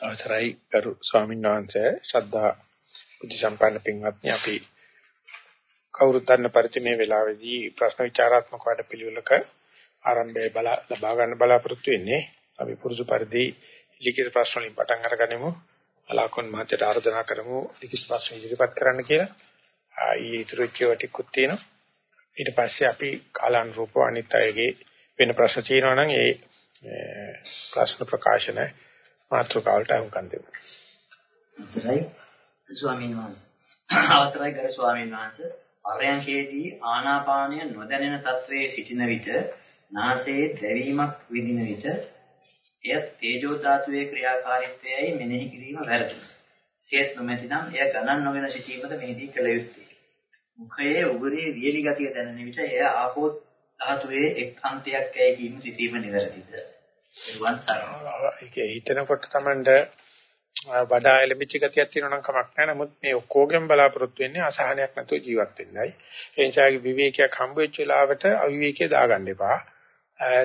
අවසරයි කරු ස්වාමීන් වහන්සේ. ශ්‍රද්ධා බුද්ධ සම්පන්න පින්වත්නි අපි කවුරුත් දන්න පරිදි මේ වෙලාවේදී ප්‍රශ්න විචාරාත්මක වැඩපිළිවෙලක ආරම්භය බල ලබා ගන්න බලාපොරොත්තු වෙන්නේ. අපි පුරුදු පරිදි ලිඛිත ප්‍රශ්න වලින් පටන් අරගනිමු. අලාකොන් මහත්තයට ආරාධනා කරමු. ලිඛිත ප්‍රශ්න ඉදිරිපත් කරන්න කියලා. ඊ ඉතුරු ටිකක් තියෙනවා. ඊට පස්සේ අපි කාලානුරූපව අනිත් අයගේ වෙන ප්‍රශ්න තියෙනවා නම් ඒ ප්‍රශ්න ප්‍රකාශන මාතෘකාවට අහුම්කම් දෙමු. අවසරයි ස්වාමීන් වහන්සේ. අවසරයි ගරු ස්වාමීන් වහන්සේ. පරයන්කේදී ආනාපානය නොදැනෙන තත්වයේ සිටින විට නාසයේ දැවීමක් විඳින විට එය තේජෝ ධාතුවේ ක්‍රියාකාරීත්වයයි මෙනෙහි කිරීම වැරදි. සියත් නොමැතිනම් එය ගණන් නොගෙන සිටීමද මෙහිදී කළ යුත්තේ. මුඛයේ උගරේ වියලි ගතිය දැනෙන විට එය ආපෝ ධාතුවේ එක් අන්තයක් යයි කීම සිටීම නිවැරදිද? එරුවන් සරණයි. ඒකේ හිතනකොට Tamand වඩා එළඹිච්ච ගතියක් තියෙනවා නම් කමක් නැහැ. නමුත් මේ ඔක්කොගෙන් බලාපොරොත්තු වෙන්නේ අසහනයක් නැතුව ජීවත් වෙන්නයි. ඒ නිසා විවේකයක් හම්බ වෙච්ච වෙලාවට අවිවේකයේ දාගන්න එපා.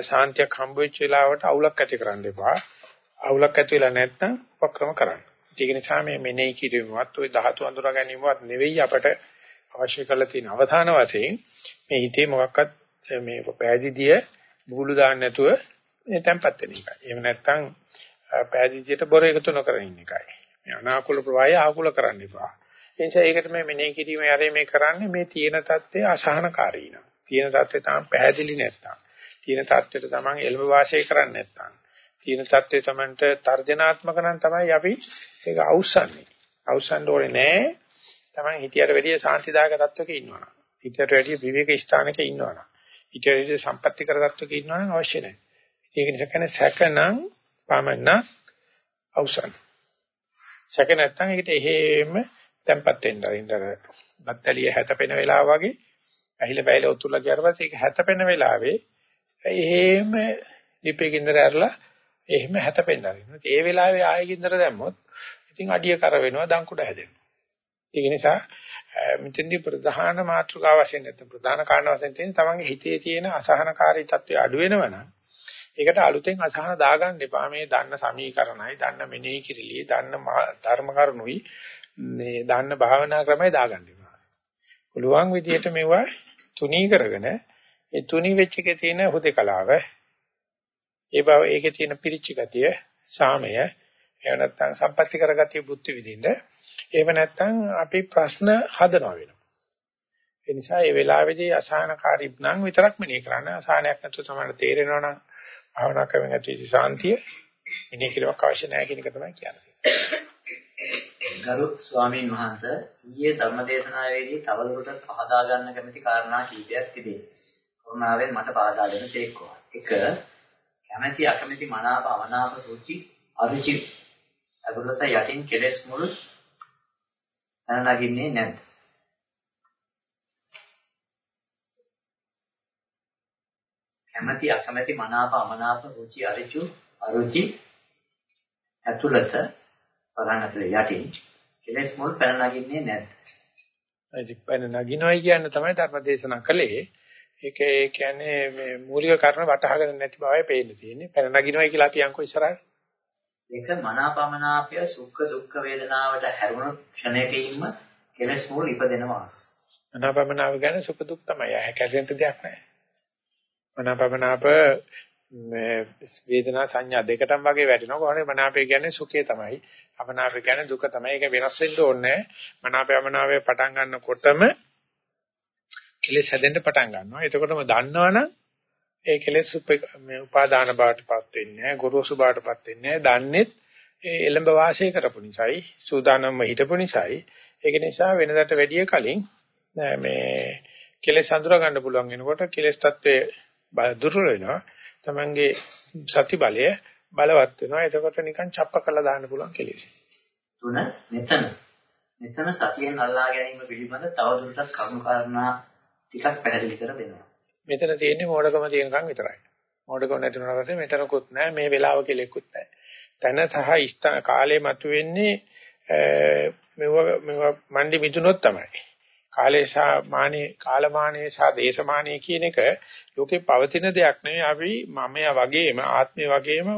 ශාන්තියක් හම්බ වෙච්ච වෙලාවට අවුලක් ඇති කරන්න එපා. අවුලක් ඇති වෙලා නැත්නම් උපක්‍රම කරන්න. ඒක නිසා මේ මෙනෙහි කිරීමවත් ওই ධාතු අඳුරා ගැනීමවත් නෙවෙයි අපට අවශ්‍ය කරලා තියෙන අවධාන වශයෙන් මේ හිතේ මොකක්වත් මේ පෑදීදිය බුබුලු දාන්න නැතුව මේ තැම්පත් වෙන එකයි. එහෙම නැත්නම් පෑදීජයට බොර එකතු නොකර ඉන්න එකයි. මේ අනාකූල ප්‍රවාහය ආකූල කරන්න එපා. ඒ නිසා ඒකට මේ මෙනෙහි කිරීමේ ආරේ මේ කරන්නේ මේ තියෙන தත්ත්වය අසහනකාරී නා. තියෙන தත්ත්වය තමයි පැහැදිලි නැත්නම්. තියෙන தත්ත්වයට තමයි එළඹ වාසය කරන්නේ නැත්නම්. තියෙන தත්ත්වය තමන්ට තර්ජනාත්මක නම් තමයි අපි ඒක අවශ්‍යන්නේ. අවශ්‍යන්න ඕනේ නෑ. තමන් හිතියට වැඩිය සාන්තිදායක தත්වයක ඉන්නවනම්. හිතියට වැඩිය විවේක ස්ථානයක ඉන්නවනම්. හිතියට සම්පත්‍ති කර தත්වයක ඉන්නවනම් අවශ්‍ය නැහැ. ඒක නිසා කියන්නේ සැකනම් පමණ අවසන්. සැක නැත්නම් ඒකට එහෙම තැම්පත් වෙන්න අරින්දර බත්තලිය හැතපෙන වෙලාව වගේ ඇහිලා බැහිලා උතුරලා ගියාට පස්සේ ඒක හැතපෙන වෙලාවේ එහෙම ලිපේ ගින්දර ඇරලා එහෙම හැතපෙන්න අරිනවා. ඒ වෙලාවේ ආයෙ ගින්දර දැම්මොත් ඉතින් අඩිය කර වෙනවා දංකුඩ හැදෙනවා. ඒක නිසා මෙතෙන්දී ප්‍රධාන මාතෘකාව වශයෙන් නැත්නම් ප්‍රධාන කාරණා වශයෙන් තියෙන තමන්ගේ හිතේ තියෙන අසහනකාරී තත්ත්වය අඩු වෙනවනම් ඒකට අලුතෙන් අසහන දාගන්න එපා මේ දන්න සමීකරණයි දන්න මෙනෙහි කිරිලි දන්න ධර්ම කරුණුයි මේ දන්න භාවනා ක්‍රමයි දාගන්න එපා. පුළුවන් විදිහට මේවා තුනී කරගෙන ඒ තුනී වෙච්ච එකේ තියෙන හුදේකලාව ඒ බව ඒකේ තියෙන පිරිච්ච ගතිය සාමය එහෙම නැත්නම් සම්පත්‍ති කරගතිය බුද්ධ විදින්න එහෙම නැත්නම් අපි ප්‍රශ්න හදනවා වෙනවා. ඒ නිසා මේ වෙලාවේදී අසහනකාරී නම් විතරක් මෙනෙහි කරන්න. අසහනයක් නැතුව තමයි තේරෙනවා නම් භාවනා කරන ඇති සාන්තිය මෙනෙහි කිරීමක් අවශ්‍ය නැහැ කියන එක තමයි කියන්නේ. ගරු ස්වාමීන් වහන්සේ ඊයේ ධර්මදේශනාවේදී තවදුරටත් පහදා ගන්න කැමති කාරණා කීපයක් තිබේ. කරුණාවෙන් මට පහදා දෙන්න සේක්වා. 1. කැමැති අකමැති මනාප අමනාප රුචි අරුචි අගලත යටින් කෙලස් මුල් පැන නගින්නේ නැද්ද? කැමැති අකමැති මනාප අමනාප රුචි අරුචි අරුචි ඇතුළත බලන්නතේ යටින් කෙලස් මුල් පැන නගින්නේ නැද්ද? ඒ පැන නගිනවයි කියන්නේ තමයි ධර්ම දේශනා කළේ. ඒක ඒ කියන්නේ මේ මූලික කාරණා වටහාගෙන නැති බවයි පේන්න තියෙන්නේ. පැන නගිනවයි කියලා අපි අංකෝ ඉස්සරහට දෙක මනාපමනාපය සුඛ දුක්ඛ වේදනාවට හැරුණු ක්ෂණයකින්ම කෙලස් මූල ඉපදෙනවා. මනාපමනාප කියන්නේ සුඛ දුක් තමයි. ඇහැ කැරෙන්න දෙයක් නැහැ. මනාපමනාප මේ වේදනා සංඥා දෙකටම වගේ වැටෙනවා. කොහොමද මනාපය කියන්නේ සුඛය තමයි. අපනාපය කියන්නේ දුක තමයි. ඒක වෙනස් වෙන්න ඕනේ. මනාපයමනාපය පටන් ගන්නකොටම කෙලස් හැදෙන්න පටන් ගන්නවා. එතකොටම දන්නවනම් ඒ කෙලෙස් මේ උපාදාන බවටපත් වෙන්නේ නැහැ ගොරෝසු බවටපත් වෙන්නේ නැහැ දන්නේත් ඒ එළඹ වාසය කරපු නිසායි සූදානම්ම හිටපු නිසායි ඒක නිසා වෙනදට වැඩිය කලින් මේ කෙලෙස් අඳුර ගන්න පුළුවන් වෙනකොට කෙලෙස් තත්ත්වයේ දුර්වල වෙනවා තමන්ගේ සති බලය බලවත් වෙනවා එතකොට නිකන් ڇප්ප කරලා දාන්න පුළුවන් කෙලෙස් තුන මෙතන මෙතන සතියෙන් අල්ලා ගැනීම පිළිබඳ තවදුරටත් කරුණු කාරණා ටිකක් පැහැදිලි කර දෙනවා මෙතන තියෙන්නේ මෝඩකම තියෙනකන් විතරයි. මෝඩකම නැති වුණාට පස්සේ මෙතනකුත් නැහැ මේ වෙලාව කෙලෙකුත් නැහැ. තන සහ කාලේ මතුවෙන්නේ මෙව මෙව මණ්ඩි මිදුනොත් තමයි. කාලේ සහ මානේ කාලමානේ සහ දේශමානේ කියන එක ලෝකේ පවතින දෙයක් නෙවෙයි. අපි මමයා වගේම ආත්මය වගේම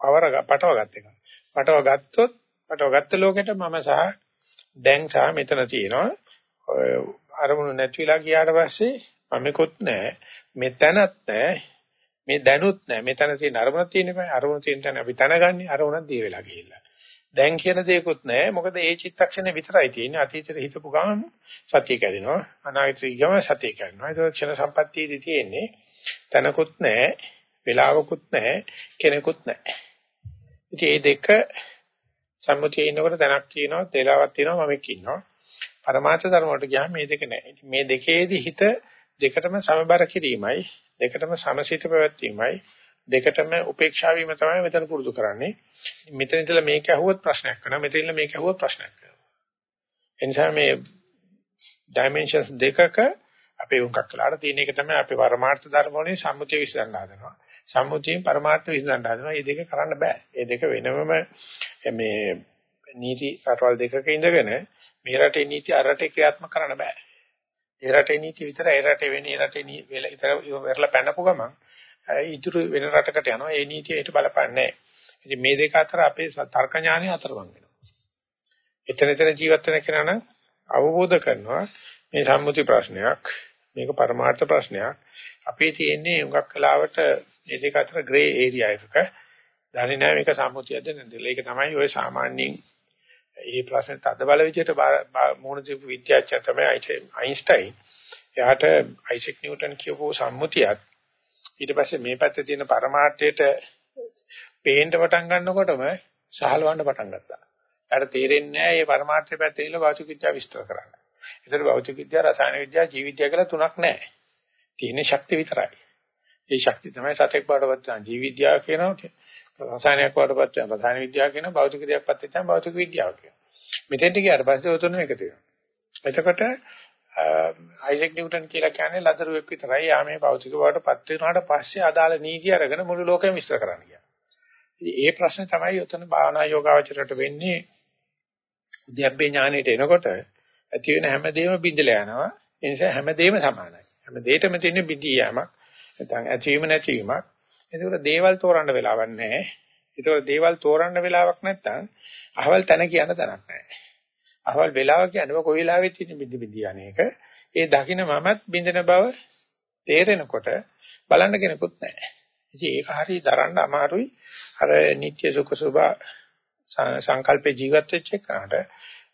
පවර පටව ගන්න එක. පටව ගත්තොත් පටව ගත්ත ලෝකෙට මම සහ දැන් සහ මෙතන තියෙනවා. අරමුණු නැති වෙලා ගියාට පස්සේ මමකුත් නැහැ. මෙතනත් නැහැ. මේ දැනුත් නැහැ. මෙතන තියෙන අරමුණක් තියෙන බෑ අරමුණ තියෙන තැන අපි තනගන්නේ. අරමුණක් දී වෙලා ගිහිල්ලා. දැන් කියන දේකුත් නැහැ. මොකද ඒ චිත්තක්ෂණය විතරයි තියෙන්නේ. අතීතෙට හිතපු ගමන් සතිය කැඩෙනවා. අනාගතෙ ගම සතිය කැඩෙනවා. ඒක ක්ෂණ සම්පත්තියේදී තියෙන්නේ තනකුත් නැහැ වෙලාවකුත් නැහැ කෙනෙකුත් නැහැ. ඉතින් මේ දෙක සම්මුතියේ ඉන්නකොට තැනක් තියෙනවා තේලාවක් තියෙනවා මමෙක් ඉන්නවා. පරමාර්ථ ධර්ම වලට ගියාම මේ දෙක නැහැ. මේ දෙකේදී හිත දෙකටම සමබර කිරීමයි දෙකටම සමසිත පැවැත්වීමයි දෙකටම උපේක්ෂා වීම තමයි මෙතන පුරුදු කරන්නේ. මෙතන ඉඳලා මේක ඇහුවොත් ප්‍රශ්නයක් වෙනවා. මෙතන ඉඳලා මේක ඇහුවොත් ප්‍රශ්නයක් වෙනවා. එනිසා මේ dimensions දෙකක අපේ උන්කක් කළාට තියෙන එක තමයි අපේ පරමාර්ථ ධර්ම වලින් සම්මුතිය විසඳන්න හදනවා. සම්මුතියෙන් පරමාර්ථ විසඳන්න හදනවා. මේ දෙක කරන්න බෑ. මේ දෙක වෙනමම මේ නීති රටවල් දෙකක ඉඳගෙන මේ රටේ නීති අර රටේ ක්‍රියාත්මක කරන්න බෑ. ඒ රටේ නීති විතර ඒ රටේ වෙන්නේ රටේ විතර ඉවරලා පැනපු ගමන් ඉතුරු වෙන රටකට යනවා. ඒ නීතිය ඊට බලපන්නේ නැහැ. ඉතින් මේ දෙක අතර අපේ තර්ක ඥානය අතරමං වෙනවා. එතන එතන ජීවත් වෙන කෙනා නම් අවබෝධ කරනවා මේ සම්මුති ප්‍රශ්නයක් මේක පරමාර්ථ ප්‍රශ්නයක් අපේ තියෙන්නේ හුඟක් කලාවට මේ දෙක අතර ග්‍රේ ඒරියා එකක දන්නේ නැහැ මේක සම්මුතියද නැද්ද ඒක තමයි ඔය සාමාන්‍යයෙන් මේ ප්‍රශ්නෙට අද බල විදිහට මොන දීපු විද්‍යාඥයා තමයි අයින්ස්ටයින් එයාට අයිසෙක් නිව්ටන් කියපු සම්මුතියක් ඊට පස්සේ මේ පැත්තේ තියෙන પરමාර්ථයට පේන්න පටන් ගන්නකොටම සහලවන්න පටන් ගත්තා. ඊට තේරෙන්නේ නැහැ මේ પરමාර්ථය පැත්තේ ඉන්න භෞතික විද්‍යාව විස්තර කරන්න. ඒතර භෞතික විද්‍යාව, රසායන විද්‍යාව, ජීව විද්‍යාව කියලා තුනක් නැහැ. තියෙන ශක්තිය විතරයි. ඒ ශක්තිය තමයි සතෙක් පාඩපත් කරන ජීව විද්‍යාව කියනවා. රසායනයක් පාඩපත් කරන රසායන විද්‍යාව කියනවා. භෞතික දෙයක් පාඩපත් කරන භෞතික විද්‍යාව කියනවා. මෙතෙන්ට ගියාට පස්සේ ඔතන එකතු වෙනවා. එතකොට Um, අයිසෙක් නිව්ටන් කියලා කියන්නේ ලදරුවෙක් විතරයි. යා මේ භෞතික බවට පත් වෙනාට පස්සේ අදාළ නීති අරගෙන මුළු ලෝකෙම විශ්ල කරන්න කියලා. ඉතින් ඒ ප්‍රශ්නේ තමයි උතන භාවනා යෝගාවචරයට වෙන්නේ. උද්‍යප්පේ ඥානෙට එනකොට ඇති වෙන හැමදේම බිඳලා යනවා. ඒ නිසා හැමදේම සමානයි. හැම දෙයකම තියෙන බිඳී යෑමක්. නැත්නම් ඇතිවීම නැතිවීමක්. ඒකෝර දේවල් තෝරන්න වෙලාවක් නැහැ. ඒකෝර දේවල් තෝරන්න වෙලාවක් නැත්නම් අහවල් තැන කියන තැනක් නැහැ. අහවල් වෙලාව කියන්නේ කොයි වෙලාවෙත් ඉන්නේ බිඳ බිඳ යන්නේක. ඒ දකින්න මමත් බින්දන බව තේරෙනකොට බලන්න කෙනෙකුත් නැහැ. ඉතින් ඒක හරිය දරන්න අමාරුයි. අර නිත්‍ය සුඛ සුභ සංකල්පේ ජීවත් වෙච්ච එකට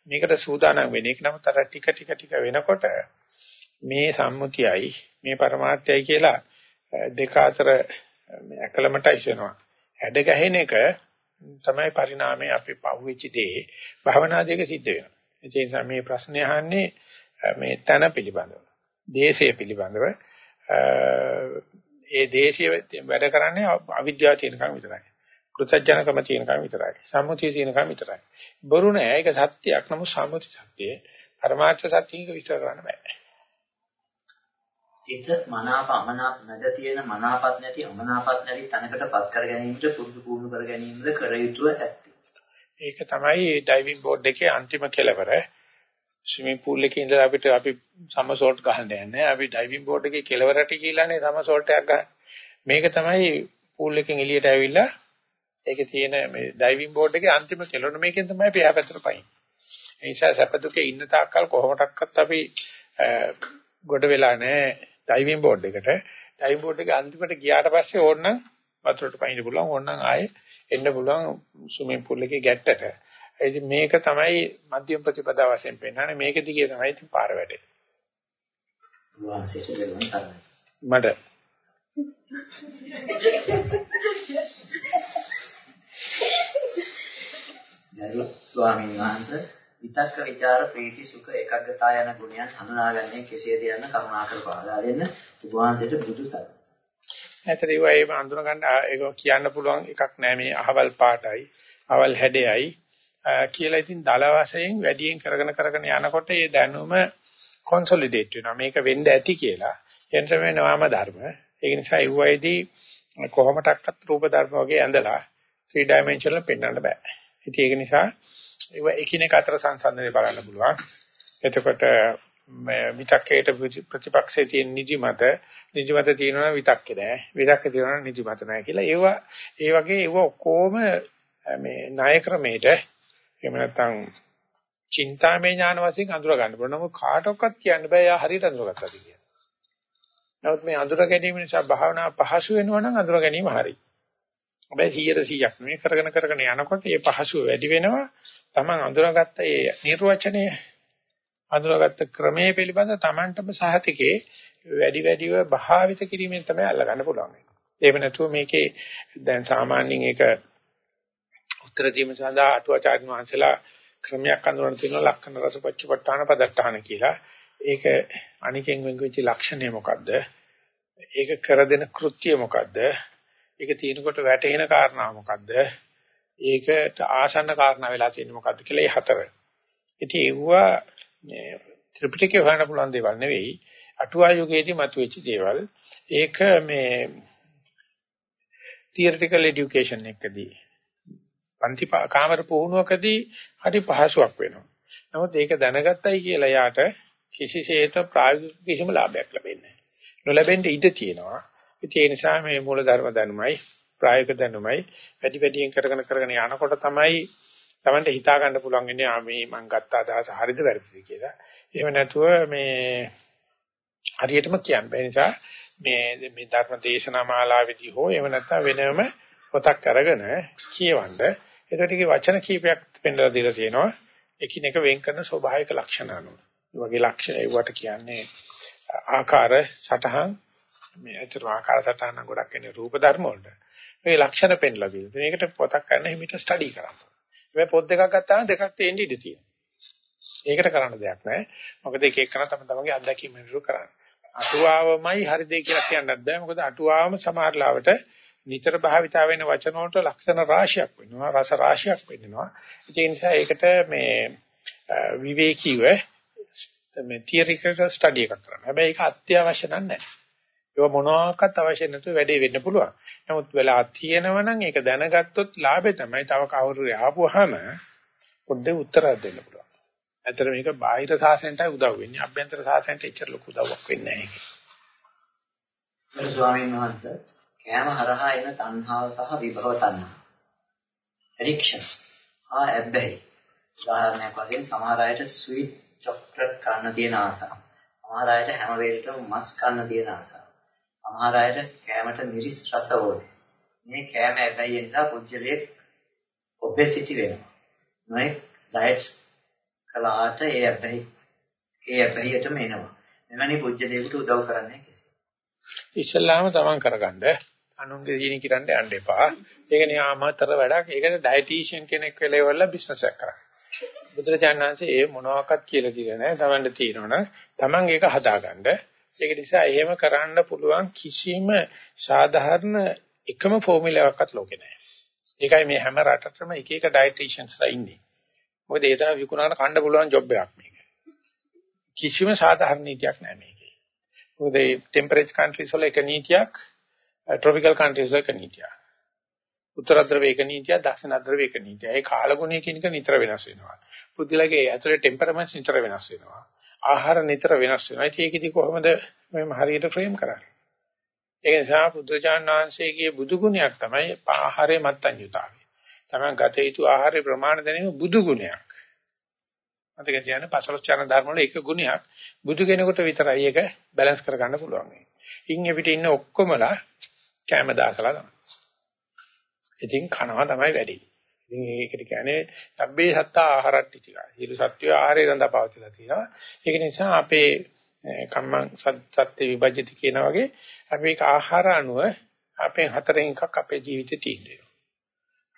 මේකට සූදානම් වෙන එක නමුත් අර ටික ටික ටික වෙනකොට මේ සම්මුතියයි මේ પરමාර්ථයයි කියලා දෙක අතර ඇකලමටයිස් වෙනවා. හැඩ ගැහෙන එක තමයි පරිණාමයේ අපි පහුවෙච්ච දේ භවනාදීක සිද්ධ වෙනවා. ඒ නිසා මේ ප්‍රශ්නේ අහන්නේ මේ තන පිළිබඳව. දේශය පිළිබඳව. ඒ දේශය වැඩ කරන්නේ අවිද්‍යාව තියෙනකම් විතරයි. කෘතඥකම තියෙනකම් විතරයි. සම්මුතිය තියෙනකම් විතරයි. බොරු නෑ. ඒක සත්‍යයක්. නමුත් සම්මුති සත්‍යය. පරමාර්ථ සත්‍යයක විස්තර කරන්න බෑ. සිත මනාප අමනාප නැද තියෙන මනාපත් නැති අමනාපත් නැති තැනකටපත් කර ගැනීමට පුරුදු පුහුණු කර ගැනීමද කර යුතුව ඇත්තේ. ඒක තමයි ඩයිවිං බෝඩ් එකේ අන්තිම කෙලවර. ස්විමින් pool එකේ ඉඳලා අපිට අපි සමසෝල්ට් ගහන්න යන්නේ. අපි ඩයිවිං බෝඩ් එකේ කෙලවරට ගිහිලානේ සමසෝල්ට් එකක් ගන්න. මේක තමයි pool එකෙන් එළියට ඇවිල්ලා ඒකේ තියෙන මේ ඩයිවිං බෝඩ් එකේ අන්තිම කෙලවර මේකෙන් තමයි අපි හැපැත්තට පයින්. ඒ නිසා සැප දුකේ ඉන්න තාක්කල් කොහොමඩක්වත් අපි ගොඩ වෙලා නැහැ ඩයිවිං බෝඩ් එකට. ඩයිවිං බෝඩ් එක අන්තිමට ගියාට පස්සේ ඕනනම් වතුරට පයින්න පුළුවන් ඕනනම් ආයේ එන්න පුළුවන් ස්විමින් pool එකේ ගැට්ටට. ඉතින් මේක තමයි මධ්‍යම ප්‍රතිපදාව වශයෙන් පෙන්වන්නේ. මේක දිගේ තමයි ඉතින් පාර වැඩේ. මඩ. දරු ස්වාමීන් වහන්සේ විතක්ක ਵਿਚාර ප්‍රීති සුඛ ඒකග්ගතා යන ගුණයන් හඳුනාගන්නේ කෙසේද යන කරුණාකර පාදා දෙන්න ඔබ වහන්සේට බුදු සරණයි. ඇත්තට ඒවා ඒව අඳුන ගන්න ඒක කියන්න පුළුවන් එකක් නෑ මේ අහවල් පාටයි අහවල් හැඩයයි. කියලා ඉතින් දල වශයෙන් වැඩියෙන් කරගෙන කරගෙන යනකොට ඒ දැනුම කොන්සොලිඩේට් වෙනවා. මේක වෙන්න ඇති කියලා. එන්ට වෙනවාම ධර්ම. ඒක නිසා ඒවයිදී කොහොමඩක්වත් රූප ධර්ම වගේ ඇඳලා 3 dimensional පෙන්වන්න බෑ. ඉතින් ඒක නිසා ඒව එකිනෙක අතර සංසන්දනය බලන්න පුළුවන්. එතකොට විතක්කේට ප්‍රතිපක්ෂයේ තියෙන නිදිමත නිදිමත තියෙනවා විතක්කේ නෑ විතක්කේ තියෙනවා නිදිමත නෑ කියලා ඒව ඒ වගේ ඒව ඔක්කොම මේ ණය ක්‍රමයට එහෙම නැත්නම් චින්තාමය ඥාන වශයෙන් අඳුර ගන්න පුළුවන්. නමුත් කාටවත් කියන්න බෑ යා හරියට අඳුරගත්තාද කියලා. නමුත් මේ අඳුර ගැනීම නිසා භාවනාව පහසු වෙනවා නම් අඳුර ගැනීම හරි. හැබැයි 100%ක් නෙමෙයි කරගෙන කරගෙන යනකොට මේ පහසුව වැඩි වෙනවා. Taman අඳුරගත්ත ඒ නිර්වචනය අඳුරගත්ත ක්‍රමයේ පිළිබඳ Tamanටම සහතිකේ වැඩි වැඩිව භාවිත කිරීමෙන් තමයි අල්ලගන්න පුළුවන්. එහෙම නැතුව මේකේ දැන් සාමාන්‍යයෙන් ඒක උත්තර දීම සඳහා අටුවාචාර්ය වහන්සේලා ක්‍රමයක් අඳුරන තියෙනවා ලක්ෂණ රසපච්චපට්ඨාන පදට්ඨාන කියලා. ඒක අනිකෙන් වෙන්වෙච්ච ලක්ෂණය මොකද්ද? ඒක කර දෙන කෘත්‍ය මොකද්ද? ඒක තියෙනකොට වැටෙන කාරණා මොකද්ද? ඒකට ආසන්න කාරණා වෙලා තියෙන්නේ මොකද්ද කියලා ඒ හතර. ඉතින් ඒවා ත්‍රිපිටකේ හොයන්න පුළුවන් දේවල් නෙවෙයි. අටුවා යුගයේදී මතුවෙච්ච දේවල්. ඒක මේ theoretical education එකදී පන්ති කාමර පුහුණුවකදී හරි පහසුවක් වෙනවා. නමුත් ඒක දැනගත්තයි කියලා යාට කිසිසේත් ප්‍රායෝගික කිසිම ලාභයක් ලැබෙන්නේ නැහැ. නොලැබෙන්න ඉඩ තියෙනවා. ඒ නිසා මේ මූලධර්ම දැනුමයි ප්‍රායෝගික දැනුමයි වැඩි වැඩියෙන් කරගෙන කරගෙන යනකොට තමයි Tamanට හිතා ගන්න පුළුවන් ඉන්නේ ආ මේ මං ගත්ත අදහස හරිද වැරදිද කියලා. එහෙම නැතුව මේ හරියටම කියන්න බැහැ නිසා මේ මේ ධර්ම දේශනා මාලාවේදී හෝ එහෙම නැත්නම් වෙනම පොතක් අරගෙන කියවන්න ඒකට වචන කීපයක් පෙන්නලා දීලා තියෙනවා. එකිනෙක වෙන් කරන ස්වභාවික ලක්ෂණ අනුව. මේ වගේ ලක්ෂණ ඒවට කියන්නේ ආකාර සටහන් මේ අතර ආකාර සටහන් ගොඩක් එන්නේ රූප ධර්ම වලට. මේ ලක්ෂණ පෙන්නලා දෙනවා. මේකට පොතක් ගන්න හිමිට ස්ටඩි කරන්න. මේ පොත් දෙකක් ගත්තාම දෙකක් තේින්න ඉඩ තියෙනවා. ඒකට කරන්න දෙයක් නැහැ. මොකද එක එකන තම තමන්ගේ අත්දැකීම් නිරු කරන්නේ. අටුවාවමයි හරිද කියලා කියන්නත් බෑ. මොකද අටුවාවම සමහරලාවට නිතර භාවිතා වෙන වචන වලට ලක්ෂණ රාශියක් වෙනවා රස රාශියක් වෙන්නවා ඒ නිසා ඒකට මේ විවේකීව මේ තියරිකල් ස්ටඩි එකක් කරන්න. හැබැයි ඒක අත්‍යවශ්‍ය නැහැ. ඒක මොනවාක්වත් අවශ්‍ය නැතුව වැඩේ වෙන්න පුළුවන්. නමුත් වෙලා තියෙනවා නම් ඒක දැනගත්තොත් ලාභේ තමයි තව කවුරු ආපුවාම පොඩ්ඩේ උත්තරයක් දෙන්න පුළුවන්. ඇත්තට මේක බාහිර සාසනයටයි උදව් වෙන්නේ. අභ්‍යන්තර සාසනයට එච්චර ලොකු උදව්වක් වෙන්නේ නැහැ. ඒක. ස්වාමීන් වහන්සේ කෑම හරහා එන තණ්හාව සහ විභව තණ්හා. ඇඩික්ෂන්. ආ ඇබ්බැහි. උදාහරණයක් වශයෙන් සමහර අයට ස්වීට් චොක්ලට් කන්න තියෙන ආසාව. සමහර අයට හැම වෙලේටම මස් කන්න තියෙන ආසාව. සමහර අයට කෑමට මිරිස් රස ඕනේ. මේ කෑම ඇබ්බැහි නිසා පුජ්‍යලේ ඔබෙසිටි වෙනවා. නොයේ ඩයට් කළාට ඒ ඇබ්බැහි ඒ ඇබ්බැහියටම එනවා. මෙවැනි පුජ්‍යලේකට උදව් කරන්නේ කෙසේද? ඉස්ලාම තමන් කරගන්න අනුන්ගේ දීනි කිරන්න යන්න එපා. ඒක නියාමතර වැඩක්. ඒකට ඩයටිෂියන් කෙනෙක් වෙලා ඉවරලා බිස්නස් එකක් කරන්න. බුදුරජාණන් වහන්සේ ඒ මොනවාක්වත් කියලා දෙන්නේ නැහැ. තමන්ට තියෙනවනම් තමන් ඒක හදාගන්න. ඒක නිසා එහෙම කරන්න පුළුවන් කිසිම සාධාරණ එකම ෆෝමියුලාවක්වත් ලෝකේ නැහැ. ඒකයි මේ හැම රටකම එක එක ඩයටිෂියන්ස්ලා ඉන්නේ. මොකද ඒ තරම් විකුණන කන්න පුළුවන් ජොබ් එකක් මේක. කිසිම සාධාරණ නීතියක් නැහැ මේකේ. මොකද මේ ටෙම්පරේචර් කන්ට්‍රීස් වල එක නීතියක් ට්‍රොපිකල් කන්ට්‍රීස් වල එක නීතියක්. උත්තර ද්‍රව එක නීතියක් දක්ෂිණ ද්‍රව එක නීතියක්. ඒ කාලගුණය කියන එක නිතර වෙනස් වෙනවා. පුදුලගේ ඇතුලේ ටෙම්පරමන්ට්ස් නිතර වෙනස් වෙනවා. ආහාර නිතර වෙනස් වෙනවා. ඉතින් ඒකෙදි කොහොමද මේ හරියට ෆ්‍රේම් කරන්නේ? ඒ නිසා බුදුචාන් වහන්සේගේ බුදු ගුණයක් තමයි ආහාරයේ මත්තඤ්‍යතාවය. තමයි ගත යුතු ආහාරයේ ප්‍රමාණ දැනීම බුදු ගුණයක්. මතක තියාගන්න පසලොස්චාන ධර්ම වල එක ගුණයක් බුදු කෙනෙකුට විතරයි ඒක බැලන්ස් කරගන්න පුළුවන්. ඉන් එපිට ඉන්න ඔක්කොමලා කැම දාකලා තමයි. ඉතින් කනවා තමයි වැඩි. ඉතින් ඒකට කියන්නේ සබ්බේ සත්තා ආහාරට්ටි කියලා. සියලු සත්වය ආහාරය රඳා පවතිලා තියෙනවා. ඒක නිසා අපේ කම්මං සත්‍ය විභජිත කියන වගේ අපි ඒක ආහාර අනුව අපේ හතරෙන් එකක් අපේ ජීවිතේ තියෙනවා.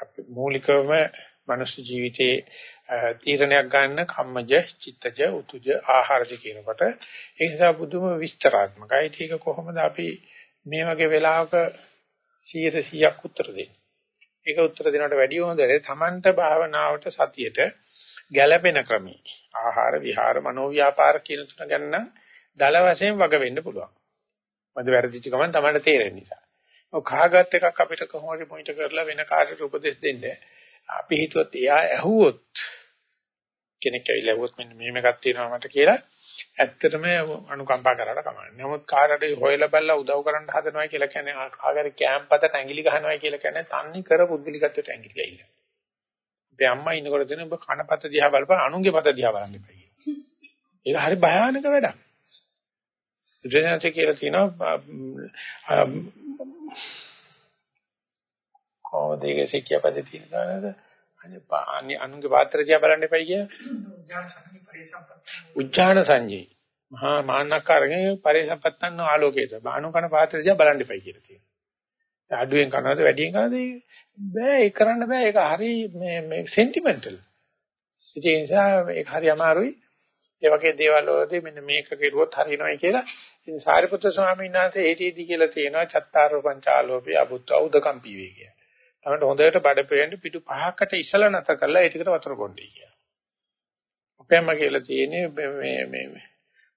අපි මූලිකවම මනුෂ්‍ය ජීවිතේ තීරණයක් ගන්න කම්මජ, චිත්තජ, උතුජ, ආහාරජ කියනකොට ඒ නිසා බුදුම විස්තරාත්මකයි. ඒක කොහොමද අපි මේ වගේ වෙලාවක 100%ක් උත්තර දෙන්නේ? ඒක උත්තර දෙනවට වැඩිය හොඳට තමන්ට භාවනාවට සතියට ගැළපෙන ක්‍රමී ආහාර විහාර මනෝව්‍යාපාර කියන තුන ගන්න දල වශයෙන් වග වෙන්න පුළුවන්. මොකද වැරදිච්ච ගමන් තමයි තේරෙන්නේ නිසා. ඔය කාගත් එකක් අපිට කොහොමද පොයින්ට් කරලා වෙන කාටට උපදෙස් දෙන්න. අපි හිතුවත් එයා ඇහුවොත් කෙනෙක් ඇවිල්ලා ඇහුවොත් මෙන්න මෙහෙම එකක් තියෙනවා මට කියලා ඇත්තටම අනුකම්පා කරලා කමන්නේ. නමුත් කාටට හොයලා බලලා උදව් කරන්න හදනවා කියලා කියන්නේ කාගරි කැම්පතට ඇඟිලි ගහනවා කියලා කියන්නේ තන්නේ කර පුද්ගලිකත්වයට ඇඟිලි ගහිලා. අපේ අම්මා ඉන්නකොට දෙන ඔබ කනපත දිහා බලපන් අනුන්ගේ පත දිහා බලන්න එපා කියලා. ඒක හරි භයානක වැඩක්. බුදුරජාණන් කියලා කියනවා කොහොමද ඒක සිකිය පද තියෙනවද? අනේ අනුන්ගේ පාත්‍ර දිහා බලන්න එපයි කිය. උජ්ජාන සංජේ. මහා මාන්නකාරගේ පරිසම්පත්තන්න ආලෝකයට. බානුකන පාත්‍ර දිහා බලන්න එපයි කියලා තියෙනවා. අඩුවෙන් කරනවද වැඩියෙන් කරනවද බෑ ඒක කරන්න බෑ ඒක හරි මේ මේ සෙන්ටිමන්ටල් ඒ නිසා ඒක හරි අමාරුයි ඒ වගේ දේවල් වලදී මෙන්න මේක කෙරුවොත් හරියනවායි කියලා ඉතින් සාරිපුත්‍ර ස්වාමීන් වහන්සේ ඒටීදී කියලා තියෙනවා චත්තාරෝ පංචාලෝපේ අබුත් උදකම්පී වේ කියලා. තමයි හොඳට බඩ පෙරෙන්න පිටු පහකට ඉසල නැත කරලා ඒ ටිකට වතුර බොන්නේ කියලා. අපේම කියලා තියෙන්නේ මේ මේ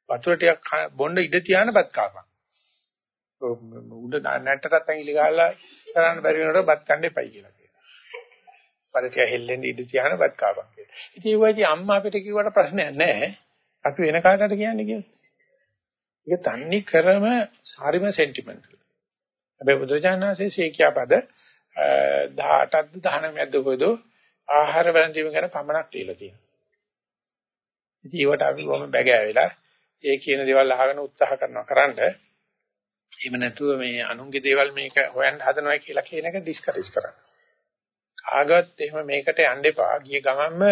වතුර ටිකක් බොන්න ඉඩ තියානපත් කාපක්. උඩ නැට්ටටත් ඇඟිලි ගහලා කරන්න බැරි වෙනකොට බත් කන්න එපයි කියලා කියනවා. පරිත්‍ය හෙල්ලෙන්න ඉඳ තියාන බත් කාපන් කියලා. ඉතින් ඒ වගේ අම්මා අපිට කිව්වට ප්‍රශ්නයක් නැහැ. අපි වෙන කාටද කියන්නේ කියලා. ඒක තන්නේ කරම හරිම සෙන්ටිමන්ටල්. හැබැයි බුදුචානන්සේ සීකියා පද 18ක්ද 19ක්ද කොයිද ආහාර වළඳීම ගැන පමණක් කියලා තියෙනවා. ඉතින් ඒවට අපි කොහොම බැගෑවිලා ඒ කියන දේවල් අහගෙන උත්සාහ කරනවා කරන්නේ එහෙම නැතුව මේ අනුන්ගේ දේවල් මේක හොයන්න හදනවා කියලා කියන එක ඩිස්කරේජ් කරන්න. ආගත් එහෙම මේකට යන්න එපා. ගිය ගමන්ම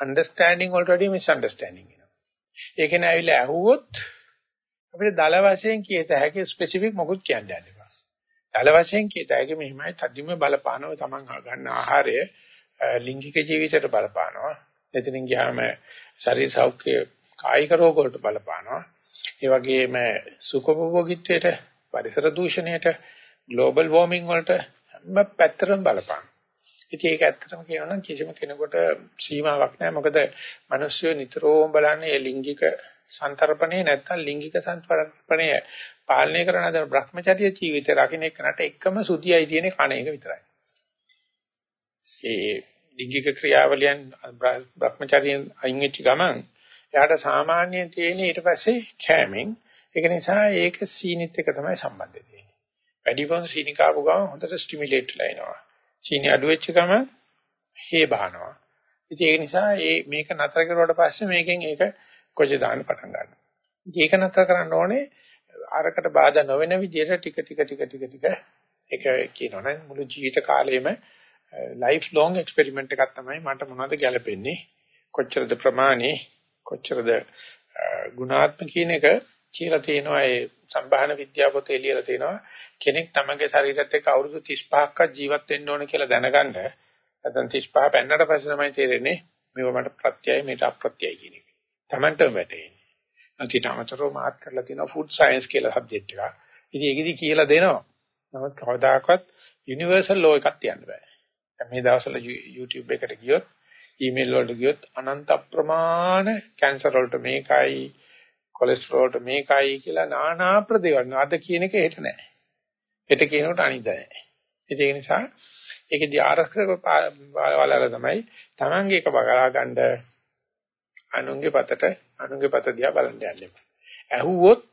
understanding already misunderstanding වෙනවා. ඒක නෑ ඇවිල්ලා ඇහුවොත් අපිට දල වශයෙන් කියත හැකි ස්පෙસિෆික් මොකුත් කියන්න යන්න එපා. දල වශයෙන් කියත හැකි මෙහිමයි තදින්ම බලපානව තමන් ගන්න ආහාරය ලිංගික ජීවිතයට බලපානවා. එතනින් ගියාම ශරීර සෞඛ්‍ය කායික රෝග වලට බලපානවා. ඒ වගේම සුඛභෝගීත්වයට පරිසර දූෂණයට ග්ලෝබල් වෝමින් වලට හැම පැත්තටම බලපාන. ඉතින් ඒක ඇත්තටම කියනවා නම් කිසිම කෙනෙකුට සීමාවක් නැහැ. මොකද මිනිස්සු නිතරම බලන්නේ ඒ ලිංගික සංතරපණේ නැත්තම් ලිංගික සංතරපණය පාලනය කරන අද Brahmacharya ජීවිතය රකින්න එකනට එකම සුදියයි තියෙන කණ එක විතරයි. ඒ ලිංගික ක්‍රියාවලියන් Brahmacharyen අයින් වෙච්ච ගමන් එයාට සාමාන්‍යයෙන් තියෙන ඊට පස්සේ කෑමෙන් ඒක නිසා ඒක සීනිත් එක තමයි සම්බන්ධය තියෙන්නේ. වැඩිපුර සීනි කාපු ගමන් හොඳට ස්ටිමියුලේට් වෙලා එනවා. සීනි අඩු වෙච්ච ගමන් හේ බහනවා. ඉතින් ඒක නිසා මේ මේක නතර කරුවාට පස්සේ මේකෙන් ඒක කොජ දාන්න පටන් ගන්නවා. ඒක නතර කරන්න ඕනේ අරකට බාධා නොවන විදිහට ටික ටික ටික ටික ටික ඒක කියනවනේ මුළු ජීවිත කාලෙම ලයිෆ් ලොං එක්ස්පෙරිමන්ට් එකක් තමයි මට මොනවද ගැලපෙන්නේ කොච්චරද ප්‍රමාණේ කොච්චරද ගුණාත්මක කියන එක කියලා තියෙනවා ඒ සම්භාහන විද්‍යාව පොතේ ලියලා තියෙනවා කෙනෙක් තමගේ ශරීරයත් එක්ක අවුරුදු 35ක් ජීවත් වෙන්න ඕන කියලා දැනගන්න නැත්නම් 35 පෙන්නට පස්සේ තමයි තේරෙන්නේ මේව මට ප්‍රත්‍යයයි මේට අප්‍රත්‍යයයි කියන එක. Tamanටම වැටෙන්නේ. අන්තිමට අමතරව මාත් කරලා තියෙනවා ෆුඩ් සයන්ස් කියලා සබ්ජෙක්ට් එකක්. ඉතින් ඒකෙදි කියලා දෙනවා. නමුත් කවදාකවත් යුනිවර්සල් ලෝ එකක් තියන්න බෑ. දැන් මේ දවස්වල YouTube එකට ගියොත් ඊමේල් වලට ගියොත් අනන්ත අප්‍රමාණ කැන්සර් වලට මේකයි කොලෙස්ටරෝල් වලට මේකයි කියලා নানা ප්‍රදේවල් අද කියන එක හෙට නැහැ. හෙට කියනකොට අනිත් නැහැ. ඒක නිසා ඒකෙදි ආරක්ෂක වලල තමයි Tamange එක බගලා ගන්න අනුන්ගේ පතට අනුන්ගේ පත දිහා බලන්න යන්න එපා. ඇහුවොත්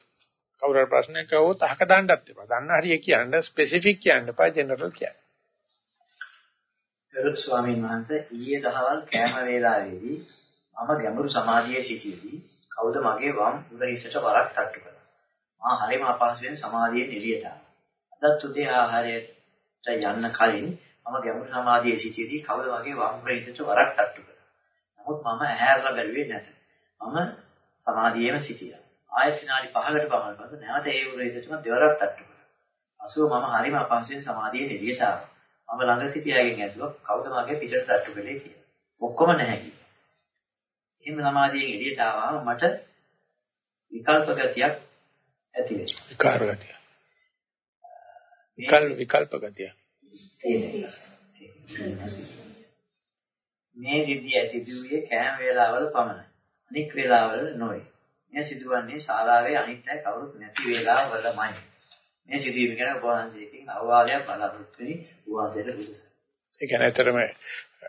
කවුරු හරි ප්‍රශ්නයක් අහුවොත් අහක දාන්නත් එපා. දන්න හරිය කියන්න ස්පෙસિෆික් කියන්න එපා ජෙනරල් කියන්න. ගරුත් ස්වාමීන් වහන්සේ ඊයේ දහවල් කෑම වේලාවේදී මම ගැඹුරු සමාධියේ සිටියේදී කවුද මගේ වම් උර හිසට වරක් තට්ටු කළා. මා හරිම අපහසුයෙන් සමාධියෙන් එළියට ආවා. අදත් උදේ ආහාරයට යන්න කලින් මම ගැඹුරු සමාධියේ සිටියේදී කවුද මගේ වම් උර හිසට වරක් තට්ටු කළා. නමුත් මම ඇහැරලා බැලුවේ නැත. මම සමාධියේම සිටියා. ආයෙත් විනාඩි 5කට පමණ පසු නැවත ඒ උර හිසටම දෙවරක් තට්ටු කළා. අසුව මම හරිම අපහසුයෙන් සමාධියෙන් එළියට ආවා. මම ළඟ සිටියාගෙන් ඇසුවා කවුද මගේ පිටට තට්ටු කළේ කියලා. ඔක්කොම නැහැ කිව්වා. එහෙම සමාධියෙන් එළියට ආවම මට විකල්ප ගතියක් ඇති වෙනවා. විකාර ගතිය. විකල්ප විකල්ප ගතිය. මේ සිද්ධිය සිදුවේ කෑම වේලාවල පමණයි. අනික් වේලාවල නොවේ. මේ සිදුවන්නේ ශාලාවේ අනිත් අය කවුරුත් නැති වේලාවලමයි. මේ සිදුවීම ගැන ඔබ වහන්සේකින් අවවාදයක් බලාපොරොත්තු වෙමි. උවහන්සේට බුදුසසුන. ඒ කියන්නේ ඇතරම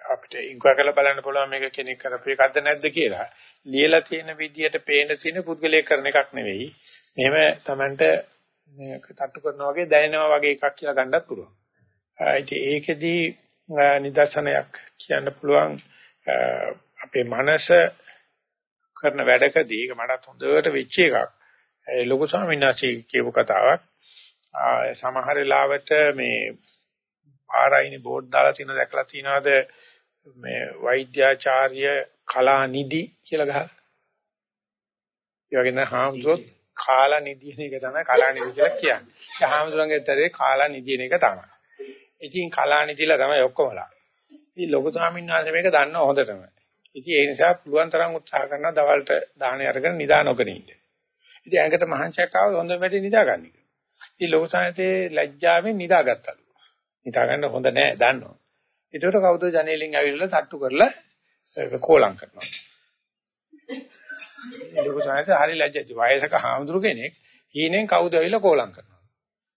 අපිට ඉන්ක්වා කරලා බලන්න පුළුවන් මේක කෙනෙක් කරපු එකක්ද නැද්ද කියලා. ලියලා තියෙන විදියට පේන තියෙන පුද්ගලයෙක් කරන එකක් නෙවෙයි. මෙහෙම Tamanට මේක තට්ටු කරනවා වගේ දැනෙනවා වගේ එකක් කියලා ගන්නත් පුළුවන්. ඉතින් ඒකෙදී නිදර්ශනයක් කියන්න පුළුවන් අපේ මනස කරන වැඩකදී ඒක මටත් හොඳට වෙච්ච එකක්. ඒ ලොකු ස්වාමීන් වහන්සේ කියපු කතාවක්. සමහර වෙලාවට මේ පාරයිනි බෝඩ් දාලා තියෙන දැකලා තියෙනවද මේ වෛද්‍යාචාර්ය කලානිදි කියලා ගහලා. ඒ වගේ නම් හාමුදුරුවෝ කාලා නිදින එක තමයි කලානිදි කියලා කියන්නේ. ඒ හාමුදුරන්ගේ තරේ කාලා නිදින එක තමයි. ඉතින් කලානිදිලා තමයි ඔක්කොමලා. ඉතින් ලොකු ස්වාමීන් වහන්සේ මේක දන්නව හොඳටම. ඉතින් ඒ නිසා පුළුවන් තරම් උත්සාහ කරනවා දවල්ට දාහනේ අරගෙන නිදා නොගෙන ඉන්න. ඉතින් ඇඟට මහන්සියක් ආවොත් හොඳ වැඩි නිදා ගන්න. ඉතින් ලොකු ස්වාමීන්සේ ලැජ්ජාවෙන් නිදාගත්තලු. නිදා ගන්න හොඳ නෑ දන්නවා. ඒකට කවුද ජනේලෙන් ඇවිල්ලා තට්ටු කරලා කෝලම් කරනවා. ලොකු ස්වාමීන්සේ හරි ලැජ්ජයි. වයසක හාමුදුරු කෙනෙක් හීනෙන් කවුද ඇවිල්ලා කෝලම් කරනවා.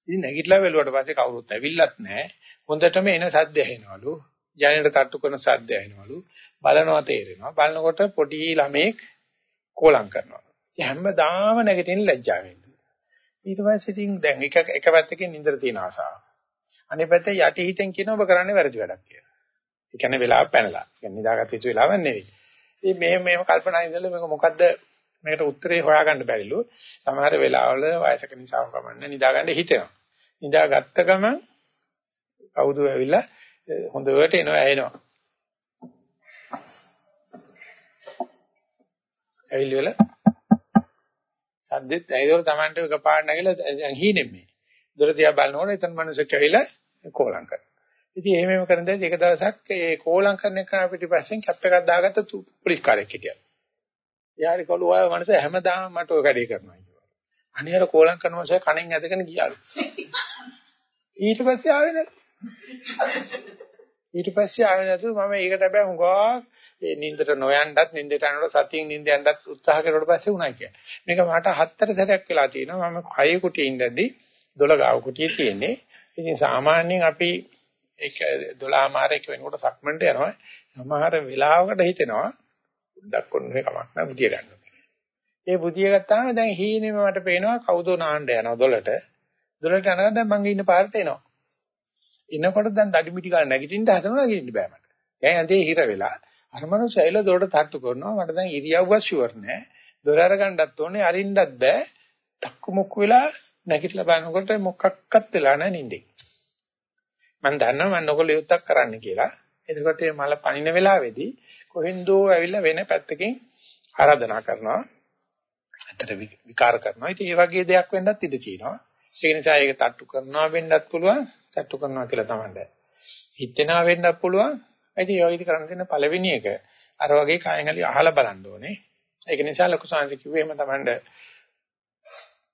ඉතින් නැගිටලා බැලුවට පස්සේ කවුරුත් ඇවිල්ලත් නැහැ. හොඳටම එන සද්ද ඇහෙනවලු. ජනේලට තට්ටු කරන සද්ද ඇහෙනවලු. බලනවා තේරෙනවා. බලනකොට පොඩි ළමෙක් කෝලම් කරනවා. ඉතින් හැමදාම නැගිටින්න ලැජ්ජාවෙන්. ඊට පස්සේ ඉතින් දැන් එක එක පැත්තකින් නින්දර තියෙන ආසාව. අනිත් පැත්තේ යටි හිතෙන් කියන ඔබ කරන්නේ වැරදි වැඩක් කියලා. ඒ කියන්නේ වෙලාව පැනලා. කියන්නේ නිදාගත්ත යුතු වෙලාවක් නෙවෙයි. ඉතින් මෙහෙම මෙහෙම කල්පනා ඉඳලා මේක මොකද්ද මේකට උත්තරේ හොයාගන්න බැරිලු. සමහර වෙලාවල වයසක නිසා කමන්න නිදාගන්න හිතෙනවා. නිදාගත්ත ගමන් කවුද ඇවිල්ලා හොඳට එනවා ඇහෙනවා. ඇවිල්ලා සද්දෙත් ඇයිදොර Tamanට එකපාරට නැගිලා දැන් හීනෙන්නේ. දොර දිහා බලනකොට එතන මිනිස්සුක් ඇවිල්ලා කෝලම් කරනවා. ඉතින් එහෙම එහෙම කරන දැන් එක දවසක් ඒ කෝලම් කරන එක පිටිපස්සෙන් කැප් එකක් දාගත්ත පොලිස් කාර්යයක් හිටියා. යාරි කළු අය මනස හැමදාම මට ඔය වැඩේ කරනවා කියලා. අනිහර කෝලම් කරනවා සය කණෙන් ඇදගෙන ගියාලු. ඊට පස්සේ ආවේ නැත්. ඊට පස්සේ ආවේ නැතු මම ඒකට හැබැයි හුඟා ඒ නින්දට නොයන්නත් නින්දට යනකොට සතියෙන් නින්ද යන්නත් උත්සාහ කරුවට පස්සේ උනායි කියන්නේ. මේක මට හතර සැරයක් වෙලා තියෙනවා. මම කය කුටියේ ඉඳද්දි දොළ ගාව කුටියේ තියෙන්නේ. ඉතින් සාමාන්‍යයෙන් අපි ඒක 12 මාරයක වෙනකොට සක්මන්ට යනවා. සමහර වෙලාවකට හිතෙනවා ඩක් කොන්නේ කමක් නැහැ බුදිය ගන්න. ඒ බුදිය ගත්තාම දැන් හීනෙම මට පේනවා කවුදෝ නාන්න යනවා දොළට. දොළට යනවා දැන් මං ඉන්න පාරට එනවා. එනකොට දැන් දඩි මිටි ගාන නැගිටින්න හදනවා නැගිටින්න බෑ මට. දැන් ඇඳේ හිර වෙලා අර මනුස්සයල දොරට තට්ටු කරනවා මට දැන් ඉරියව්ව ෂුවර් නෑ. දොර අරගන්නත් ඕනේ අරින්නත් බෑ. ටක්කු මුක්කු වෙලා නැගිටලා බලනකොට මොකක්වත් වෙලා නැහැ නින්දේ. මම දන්නවා මම නොකල යුත්තක් කරන්න කියලා. එතකොට මේ මල පනින වෙලාවේදී කොහෙන්දෝ ඇවිල්ලා වෙන පැත්තකින් ආරාධනා කරනවා. අතට විකාර කරනවා. ඉතින් මේ වගේ දෙයක් වෙන්නත් ඉඩ තියෙනවා. ඒ නිසා ඒක තට්ටු කරනවා වෙන්නත් පුළුවන්. තට්ටු කරනවා කියලා තමයි. හිතෙනවා වෙන්නත් පුළුවන්. ඉතින් ඒ වගේ කරන්න තියෙන පළවෙනි එක අර වගේ කායෙන් හරි අහලා බලන්න ඕනේ. ඒක නිසා ලොකු සංසි කිව්වේ එහෙම තමයි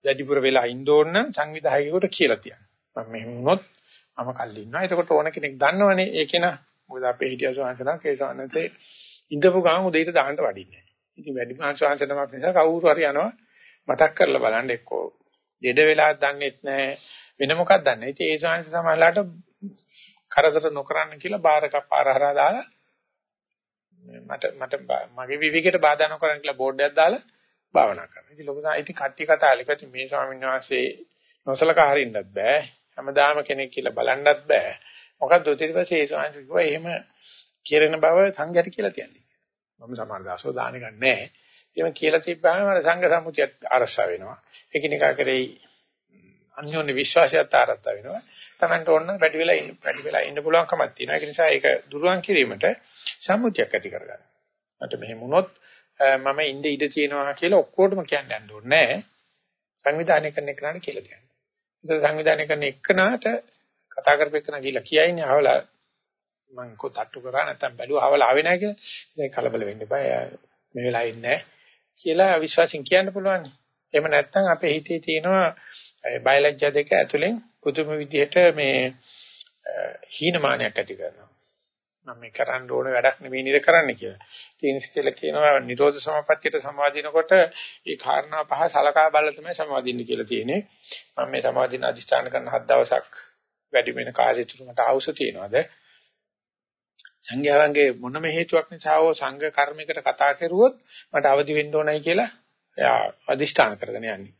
දැඩිපුර වෙලා ඉන්න ඕන නම් සංවිධායකයෙකුට කියලා තියන්න. මම මෙහෙම වුණොත් මම කල්ලි ඉන්නවා. එතකොට ඕන කෙනෙක් දන්නවනේ ඒකේ න මොකද අපේ හිටිය සංසනා කේසවන්නතේ ඉඳපු ගමන් උදේට දාන්න වඩින්නේ. ඉතින් වැඩි මාංශාංශ නමක් නිසා කවුරු හරි යනවා මතක් කරලා බලන්න එක්කෝ දෙඩ වෙලා දන්නෙත් නැහැ වෙන මොකක්ද දන්නේ. ඉතින් ඒ සංසාර සමාජලාට කරදර නොකරන්න කියලා බාරක පාර හරහා දාලා මට මට මගේ විවිධකට බාධා නොකරන්න කියලා බෝඩ් එකක් දාලා භාවනා කරනවා. ඉතින් ලොකු තමයි ඉතින් කට්ටිය කතා අලිකති මේ ස්වාමීන් වහන්සේ නොසලකා හරින්නත් බෑ. හැමදාම කෙනෙක් කියලා බලන්නත් බෑ. මොකද්ද ඊට පස්සේ ඒ ස්වාමීන් වහන්සේ කිව්වා එහෙම කියන බව සංඝයට කියලා කියන්නේ. මම සමහර දවස්වල දාන ගන්නෑ. එහෙම කියලා තිබ්බහම අර සංඝ සම්මුතියත් අරසා වෙනවා. එකිනෙකා කරේ අන්‍යෝන්‍ය විශ්වාසයත් ආරත්ත වෙනවා. Tamanට ඕන වැඩි වෙලා ඉන්න වැඩි වෙලා ඉන්න පුළුවන්කමක් තියෙනවා. ඒක නිසා ඒක දුරුවන් කිරීමට සම්මුතියක් ඇති කරගන්න. මට මෙහෙම වුණොත් මම ඉඳ ඉඳ තියෙනවා කියලා ඔක්කොටම කියන්න යන්න ඕනේ නැහැ. සංවිධානය කරන එකනට කියලා කියන්නේ. ඒක සංවිධානය කරන එකනට කතා කරපෙන්න ගිහිල්ලා කියයිනේ අවලා මම කොටට්ටු කරා නැත්තම් බැලුවා අවලා ආවේ නැහැ කියලා. දැන් කලබල වෙන්න එපා. මේ වෙලාවේ ඉන්නේ කියලා විශ්වාසින් කියන්න පුළුවන්. එහෙම නැත්නම් අපේ හිතේ තියෙනවා බයලජ්ජා දෙක ඇතුලෙන් පුදුම විදිහට මේ හීනමානයක් ඇති කරනවා. මම මේ කරන්න ඕන වැඩක් නෙවෙයි නේද කරන්න කියලා. තීන්ස් කියලා කියනවා නිරෝධ සමාපත්තියට සමාදිනකොට ඒ කාරණා පහ සලකා බලලා තමයි සමාදින්න කියලා තියෙන්නේ. මම මේ සමාදින අදිස්ථාන කරන හත් දවසක් වැඩි වෙන කාලය තුල මට අවශ්‍ය තියනවාද? සංඝයාවන්ගේ මොනම හේතුවක් නිසා හෝ සංඝ කර්මයකට කතා කරුවොත් මට අවදි වෙන්න ඕනයි කියලා එයා අදිෂ්ඨාන කරගෙන යන්නේ.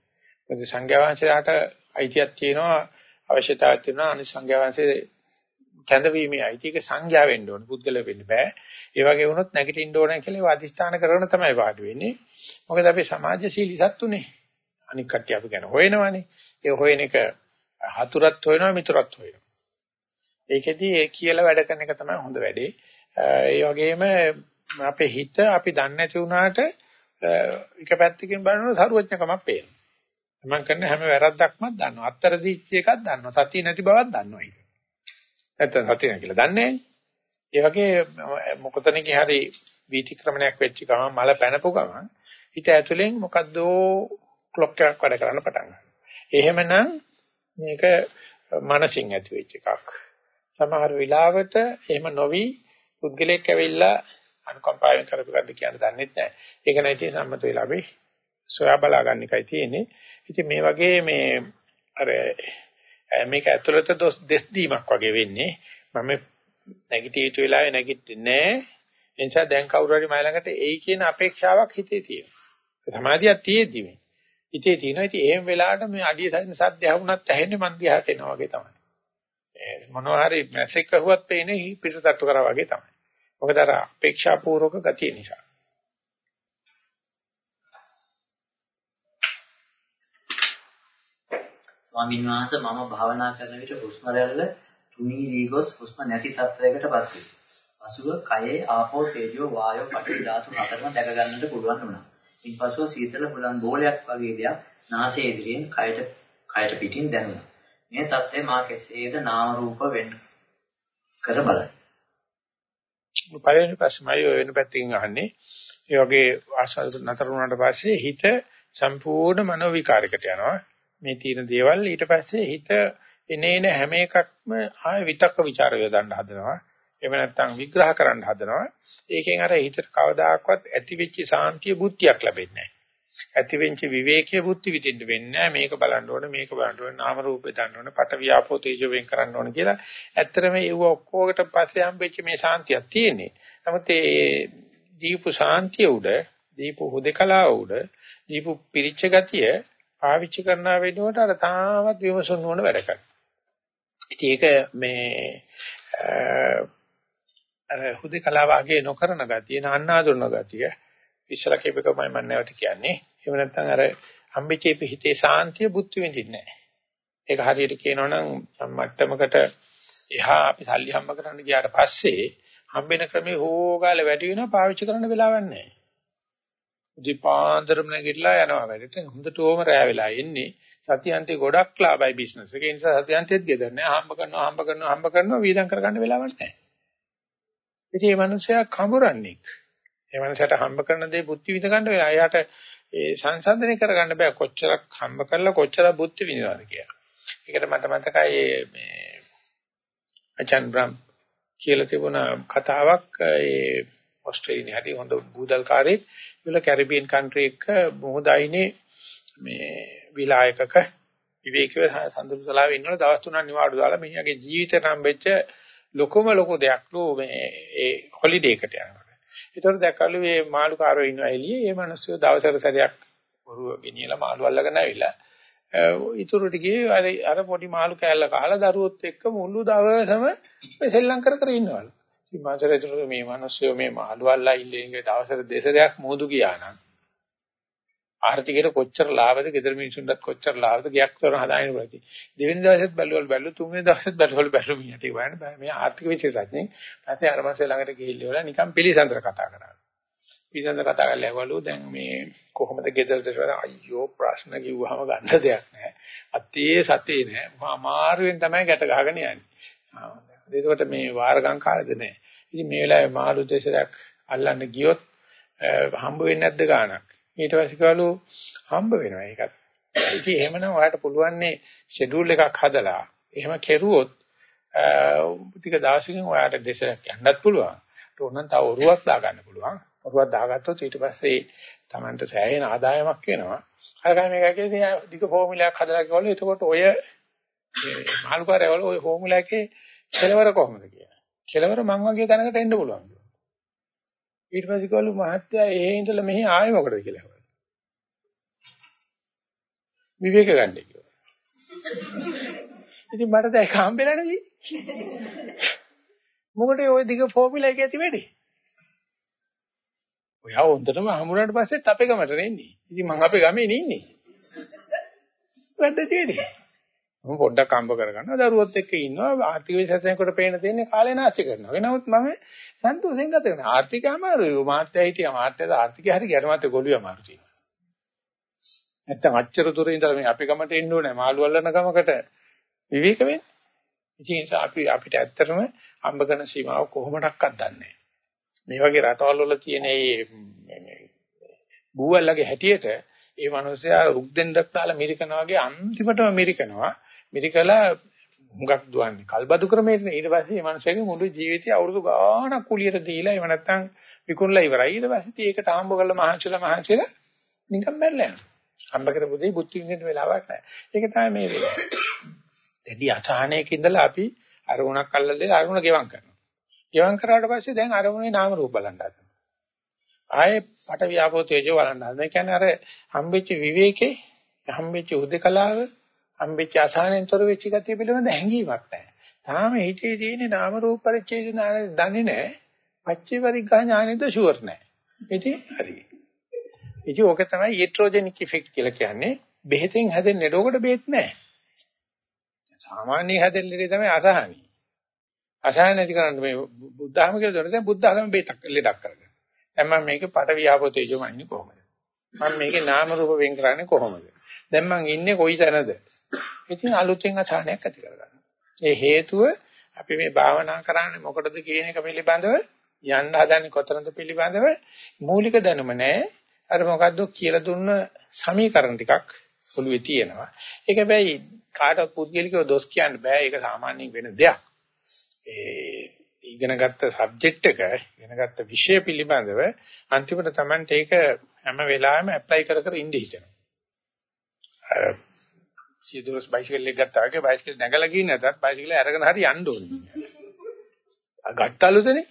මොකද සංඝයා වහන්සේලාට අයිතියක් තියෙනවා අවශ්‍යතාවයක් තියෙනවා. අනිත් සංඝයා වහන්සේ කැඳවීමේ අයිති ඒක සංඥා වෙන්න ඕන. පුද්ගල වෙන්න බෑ. ඒ වගේ වුණොත් නැගිටින්න ඕන කියලා ඒවා අදිස්ථාන කරගෙන තමයි වාඩි වෙන්නේ. මොකද අපි සමාජශීලී සත්තුනේ. අනික් කට්ටිය අපි ගැන හොයනවානේ. ඒ හොයන එක හතුරත් හොයනවා මිතුරත් හොයනවා. ඒකෙදි ඒ කියලා වැඩ කරන එක තමයි හොඳ වැඩේ. ඒ වගේම අපේ හිත අපි දන්නේ නැති වුණාට එක පැත්තකින් බලනකොට සරුවඥකමක් පේනවා. මම කරන හැම වැරද්දක්ම දන්නවා. අත්තර දීච්ච එකක් දන්නවා. සතිය නැති බවක් දන්නවා ඒක. නැත්තම් සතිය නැහැ කියලා දන්නේ නැහැ. ඒ වගේ මොකතනකේ හරි වීතික්‍රමණයක් වෙච්ච ගමන් මල පැනපු ගමන් හිත ඇතුලෙන් මොකද්ද ක්ලොක් එකක් වැඩ කරන්න පටන් ගන්නවා. එහෙමනම් මේක මනසින් ඇති වෙච්ච එකක්. සමහර වෙලාවට එහෙම නොවි පුද්ගලයෙක් ඇවිල්ලා අනුකම්පාවෙන් කරපු කියන්න දන්නේ නැහැ. ඒක නැති සම්මත වෙලා අපි සොයා බලා ගන්න එකයි තියෙන්නේ. ඉතින් මේ වගේ මේ අර මේක ඇතුළත දොස් දෙස් දීමක් වගේ වෙන්නේ. මම නැගිටිය යුතු වෙලාවේ නැගිටින්නේ නැහැ. ඒ නිසා දැන් කවුරු හරි මයි ළඟට එයි කියන අපේක්ෂාවක් හිතේ තියෙනවා. සමාධියක් තියෙද්දි මේ. හිතේ තියෙනවා. ඉතින් එහෙම වෙලාවට මේ අඩිය සයින් සද්ද ඇහුණත් ඇහෙන්නේ මන් දිහාට එනවා වගේ තමයි. මොනවා හරි මැසේජ් කරුවත් පේන්නේ පිටතට්ටු කරා වගේ තමයි. මොකද අර අපේක්ෂා පූර්වක ගතිය නිසා. ස්වාමීන් වහන්සේ මම භාවනා කරන විට හුස්ම රැල්ල තුනී වී ගොස් හුස්ම නැති තත්වයකටපත් වේ. පසුව කයේ ආපෝ තේජෝ වායෝ පඨවි ධාතු හතරම දැක ගන්නට පුළුවන් වුණා. ඉන්පසුව සීතල හුලන් බෝලයක් වගේ දෙයක් නාසයේ ඉදිරියෙන් කයට කයට පිටින් දැනුණා. මේ தත්ත්වය මා කෙසේද නාම රූප වෙන් කර බලයි. පළවෙනි ප්‍රශ්නයි ඔය වෙන පැත්තකින් අහන්නේ. ඒ වගේ ආශාස නතර වුණාට පස්සේ හිත සම්පූර්ණ මනෝ විකාරයකට යනවා. මේ තියෙන දේවල් ඊට පස්සේ හිත එනේන හැම එකක්ම ආය විතක්ක ਵਿਚාර යොදන්න හදනවා. එහෙම නැත්නම් විග්‍රහ කරන්න හදනවා. ඒකෙන් අර හිතට කවදාකවත් ඇතිවෙච්ච සාන්තිය බුද්ධියක් ලැබෙන්නේ නැහැ. ඇතිවෙච්ච විවේකයේ බුද්ධි විදින්න වෙන්නේ මේක බලන්න ඕනේ මේක බලන්න ඕනේ නාම රූපේ දන්න ඕනේ පට වියාපෝ තේජෝ වෙන් කරන්න ඕනේ කියලා ඇත්තටම ඒව ඔක්කොකට පස්සේ හම්බෙච්ච මේ සාන්තියක් තියෙන්නේ. නමුත් ඒ දීපු සාන්තිය උඩ දීපු හුදකලාව උඩ දීපු පිරිච්ච ගතිය පාවිච්චි කරන වෙනකොට අර තාමත් විමසුන් නොවන වැඩ කරනවා. ඉතින් ඒක මේ අර හුදේකලාව අගේ නොකරන ගතිය, නාන්නාඳුන ගතිය ඉස්සර කේපකමයි මම නැවත කියන්නේ. එහෙම නැත්නම් අර හම්බෙච්චේ හිතේ සාන්තිය බුද්ධ විඳින්නේ නැහැ. ඒක හරියට කියනවනම් මට්ටමකට එහා අපි සල්ලි හම්බ කරන්න ගියාට පස්සේ හම්බෙන ක්‍රමේ හොගාල වැඩි වෙනවා පාවිච්චි කරන්න වෙලාවක් නැහැ. දීපාන්දරම නැගිටලා යනවා වැඩට. හොඳට ඕම රෑ වෙලා එන්නේ. සතියන්තේ ගොඩක් ලාභයි බිස්නස් එකේ. ඒ නිසා සතියන්තෙත් ගෙදර නෑ. හම්බ කරනවා, හම්බ කරනවා, හම්බ කරනවා වීදම් කරගන්න වෙලාවක් නැහැ. ඉතින් මේ මිනිස්සයා කඹරන්නේ. මේ මිනිසට හම්බ කරන දේ බුද්ධි විඳ ගන්න වෙලා. එයාට ඒ සංසන්දනය කරගන්න බෑ. කොච්චරක් හම්බ කරලා කොච්චර බුද්ධි විඳිනවද කියලා. ඒකට මට මතකයි මේ අචන් බ්‍රම් කියලා තිබුණ කතාවක් ඒ ඕස්ට්‍රේලියාවේ හරි හොඳ බූදල්කාරයෙක් ඉවල කැරිබියන් කන්ට්‍රි එක මොහොදයිනේ මේ විලායකක විවේකීව සඳුසලාවේ ඉන්නකොට දවස් තුනක් නිවාඩු දාලා මිනිහාගේ ජීවිතේට හම්බෙච්ච ලොකුම ලොකු දෙයක් ලෝ මේ ඒ හොලිඩේ එකට යනවා. ඒතකොට දැක්කලු මේ මාළුකාරයෝ ඉන්නවා එළියේ මේ මිනිස්සු දවසකට සැරයක් වරුව ගෙනියලා මාළු අල්ලගෙන ආවිලා ඉතුරු ටිකේ අර අර පොඩි මාළු කෑල්ල කාලා දරුවොත් එක්ක මුළු දවසම සෙල්ලම් කර කර ඉන්නවලු. මාසරේතුළු මේ මිනිස්සු මේ මාළුවල්ලා ඉන්නේ දවසට දෙසරයක් මොහොදු ගියා නම් ආර්ථිකයට කොච්චර ලාභද ගෙදර මිනිසුන්ටත් කොච්චර ලාභද ගයක් තොරන හදාගෙන ඉවරයි. දෙවෙනි දවසෙත් බැලුවල් බැලු තුන්වෙනි දවසෙත් බැලුවල් බැලු මිනිහට වයන් බෑ මේ ආර්ථික විශේෂඥෙන් පස්සේ අර මාසේ ළඟට ගිහිල්ලා නිකන් පිළිසඳර කතා කරා. පිළිසඳර කතා කරලා ඇහවලු දැන් මේ කොහොමද ගෙදරට අයියෝ ප්‍රශ්න කිව්වහම ගන්න දෙයක් නැහැ. අතේ සතේ නැහැ. අමාරුවෙන් තමයි ගැට ගහගෙන යන්නේ. ඒකට මේ වාරගම් කාලෙද නැහැ. ඉතින් මේ වෙලාවේ මාළු දෙසරක් අල්ලන්න ගියොත් හම්බ වෙන්නේ නැද්ද ගාණක්. ඊට පස්සේ කවලු හම්බ වෙනවා ඒකත්. ඉතින් එහෙමනම් ඔයාලට පුළුවන්නේ ෂෙඩියුල් එකක් හදලා එහෙම කෙරුවොත් ටික දවසකින් ඔයාලට දෙසරක් යන්නත් පුළුවන්. ඕනනම් තව ඔරුවක් දාගන්න පුළුවන්. ඔරුවක් දාගත්තොත් ඊට පස්සේ Tamanට සෑහෙන ආදායමක් වෙනවා. අර ගම මේක කියන්නේ දිග ෆෝමියුලාවක් හදලා කිව්වලු එතකොට ඔය මාළුකාරයවල ඔය ෆෝමියුලා එකේ කෙලවර කොහොමද කියලා. කෙලවර මං වගේ තැනකට එන්න පුළුවන්. ඊට පස්සේ කවලු මහත්තයා එහෙ ඉඳලා මෙහි ආයෙ මොකටද කියලා අහුවා. විවේක ගන්න කිව්වා. ඉතින් මට දැන් හම්බෙලා නෙවි. මොකද ওই දිග ෆෝමියුලා එක ඇති වෙන්නේ? ඔයා හොඳටම හමුනාට පස්සෙත් අපේ ගමට නෙන්නේ. ඉතින් මම අපේ ගමේ නෙන්නේ. වැඩ තියෙන්නේ. මම පොඩ්ඩක් අම්බ කරගන්නවා දරුවොත් එක්ක ඉන්නවා ආර්ථික විශේෂයෙන්කට පේන තියෙන්නේ කාලේ නාස්ති කරනවා. වෙනමුත් මම සන්තෝෂෙන් ගත කරනවා. ආර්ථික අමාරුයි. මාත්‍ය හිටියා මාත්‍යද ආර්ථිකය හරි ගැරමත් ගොළුවේ අමාරු තියෙනවා. නැත්තම් අච්චර දුර ඉඳලා මේ අපි ගමට එන්න ඕනේ මාළු අල්ලන ගමකට විවේක වෙන්න. ඉතින් අපි අපිට ඇත්තටම අම්බ කරන සීමාව කොහොමඩක්වත් දන්නේ නැහැ. මේ වගේ රටවල් වල තියෙන මේ බූවල්ලගේ හැටියට ඒ මිනිස්සයා රුක් දෙන්නක් දාලා මිරිකනවා වගේ අන්තිමටම මිරිකනවා. මිරිකලා හුඟක් දුවන්නේ. කල්බදු ක්‍රමයට ඊට පස්සේ මේ මිනිස්සයාගේ මුළු ජීවිතය අවුරුදු ගාණක් කුලියට දීලා එහෙම නැත්නම් විකුණලා ඉවරයි. ඊට පස්සේ ඒකට ආම්බ කරලා මහන්සිලා මහන්සිලා නිකන් මැරලා යනවා. අම්බ කරපු දෙයි බුද්ධි විඳින්න වෙලාවක් නැහැ. ඒක තමයි මේ වෙලාව. දැඩි අසහනයක ඉඳලා අපි අරමුණක් අල්ලලා දෙලා අරමුණ ගෙවම් කරනවා. ගෙවම් කරාට පස්සේ දැන් අරමුණේ නාම රූප බලන්න හදනවා. ආයේ පට වියාපෝ තේජෝ බලන්න හදනවා. ඒ කියන්නේ අර හම්බෙච්ච විවේකේ හම්බෙච්ච උදකලාව හම්බෙච්ච අසහනෙන්තර වෙච්ච ගතිය පිළිබඳ හැඟීමක් නැහැ. තාම හිතේ තියෙන නාම රූප පරිච්ඡේද දන්නේ නැහැ. පච්චේ පරිග්‍රහ ඥානෙද ෂුවර් නැහැ. ඉතින් හරි. ඉතින් ඕක තමයි ඊට්‍රොජෙනික් ඉෆෙක්ට් කියලා කියන්නේ. බෙහෙතෙන් හැදෙන ලෙඩකට බෙහෙත් නැහැ. සාමාන්‍ය හැදෙන ලෙඩේ තමයි අසහනයි. අසහන නැති කරන්න මේ බුද්ධාම කියලා දෙනවා. දැන් බුද්ධාගම බෙහෙතක් ලෙඩක් කරගන්න. දැන් මම මේක පට වියාපෝ තේජෝ මන්නේ කොහොමද? මම මේකේ නාම රූප වෙන් කරන්නේ කොහොමද? දැන් මං ඉන්නේ කොයි තැනද? ඉතින් අලුතෙන් අසහනයක් ඇති කරගන්න. ඒ හේතුව අපි මේ භාවනා කරන්නේ මොකටද කියන එක පිළිබඳව යන්න හදන්නේ කොතනද පිළිබඳව මූලික දැනුම නැහැ. අර මොකද්ද කියලා දුන්න සමීකරණ ටිකක් ඔළුවේ තියෙනවා. ඒක හැබැයි කාටවත් පුද්ගලිකව දොස් කියන්න බෑ. ඒක සාමාන්‍යයෙන් වෙන දෙයක්. ඒ ඉගෙනගත්ත සබ්ජෙක්ට් එක ඉගෙනගත්ත විෂය පිළිබඳව අන්තිමට Tamante ඒක හැම වෙලාවෙම ඇප්ලයි කර කර ඉඳී හිතෙනවා. සියදොස් බයිසිකල් එක ගත්තා වගේ බයිසිකල් නැගලා ගිහින් නැතත් බයිසිකල් අරගෙන හරි යන්න ඕනේ. ආ ගත්තලුදනේ.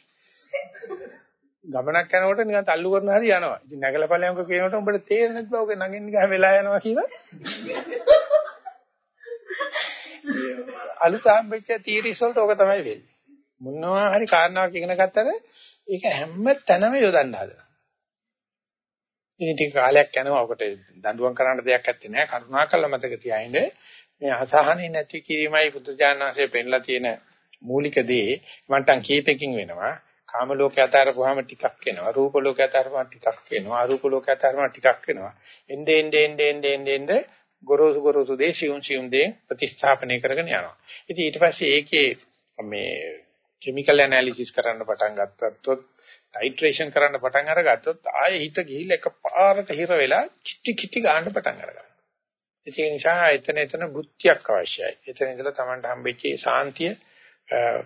ගමනක් යනකොට නිකන් තල්ලු කරන හරි යනවා. ඉතින් නැගලා ඵලයන්ක කියනකොට උඹට තේරෙන්නේ නැද්ද ඔක නගින්න ගහ වෙලා යනවා කියලා? අලුත් ආම්බෙච්ච තීරිස් වලට ඕක තමයි වෙන්නේ. මොනවා හරි කාරණාවක් ඉගෙන ගත්තට ඒක හැම තැනම යොදන්න හදනවා. ඉතින් ටික කාලයක් යනවා ඔකට දඬුවම් කරන්න දෙයක් නැත්තේ නෑ කරුණාකරලා මතක තියාගන්න. මේ අසහනෙ නැති කිරීමයි බුදුජානනාංශයේ පෙන්ලා තියෙන මූලික දේ. මන්ටන් කීපකින් වෙනවා. කාම ලෝකේ අතාරපුවාම ටිකක් එනවා. රූප ලෝකේ අතාරපුවාම ටිකක් එනවා. අරූප ලෝකේ අතාරපුවාම ටිකක් එනවා. එnde ende ende ende ende ende ගොරෝසු ගොරෝසු දේ සියුම් සියුම් දේ ප්‍රතිස්ථාපනය කරගෙන යනවා. ඉතින් ඊට පස්සේ ඒකේ මේ කිමිකල් ඇනලිසිස් කරන්න පටන් ගත්තොත් ටයිට්‍රේෂන් කරන්න පටන් අරගත්තොත් ආයේ හිත ගිහිල්ලා එකපාරට හිර වෙලා කිටි කිටි ගන්න පටන් අරගන්නවා. ඒ නිසා එතන එතන බුද්ධියක් අවශ්‍යයි. එතන ඉඳලා Tamanට හම්බෙච්ච සාන්තිය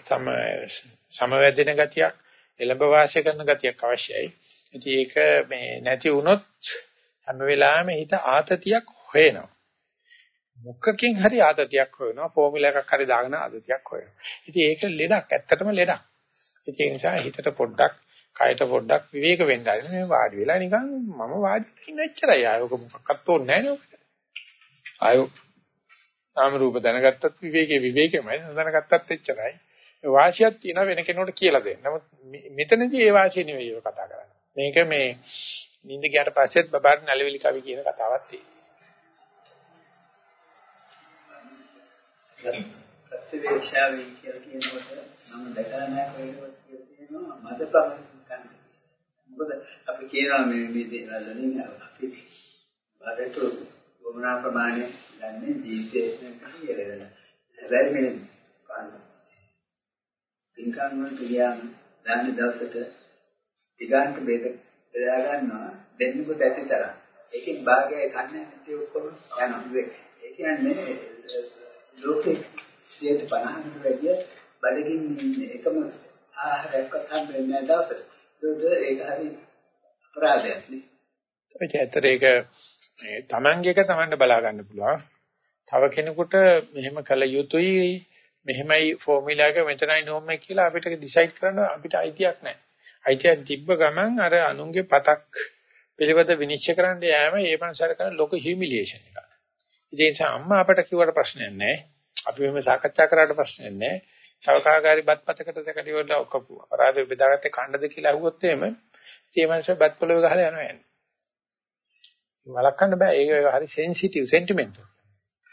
සම සමවැදෙන ගතියක් එළඹ වාසය කරන ගතියක් අවශ්‍යයි. ඉතින් ඒක මේ නැති වුණොත් හැම වෙලාවෙම හිත ආතතියක් හොයනවා. මොකකින් හරි ආතතියක් හොයනවා ෆෝමියුලා එකක් හරි දාගෙන ආතතියක් හොයනවා. ඉතින් ඒක ලෙඩක් ඇත්තටම ලෙඩක්. ඒ නිසා හිතට පොඩ්ඩක් කයට පොඩ්ඩක් විවේක වෙන්න ආරින මේ වාඩි වෙලා නිකන් මම වාඩි ඉන්න එච්චරයි ආයෝක මොකක්වත් ඕනේ නැහැ නේ ආයෝ නාම රූප දැනගත්තත් විවේකේ විවේකෙමයි දැනගත්තත් එච්චරයි වාසියක් තියෙන වෙන කෙනෙකුට කියලා දෙන්න. නමුත් මෙතනදී ඒ වාසිය නෙවෙයි ඔය කතා කරන්නේ. මේක මේ නිින්ද ගියාට පස්සෙත් බබාට නැලවිලි කවි කියන කතාවක් තියෙනවා. ප්‍රතිවේක්ෂාවී කියලා කියනකොට මම දැකලා නැහැ කොහෙවත් කියනවා මදපම මොකද අපි කියනවා මේ මේ දේවල් වලින් අපි බඩට වමනා ප්‍රමාණය ගන්න ජීවිතේ කියලා. හැබැයි මේ පින්කම් වලට ගියාම දාන දවසට ඊගාන්ට බෙද බෙදා ගන්නවා දෙන්නෙකුට ඇති තරම්. ඒකෙන් භාගය කන්නේ නැති ඔක්කොම යනවා. ඒ කියන්නේ ලෝකේ 150කට වැඩිය බඩගින් එකම ආහාරයක්වත් හම්බෙන්නේ නැහැ දවසට. ඒක හරි අපරාධයක් නේ. ඒක ඇත්තට ඒක මේ Tamange එක Tamanට බලා ගන්න පුළුවන්. තව කෙනෙකුට මෙහෙම කළ යුතුයි මෙහෙමයි ෆෝමියුලා එක මෙතනයි නෝම් එක කියලා අපිට ඩිසයිඩ් කරන්න අපිට අයිතියක් නැහැ. අයිතියක් තිබ්බ ගමන් අර අනුන්ගේ පතක් පිළිවෙත විනිශ්චය කරන්න යෑම ඒ මනසට කරන ලොකු හියුමිලියේෂන් එකක්. ඒ නිසා අම්මා අපට කිව්වට ප්‍රශ්නයක් නැහැ. අපි මෙහෙම සාකච්ඡා කරාට ප්‍රශ්නයක් නැහැ. සවකාකාරී බත්පතකට දැකලා ඉවරලා ඔක්කපු අපරාධ බෙදාගත්තේ කණ්ඩද කියලා අහුවොත් එහෙම ඒ මනුස්සය බත් පොළවේ ගහලා යනවා යන්නේ. වළක්වන්න බෑ. ඒක හරි සෙන්සිටිව් සෙන්ටිමන්ට්.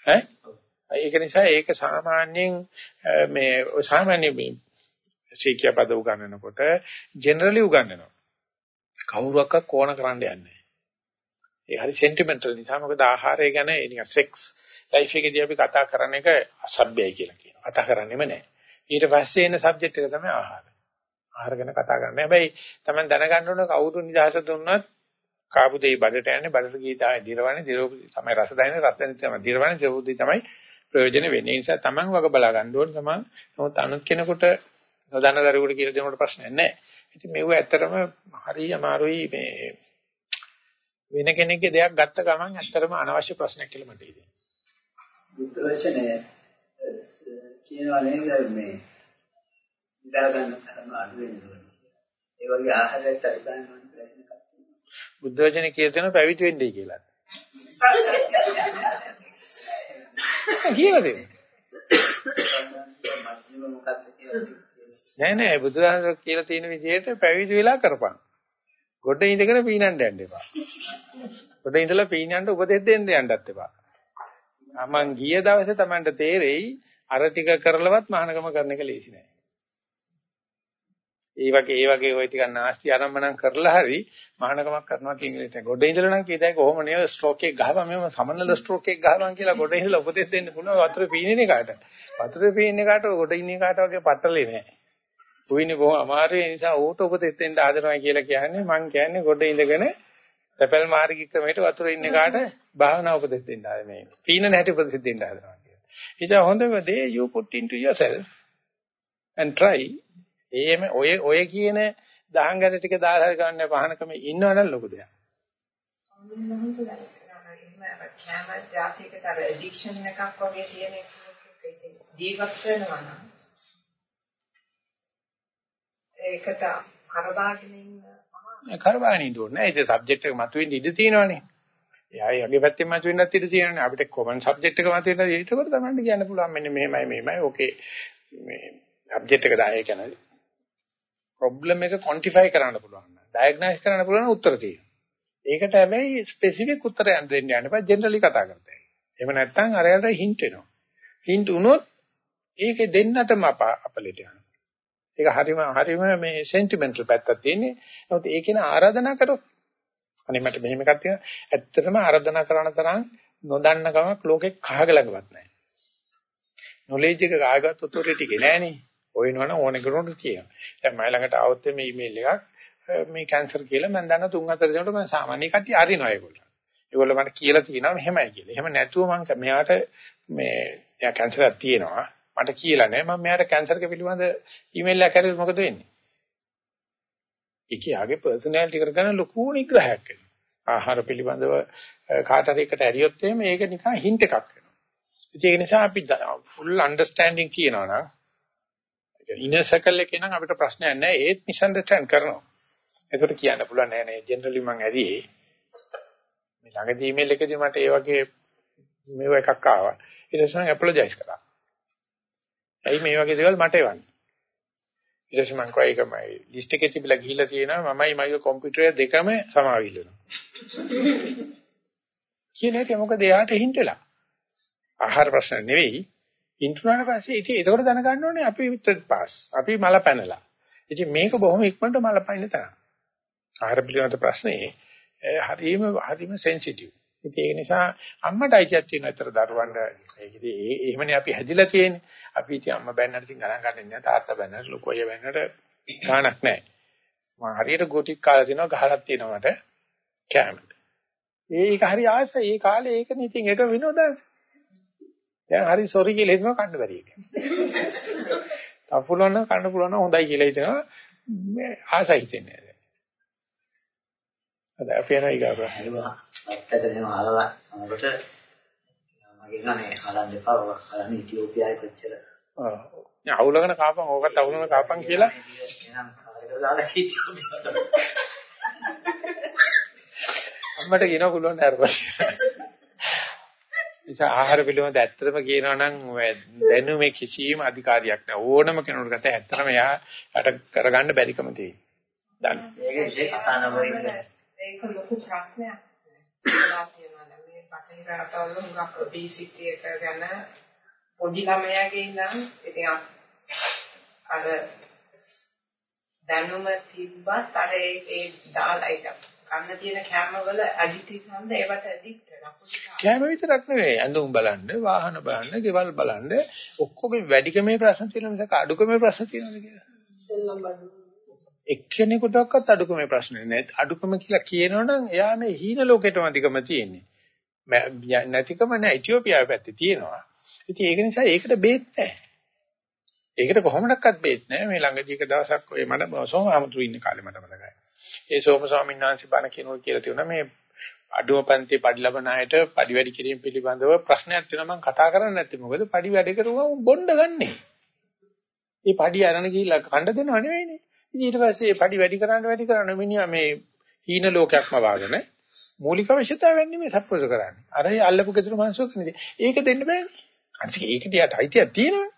ඈ? ඒක නිසා ඒක සාමාන්‍යයෙන් මේ සාමාන්‍ය මේ ශීක්‍ය පද උගන්වනකොට ජෙනරලි උගන්වනවා. කවුරුවක්වත් කෝණ කරන්න යන්නේ නැහැ. ඒ හරි සෙන්ටිමන්ටල් නිසා මොකද ආහාරය ගැන නිකන් සෙක්ස් ලයිෆ් එකේදී අපි කතා කරන එක අසභ්‍යයි කියලා කියනවා. කතා කරන්නේම නැහැ. ඊට පස්සේ එන සබ්ජෙක්ට් එක තමයි ආහාර. ආහාර ගැන කතා කරන්නේ. හැබැයි තමයි දැනගන්න ඕන කවුරු නිදහස දුන්නත් කාපු දෙයි බඩට යන්නේ බඩට ගිය තමයි දිරවන්නේ දිරවපු තමයි රස දැනෙන්නේ රස දැනෙන්නේ තමයි දිරවන්නේ දිරවපු තමයි ප්‍රයෝජන වෙන්නේ. ඒ නිසා Taman වග බලා ගන්න ඕන තමන් නමුත් අනුත් කෙනෙකුට නොදන්න දරුවෙකුට කියලා දෙනකොට ප්‍රශ්නයක් නැහැ. ඉතින් මේව ඇත්තටම හරි අමාරුයි මේ වෙන කෙනෙක්ගේ දෙයක් ගත්ත ගමන් ඇත්තටම අනවශ්‍ය ප්‍රශ්නයක් කියලා මට හිතෙනවා. කියනවා නේද මේ ඉඳා ගන්න තරම අඩු වෙනවා. ඒ වගේ ආහාරයක් අරිගන්න ඕන කියලා එකක් තියෙනවා. බුද්ධ වචනේ කියන පැවිදි වෙන්නයි කියලා. කියලා දෙන්න. නෑ නෑ බුදුහාමර කියලා තියෙන විදිහට පැවිදි වෙලා කරපන්. ගොඩ ඉඳගෙන පීනන්න යන්න එපා. ගොඩ ඉඳලා පීනන්න උපදෙස් දෙන්න යන්නත් එපා. මම ගිය දවසේ Tamanට තේරෙයි අර ටික කරලවත් මහානකම කරන එක ලේසි නෑ. ඒ වගේ ඒ වගේ ওই ටික නාස්ති ආරම්භණම් කරලා හරි මහානකමක් කරනවා කියන එක. ගොඩ ඉඳලා නම් කීයදයි කොහොම නේ ස්ට්‍රෝක් එක ගහපන් මෙහෙම සමනල ස්ට්‍රෝක් එක ගහපන් කියලා ගොඩ ඉඳලා උපදෙස් දෙන්න පුළුවන් වතුර පීනින එකට. වතුර පීනින එකට ගොඩ ඉන්න එකට වගේ පටලේ නෑ. උයිනේ බොහොම අමාරුයි නිසා ඌට උපදෙස් දෙන්න ආදරනවා කියලා කියන්නේ මං කියන්නේ ගොඩ ඉඳගෙන තැපැල් මාර්ගික ක්‍රමයට වතුර ඉන්න එකට භාවනා උපදෙස් දෙන්න ආවේ මේ. පීනන හැටි උපදෙස් දෙන්න ආදරනවා කියලා. ඉතින් හොඳම දේ you put into yourself and try එහෙම ඔය ඔය කියන දහංගන ටික දාලා ගන්න පහනකම ඉන්නවනම් ලොකු දෙයක්. ඒකට කරබාගෙන ඉන්න කරබාගෙන ඉන්න ඕනේ. ඒ සබ්ජෙක්ට් එක මතුවෙන්න ඉඩ තියෙනවනේ. එයා යගේ පැත්තෙන් මතුවෙන්නත් ඉඩ තියෙනවනේ. අපිට කොමන් සබ්ජෙක්ට් එක මතුවෙන්න ඒකට තමයි කියන්න පුළුවන් මෙන්න මෙහෙමයි මෙහෙමයි. ඕකේ මේ සබ්ජෙක්ට් එක දාය කියන්නේ ප්‍රොබ්ලම් එක ක්වොන්ටිෆයි කරන්න පුළුවන්. ඩයග්නොස් කරන්න පුළුවන් උත්තර තියෙනවා. ඒකට හැබැයි ස්පෙસિෆික් උත්තරයක් දෙන්න යන්න එපා ජෙනරලි කතා කරන්න. එහෙම නැත්නම් අරයට හින්ට් වෙනවා. හින්ට් වුණොත් ඒකේ දෙන්නටම අප අපලෙට යනවා. ඒක හරිම හරිම මේ සෙන්ටිමන්ටල් පැත්තක් තියෙන්නේ. නමුත් ඒකේන ආරාධනා කරොත් අනේ මට මෙහෙම එකක් තියෙනවා. ඇත්තටම ආරාධනා කරන තරම් නොදන්න කමක් ලෝකේ කහක ළඟවත් නැහැ. නොලෙජ් එක කාගවත් ඔතොරිටි එක නෑනේ. හොයනවනම් ඕනේ කරනකොට කියනවා. දැන් මම ළඟට ආවොත් මේ ඊමේල් එකක් මේ කැන්සර් කියලා මම දන්න තුන් හතර දෙනෙකුට මම සාමාන්‍ය කට්ටිය අරිනවා ඒගොල්ලෝ. ඒගොල්ලෝ මට කියලා තියෙනවා මෙහෙමයි කියලා. එහෙම නැතුව මම මෙයාට මේ එයා කැන්සරයක් තියෙනවා. මට කියලා නෑ මම මෙයාට කැන්සර් එක පිළිබඳ ඊමේල් එකක් කරේ මොකද වෙන්නේ? ඒකේ පර්සනැලිටි කරගෙන ලොකු නිග්‍රහයක් කරනවා. ආහාර පිළිබඳව කාට හරි එකට ඇරියොත් එහෙම ඒක නිකන් හින්ට් එකක් වෙනවා. ඒක නිසා අපි ෆුල් අන්ඩර්ස්ටෑන්ඩින් කියනවා නම් ඉනර් සර්කල් එකේ නම් අපිට ප්‍රශ්නයක් නැහැ ඒත් මිස්અන්ඩර්ස්ටෑන්ඩ් කරනවා. ඒකට කියන්න පුළුවන් නෑ නෑ ජෙනරලි මම ඇරියේ මේ ළඟදී ඊමේල් එකදී මට ඒ වගේ මේව එකක් ආවා. ඊට පස්සේ මම ඇපොලොජයිස් කරා. ඇයි මේ වගේ දේවල් මට එවන්නේ? ඊට පස්සේ මම කෝ ඒකමයි ලිස්ට් එකේ තිබිලා ගිහිල්ලා තියෙනවා මමයි මගේ කම්පියුටරය දෙකම සමාවිල් වෙනවා. කියන එක මොකද එයාට හින්ට් වෙලා. ආහාර ප්‍රශ්න නෙවෙයි ඉන්ටර්නල් පස්සේ ඉතින් ඒකෝර දැනගන්න ඕනේ අපි විතර පාස්. අපි මල පැනලා. ඉතින් මේක බොහොම ඉක්මනට මල පයින්න තරම්. ආහාර පිළිබඳ ප්‍රශ්නේ හරිම හරිම සෙන්සිටිව්. ඉතින් ඒක නිසා අම්මට අයිතියක් තියෙන අතර දරුවන්ට ඒකදී ඒ එහෙමනේ අපි හැදිලා තියෙන්නේ. අපි ඉතින් අම්මා බැන්නට ඉතින් ගණන් ගන්න නෑ තාත්තා බැන්නට ලොකු අය බැන්නට ගාණක් නෑ. මම හරියට ගෝටික් කාලා තිනවා ගහලක් තියෙනවා මට කැමරේ. ඒක හරි ආසයි. ඒ කාලේ ඒකනේ ඉතින් එක විනෝදයක්. දැන් හරි සොරි කියලා හිතනවා කන්න බැරි එක. තපුලන කන්න පුළුවන් නම් හොඳයි කියලා හිතනවා මේ ආසයි හිතෙන්නේ නැහැ. අද අපි යනවා ඊගාව. ඒවා ඇත්තට එහෙම අහලා අනකොට මගේ ගානේ හලන්න එපා ඔය හලන්න ඉතියෝපියාවේ කොච්චර. ආ. අවුලගෙන කාපන් ඕකට අවුලගෙන කාපන් කියලා. එහෙනම් කාර්යකට දාලා ඉතියෝපියාව. අම්මට කියනවා පුළුවන් නෑ. නිසා ආහාර පිළිබඳ ඇත්තටම කියනවා නම් දැනුමේ කිසිම අධිකාරියක් නැහැ. ඕනම කෙනෙකුට ගත ඇත්තටම එයාට කරගන්න බැරිකම තියෙනවා. දන්න. ඒක විශේෂ කතා නවරින්ද. ඒක ලොකු ප්‍රශ්නයක්. වෙලා තියෙනවා දැන් මේ බටහිර රටවල හුඟක් ඔබේසිටි එක ගැන පොඩි ළමයාගේ ඉඳන් ඉතින් අර දැනුම තිබ්බත් අර ඒ දාලා ඒක කන්න තියෙන කැම වල ඇඩිටිව් හන්ද ඒවට ඇඩික්ට් වෙනවා. කැම විතරක් නෙවෙයි ඇඳුම් බලන්න, වාහන බලන්න, ගෙවල් බලන්න ඔක්කොගේ වැඩිකමේ ප්‍රශ්න තියෙනවා මිසක අඩුකමේ ප්‍රශ්න තියෙනවද කියලා. සෙල්ලම් බලන්න. එක්කෙනෙකුටවත් අඩුකමේ ප්‍රශ්නේ නැහැ. අඩුකම කියලා කියනවනම් එයා මේ හීන ලෝකෙටම අධිකම තියෙන්නේ. නැතිකම නෑ ඉතියෝපියාවේ පැත්තේ තියෙනවා. ඉතින් ඒක නිසා ඒකට බේත් නැහැ. ඒකට කොහොමඩක්වත් බේත් නැහැ. මේ ළඟදී එක දවසක් ඔය මට සෝමහමුතු ඉන්න කාලේ මට මතකයි. ඒ සෝම ස්වාමීන් වහන්සේ බණ කියනවා කියලා තියෙනවා මේ අඩුව පන්ති පඩි ලබන අයට පඩි වැඩි කිරීම පිළිබඳව ප්‍රශ්නයක් තියෙනවා මම කතා කරන්නේ නැත්තේ මොකද පඩි වැඩ කරුවා බොණ්ඩ ගන්නෙ. මේ පඩි අරන් ගිහිල්ලා කණ්ඩ දෙනව නෙවෙයිනේ. ඉතින් ඊට පස්සේ පඩි වැඩි කරන්න වැඩි කරන්න මිනිහා මේ හීන ලෝකයක්ම වාගෙන මූලික අවශ්‍යතාවයන් නෙමෙයි සප්පෝස් කරන්නේ. අර අල්ලපු ගෙදර මනුස්සයෙක් නෙදී. ඒක දෙන්න බෑනේ. අනිත් ඒකට යට අයිතියක් තියෙනවා.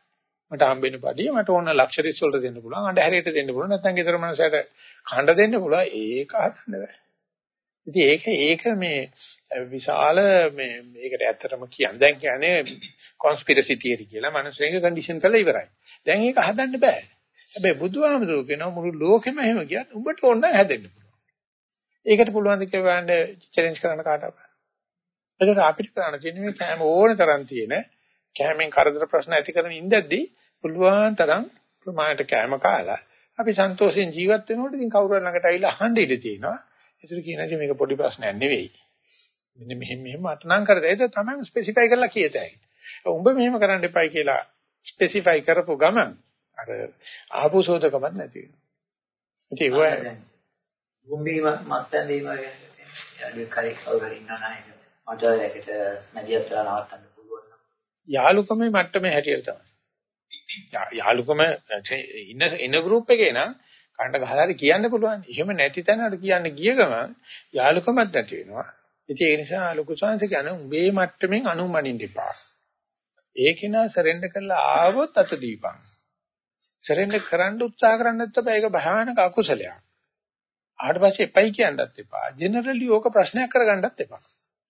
මට හම්බෙන්න පඩිය මට ඕන ලක්ෂරිස් වලට දෙන්න පුළුවන්. අඬ හැරයට දෙන්න පුළුවන්. නැත්නම් ගෙදර මනුස්සයට කණ්ඩ දෙන්න පුළුවන්. ඒක හදන්න බෑ. ඉතින් ඒක ඒක මේ විශාල මේ මේකට ඇත්තටම කියන්නේ දැන් කියන්නේ කොන්ස්පිරසි තියරි කියලා මිනිස්සුන්ගේ කන්ඩිෂන් කරලා ඉවරයි. දැන් ඒක හදන්න බෑ. හැබැයි බුදුහාමුදුරුවෝ කියනවා මුළු ලෝකෙම එහෙම ගියත් උඹට ඕන නම් හැදෙන්න පුළුවන්. ඒකට පුළුවන් ද කියලා චැලෙන්ජ් කරන්න කාටවත්. ඒකට අපිට කරන්න තියෙන්නේ මේ කෑම ඕන තරම් තියෙන කෑමෙන් කරදර ප්‍රශ්න ඇති කරගෙන ඉඳද්දී පුළුවන් තරම් ප්‍රමාණයට කෑම කාලා අපි සන්තෝෂෙන් ජීවත් වෙනකොට ඉතින් කවුරු හරි ළඟට ඇවිල්ලා අහන්න ඉඩ තියෙනවා. ඒසර කියනවා මේක පොඩි ප්‍රශ්නයක් නෙවෙයි. මෙන්න මෙහෙම මෙහෙම අතනම් කරද ඒක තමයි ස්පෙસિෆයි කරලා කියතයි. උඹ මෙහෙම කරන්න එපයි කියලා ස්පෙસિෆයි කරපු ගමන් අර ආපු සෝදකමක් නැති වෙනවා. ඉතින් ඒක ගුම්බීම මත්පැන් දීම කියන්නේ කරේ කවුරු ඉන්නා නැහැ. මට ඒකට මැදිහත් වෙලා නවත්තන්න පුළුවන්. යාළුකමේ මට්ටමේ හැටියට තමයි. යාළුකම ඉන්න ඉන්න ගෲප් එකේ නම් කණ්ඩ ගහලා හරි කියන්න පුළුවන්. එහෙම නැති තැනකට කියන්න ගිය ගමන් යාළුකමක් නැති වෙනවා. ඉතින් ඒ නිසා ලොකු සංස කියන උඹේ මට්ටමින් අනුමනින්න එපා. ඒකේ නා සරෙන්ඩර් කරලා ආවොත් අත දීපන්. සරෙන්ඩර් කරන්න උත්සාහ කරන්නේ නැත්නම් ඒක භයානක අකුසලයක්. ආවට පස්සේ එපයි කියන්නත් එපා. ජෙනරලි ඕක ප්‍රශ්නයක් කරගන්නත් එපා.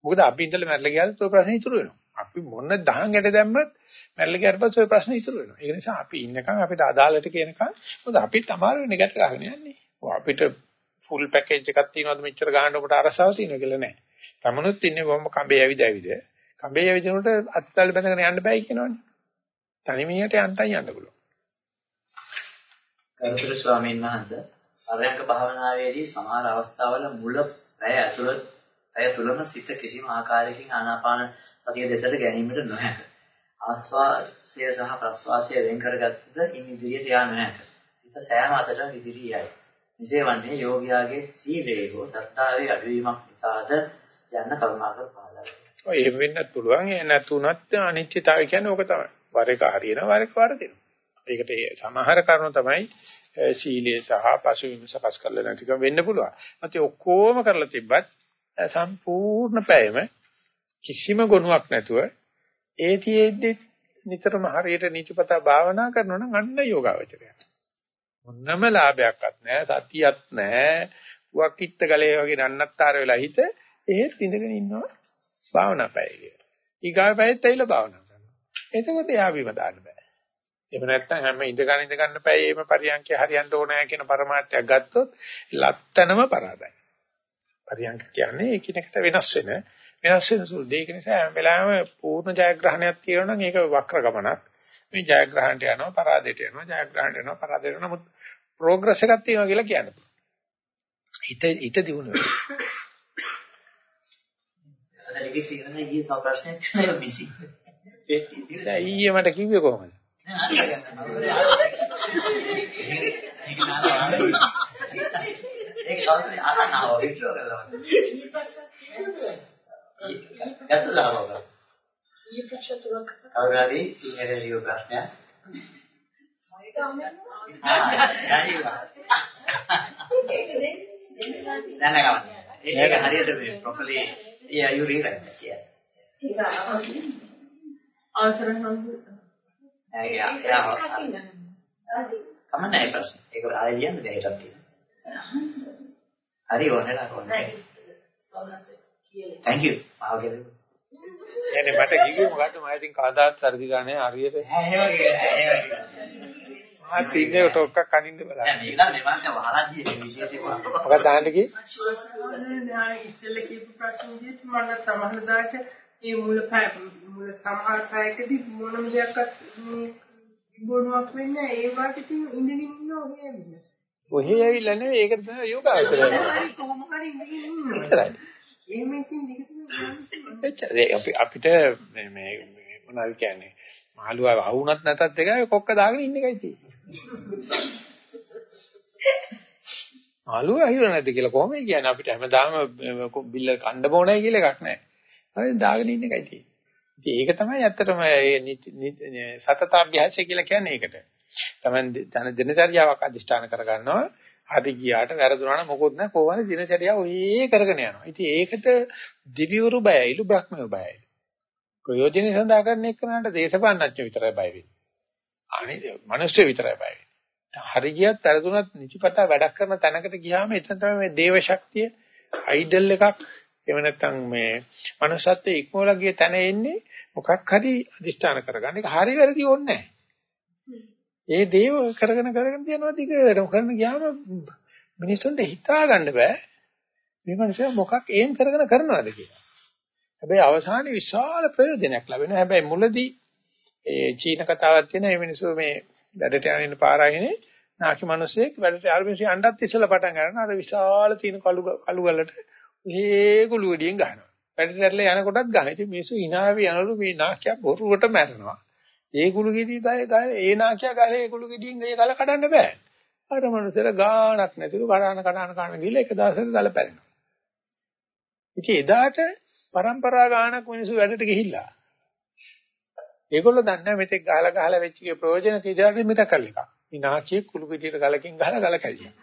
මොකද අපි ඉඳලා මැරලා ගියාද ඔය ප්‍රශ්නේ ඉතුරු වෙනවා. අපි මොන දහං ගැට දැම්මත් මැරලා ගියාට පස්සේ ඔය ප්‍රශ්නේ ඉතුරු වෙනවා. ඒ නිසා අපි ඉන්නකම් අපිට අදාළට කියනකම් මොකද අපිට අමාරු වෙන්නේ ගැට ගහගෙන යන්නේ. අපිට ෆුල් පැකේජ් එකක් තියෙනවද මෙච්චර ගහන්න ඔබට අරසාව තියෙනවා කියලා නෑ. තමනුත් ඉන්නේ බොම්බ කඹේ ඇවිද ඇවිද. කඹේ ඇවිදිනකොට අත්වල බැඳගෙන යන්න බෑ කියනවනේ. තනිමියට යන්තම් යන්න පුළුවන්. කරුතර ස්වාමීන් වහන්සේ පරයන්ක භාවනාවේදී සමහර අවස්ථාවල මුල පැය ඇතුළත පැය තුලම සිත කිසිම ආකාරයකින් ආනාපාන සතිය දෙසට ගැනීමට නොහැක. ආස්වාසය සහ ප්‍රස්වාසය වෙන් කරගත්තද ඉන් ඉදිරියට යා නොහැක. හිත සෑම අතටම ඉදිරිය යයි. මෙසේ වන්නේ යෝගියාගේ සීලේ හෝ සත්‍තාවේ අඩුවීමක් නිසාද යන්න කරුණාකර පාදා. ඔය එහෙම වෙන්නත් පුළුවන්. ඒ නැතුණත් අනිත්‍යතාවය කියන්නේ ඕක තමයි. වර එක හරියනවා වර එක වරදිනවා. ඒකට සමහර කරුණු තමයි සීලයේ සහ පසුවිම සකස් කරලා නැතිකම වෙන්න පුළුවන්. නැත්නම් ඔක්කොම කරලා තිබ්බත් සම්පූර්ණ පැයම කිසිම ගුණයක් නැතුව ඒතියෙද්දි නිතරම හරියට නිතිපතා භාවනා කරනවා නම් අන්න යෝගාවචරය. මොනම ලාභයක්වත් නැහැ, සතියක් නැහැ. වක්කිට ගලේ වගේ නන්නත්තර වෙලා හිත එහෙත් ඉඳගෙන ඉන්නවා භාවනා පැයේ. ඊගාව පැයෙත් ඇවිල්ලා භාවනා කරනවා. එතකොට එයා බිම දාන්න බෑ. එහෙම නැත්නම් හැම ඉඳ ගන්න ඉඳ ගන්න පැයේම පරියන්කේ හරියන්න ඕනෑ කියන පරමාර්ථයක් ගත්තොත් ලත්තනම පරාදයි. පරියන්ක කියන්නේ එකිනෙකට වෙනස් වෙන වෙනස් වෙන සුළු දෙයක නිසා හැම වෙලාවෙම පූර්ණ ජයග්‍රහණයක් තියෙනවා නම් ඒක වක්‍ර ගමනක්. මේ ජයග්‍රහණයට යනවා පරාදයට යනවා ජයග්‍රහණයට යනවා පරාදයට යනවා නමුත් ප්‍රෝග්‍රස් එකක් තියෙනවා කියලා කියන්න පුළුවන්. හිත හිත දිනු වෙනවා. අද. ඊයේ මට කිව්වේ කොහොමද? ඒක කවුරුද අහන්නව විශ්ව කරලා. ඇත්තලා බබා. ඊ ප්‍රශ්න තුනක් කවුරුහරි සිංහල ලියු ප්‍රශ්නයක්. නෑ නෑ ඒක හරියට මේ properly yeah you read it yeah ඒක ආන්සර් නම් එයා එයා කමන්නේ ප්‍රශ්න. ඒක ආයෙ ලියන්න බැහැ ඒකත් තියෙනවා. හරි ඕනෙලා ඕනේ. Thank you. ආගෙන. එනේ මට කිව්වේ මොකද්ද මම ඉතින් කවදාත් සර්දි ගානේ හරියට ඒ වගේ ඒ වගේ. මම තින්නේ ටොක්කක් කනින්න බලන්න. දැන් මේක නම් මෙවන්ට වහලාදී විශේෂයෙන්ම මොකක්ද දාන්න කි? ඉස්සෙල්ල කියපු ප්‍රශ්නේදී මම සමහර දාට මේ මුල මුල සමහර පැයකදී මොනම දෙයක්වත් ගොනුවක් වෙන්නේ ඒ වාට ඉතින් ඉඳගෙන ඉන්න ඔහේ ඇවිල්ලා. ඔහේ ඇවිල්ලා නෙවෙයි ඒකට තමයි යෝගාවචරය. හරි කොහොම හරි ඉඳගෙන ඉන්න. එච්චරයි. එහෙම ඉතින් දිගටම එච්චරයි. අපි අපිට මේ මේ මොනවද කියන්නේ? මාළුවා වහුණත් නැතත් එකයි කොක්ක දාගෙන ඉන්න එකයි තියෙන්නේ. මාළුවා අහිර නැද්ද කියලා කොහොමද කියන්නේ අපිට හැමදාම බිල්ල කණ්ඩ බෝනයි කියලා එකක් නැහැ. හරි දාගෙන ඉන්න එකයි තියෙන්නේ. ඉතින් ඒක තමයි ඇත්තටම මේ සතතාභ්‍යාසය කියලා කියන්නේ ඒකට. තමයි තන දිනචර්යාවක් අදිෂ්ඨාන කරගන්නවා. හරි ගියාට වැරදුනා නම් මොකොත් නැහැ කොහොමද දිනචර්යාව ඔයේ කරගෙන යනවා. ඉතින් ඒකට දිවිවරු බයයිලු බ්‍රහ්මයෝ බයයි. ප්‍රයෝජනෙ සඳහා කරන එකනට දේශපාලනඥයෝ විතරයි බය වෙන්නේ. අනිත් මිනිස්සු විතරයි බය වෙන්නේ. හරි ගියත් වැරදුනත් නිතිපතා වැඩක් කරන තැනකට ගියාම එතන තමයි මේ දේව ශක්තිය අයිඩල් එකක් එහෙම නැත්නම් මේ මනුස්සත්වයේ ඉක්මවලා ගිය තැන එන්නේ මොකක් හරි අදිෂ්ඨාන කරගන්න. ඒක හරි වැරදි ඕනේ ඒ දේව කරගෙන කරගෙන යනවා දිගටම කරන ගියාම මිනිස්සුන්ට හිතා ගන්න බෑ මේ මිනිස්සු මොකක් ඒම් කරගෙන කරනවද කියලා. හැබැයි අවසානයේ විශාල ප්‍රයෝජනයක් ලැබෙනවා. හැබැයි මුලදී ඒ චීන කතාවක් තියෙන මේ මිනිස්සු මේ වැඩට යන පාරායිනේ නාකි මිනිස්සෙක් වැඩට ආරම්භ අඬත් ඉස්සලා පටන් ගන්නවා. අර විශාල තියෙන කළු කළු වලට ඒ කුළු ගෙඩියෙන් ගහනවා. වැඩට ඇරලා යනකොටත් ගහන. ඉතින් මිනිස්සු hinaවි යනලු මේ නාකිය බොරුවට මැරෙනවා. ඒ කුළු ගෙඩිය ගය ගය ඒ නාකිය ගහලා ඒ කුළු ගෙඩියෙන් ඒ ගල කඩන්න බෑ. අර මනුස්සයල ගාණක් නැතිලු කඩන කඩන කඩන ගිහලා එක දවසක ගල පැරෙනවා. ඉතින් එදාට પરම්පරා ගාණක් මිනිස්සු වැඩට ගිහිල්ලා. ඒගොල්ලෝ දන්නේ මෙතෙක් ගහලා ගහලා වෙච්ච කේ ප්‍රයෝජන කීදාට මිතකල් එක. මේ නාකිය කුළු ගෙඩියට ගලකින් ගහලා ගල කැඩියා.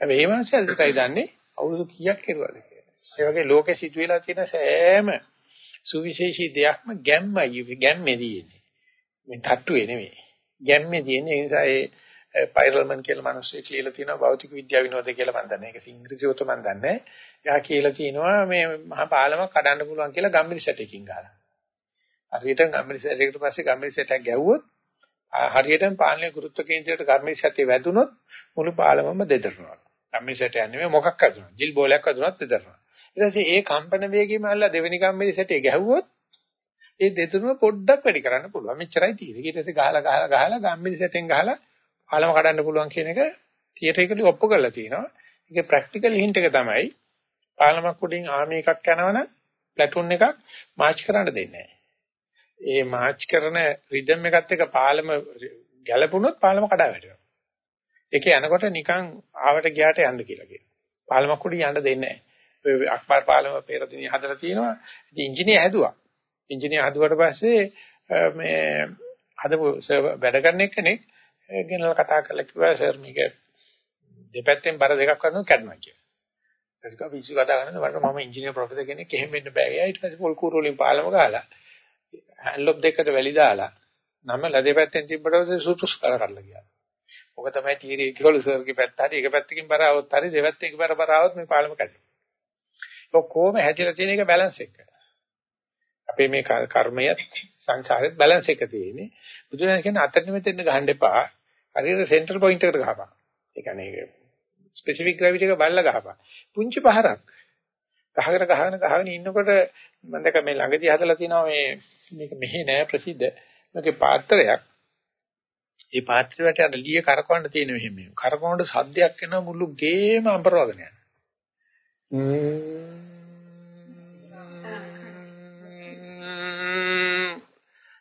හැබැයි මේ මනුස්සයල් දෙකයි දන්නේ අවුරුදු කීයක් කෙරුවද කියලා. ඒ වගේ ලෝකෙ සිදුවෙලා තියෙන සෑම සුවිශේෂී දෙයක්ම ගැම්මයි ගැම්මේදී එන්නේ. මේ තට්ටුවේ නෙමෙයි. ගැම්මේදී එන්නේ ඒ නිසා ඒ පයිරල්මන් කියලා මිනිස්සු කියලා තියෙනවා භෞතික විද්‍යාව විනෝද කියලා මම දන්නේ. ඒක සිංහලට මම දන්නේ. එයා කියලා තියෙනවා මේ මහා පාලමක් කඩන්න පුළුවන් කියලා ගම්මිරි සැටයකින් ගහලා. හරියට ගම්මිරි සැටයකට පස්සේ ගම්මිරි සැටයක් ගැව්වොත් හරියටම පාලනය ගුරුත්ව කේන්ද්‍රයට ගම්මිරි සැටය වැදුනොත් මුළු පාලමම දෙදරනවා. ගම්මිරි සැටයක් නෙමෙයි මොකක් අදුනත්. ජිල් බෝලයක් අදුනත් දෙදරනවා. ඊට පස්සේ ඒ කම්පන වේගයම අල්ලලා දෙවෙනි ගම්මිරි සැටේ ගැහුවොත් ඒ දෙතුනම පොඩ්ඩක් වැඩි කරන්න පුළුවන්. මෙච්චරයි තියෙන්නේ. ඊට පස්සේ ගහලා ගහලා ගහලා ගම්මිරි සැටෙන් ගහලා පාලම කඩන්න පුළුවන් කියන එක තියරිටිකලි ඔප්පු කරලා තියෙනවා. ඒකේ ප්‍රැක්ටිකල් හින්ට් එක තමයි පාලමක් උඩින් ආමි එකක් යනවනම් ප්ලැටුන් එකක් මාච් කරන්න දෙන්නේ නැහැ. ඒ මාච් කරන රිද්ම් එකත් එක්ක පාලම ගැලපුණොත් පාලම කඩා වැටෙනවා. ඒකේ යනකොට නිකන් ආවට ගියාට යන්න කියලා කියනවා. පාලමක් උඩින් යන්න දෙන්නේ නැහැ. ඔය අක්බර් පාලම පෙරදිනේ හදලා තියෙනවා. ඉතින් ඉංජිනේර හැදුවා. ඉංජිනේර හදුවට පස්සේ මේ හදපු වැඩ කරන කෙනෙක් ගෙනල්ලා කතා කරලා කිව්වා සර් මේක දෙපැත්තෙන් බර දෙකක් කරනවා කැඩනවා කියලා. ඒක පිස්සු කතා කරනකොට මට මම ඉංජිනේර ප්‍රොෆෙසර් කෙනෙක් එහෙම වෙන්න බෑ. එයා ඊට පස්සේ පොල් කූරු වලින් පාලම ගහලා හැන්ඩ්ලොප් දෙකට වැලි දාලා නම ලදෙපැත්තෙන් තිබ්බට සුසුස් කර කරලා ගියා. ඔක තමයි තීරේ කිවලු සර්ගේ පැත්ත හරි එක පැත්තකින් බර આવොත් හරි දෙපැත්ත එක බර බර આવොත් මේ පාලම කැඩෙනවා. ඔක්කොම හැදිලා තියෙන එක බැලන්ස් එක. අපේ මේ කර්මය සංසාරෙත් බැලන්ස් එක තියෙන්නේ. බුදුරජාණන් කියන්නේ අතට මෙතෙන් ගහන්න එපා. හරියට සෙන්ටර් පොයින්ට් එකට ගහපන්. ඒ කියන්නේ ස්පෙસિෆික් ග්‍රැවිටි එක බලලා ගහපන්. පුංචි පහරක්. ගහගෙන ගහගෙන ගහගෙන ඉන්නකොට මම දැක මේ ළඟදී හදලා තියෙනවා මේ මේක මෙහි නෑ ප්‍රසිද්ධ මේකේ පාත්‍රයක් ඒ පාත්‍රයට අර ලිය කරකවන්න තියෙන මෙහෙම. කරකවනකොට සද්දයක් එනවා මුළු ගේම අඹරවගෙන යනවා.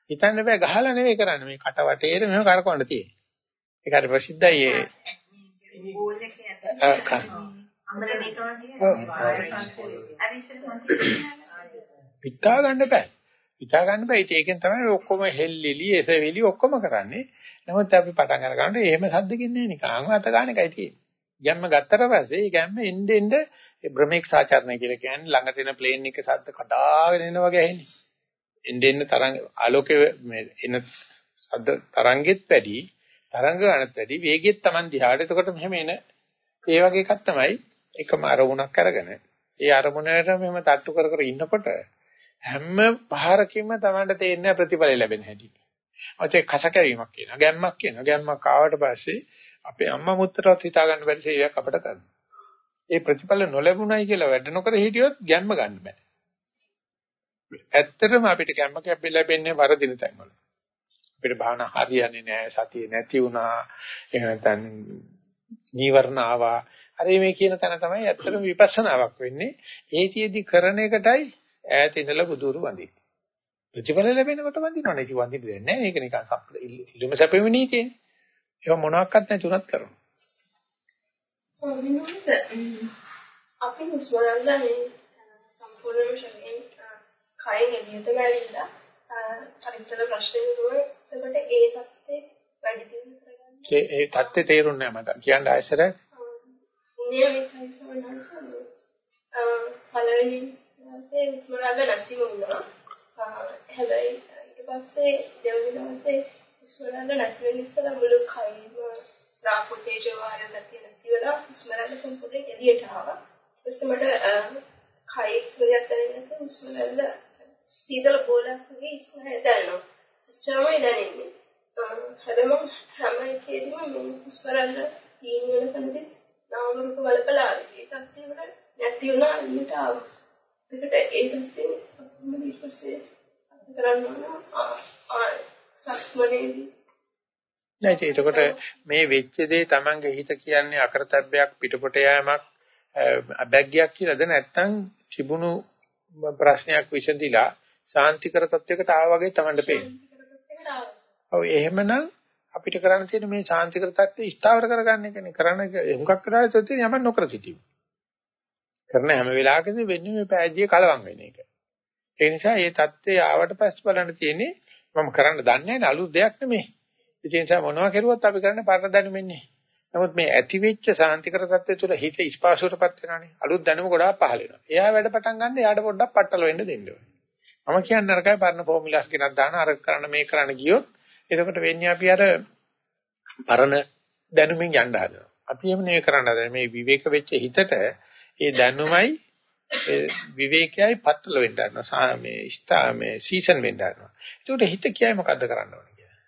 හිතන්න බෑ ගහලා නෙවෙයි කරන්නේ මේ කට වටේට මෙහෙම කරකවන්න තියෙන්නේ. ඒක හරි ප්‍රසිද්ධයි ඒ පිටා ගන්න බෑ. පිටා ගන්න බෑ. ඒකෙන් තමයි ඔක්කොම හෙල්ලිලි එසවිලි ඔක්කොම කරන්නේ. නමුත් අපි පටන් අර ගන්නකොට එහෙම සද්දකින් නේ නිකන් අත ගන්න එකයි තියෙන්නේ. ගැම්ම ගත්තට පස්සේ ඒ ගැම්ම එන්න එන්න ඒ භ්‍රමික සාචරණය කියලා කියන්නේ ළඟට එන ප්ලේන් එකේ සද්ද කඩාගෙන එන වගේ ඇහෙන්නේ. එන්න එන්න තරංග ආලෝකයේ මේ එන සද්ද තරංගෙත් වැඩි තරංග ගන්නත් වැඩි වේගෙත් Taman දිහාට. එතකොට මෙහෙම එන ඒ වගේ එකක් තමයි එකම අරමුණක් අරගෙන ඒ අරමුණට මෙහෙම තට්ටු කර කර ඉන්නකොට හැම පහරකින්ම Tamanට තේරෙන ප්‍රතිඵල ලැබෙන හැටි. ඔතේ කස කැවීමක් කියනවා. ගැම්මක් කියනවා. ගැම්මක් ආවට පස්සේ අපේ අම්මා මුත්‍රාත් හිතා ගන්න බැරි සේවයක් අපට කරනවා. ඒ ප්‍රතිඵල නොලැබුණයි කියලා වැඩ නොකර හිටියොත් ගැම්ම ගන්න බෑ. ඇත්තටම අපිට ගැම්ම කැපෙ ලැබෙන්නේ වරදින තැන්වල. අපිට භාවනා හරියන්නේ නැහැ. සතිය නැති වුණා. එහෙම නැත්නම් නීවරණ ආවා. අර මේ කියන තැන තමයි ඇත්තටම විපස්සනාවක් වෙන්නේ. ඒතියෙදි කරන එකටයි ඈත ඉඳලා බුදුරු වඳින්නේ. ප්‍රතිඵල ලැබෙනකොට වඳිනවනේ. ඒක වඳින්න දෙන්නේ නැහැ. මේක නිකන් ඉල්ලුම සැපෙමි නීතියනේ. ඒක මොනවාක්වත් නැතුණත් කරනවා. ස්වාමීනි අපි නිස්වරල්ලා මේ සම්පූර්ණයෙන්ම ශරීරයෙන් කයෙන් එළියට ගෑවිලා පරිසර ප්‍රශ්න වල එතකොට ඒ தත්ත්වේ වැඩි දියුණු කරගන්න ඒ தත්ත්වේ තේරුන්නේ නැහැ මට කියන්න ආයසර නියමිතයි සමහරවිට පළවෙනි දවසේ නිස්වරල්ලා නැතිව වුණා හැබැයි ඊට පස්සේ දෙවෙනි දවසේ නිස්වරල්ලා නැති වෙන ඉස්සලා මුළු කයම රාපුටේජ වාර නැති නැති වෙලා හුස්මරල්ල සම්පූර්ණයෙන් එළියට ආවා. ඊට මට කයේ ඉස්සරහට දැනෙන්නේ හුස්මරල්ල සීතල බෝලක් වගේ ඉස්සරහට දැනෙනවා. එච්චරමයි දැනෙන්නේ. හැබැයි හැම එකේදීම මේ හුස්මරල්ල තීන් වෙන තැනදී නාම රූප වලපලා ඒ තත්ත්වෙ වල නැති වුණා එළියට ආවා. ඒකට ඒ තත්ත්වෙ ඊට පස්සේ කරන්න ඕන සක්මනේදී නෑ එතකොට මේ වෙච්ච දේ Tamange හිත කියන්නේ අකරතැබ්බයක් පිටපොට යෑමක් අබැග්ගයක් කියලාද නැත්නම් තිබුණු ප්‍රශ්නයක් විසඳිලා සාන්තිකර තත්වයකට ආවා වගේ Tamanට පේනවා. ඔව් එහෙමනම් අපිට කරන්න තියෙන මේ සාන්තිකර තත්ත්වය ස්ථාවර කරගන්න එකනේ. කරන්න හුඟක් කරලා තියෙන යමන් නොකර සිටීම. කරන හැම වෙලාවකදී වෙන්නේ මේ පෑජිය කලවම් වෙන එක. ඒ නිසා මේ தත්ත්වය ආවට පස්සේ බලන්න තියෙන්නේ මම කරන්න දන්නේ නැහැ අලුත් දෙයක් නෙමෙයි. ඒ නිසා මොනවා කරුවත් අපි කරන්නේ පරණ දැනුමෙන්නේ. නමුත් මේ ඇති වෙච්ච සාන්තිකර தත්ත්වය තුළ හිත ස්පාසුවටපත් වෙනවනේ. අලුත් දැනුම ගොඩාක් පහල වෙනවා. එයා වැඩ පටන් ගන්න එයාට පොඩ්ඩක් පట్టල වෙන්න දෙන්න ඕනේ. මම කියන්නේ අරකයි පරණ ෆෝමියුලාස් ගෙනත් දාන අර කරන්න මේ කරන්න ගියොත් එතකොට වෙන්නේ අපි අර පරණ දැනුමින් යන්න හදනවා. අපි එහෙම නෙවෙයි කරන්න හදන්නේ. මේ විවේක වෙච්ච හිතට ඒ දැනුමයි විවේකයයි පట్టල වෙන්න ගන්නවා. මේ ස්ථා මේ සීසන් වෙන්න ගන්නවා. ඒකට හිත කියයි මොකද්ද කරන්න ඕනේ කියලා.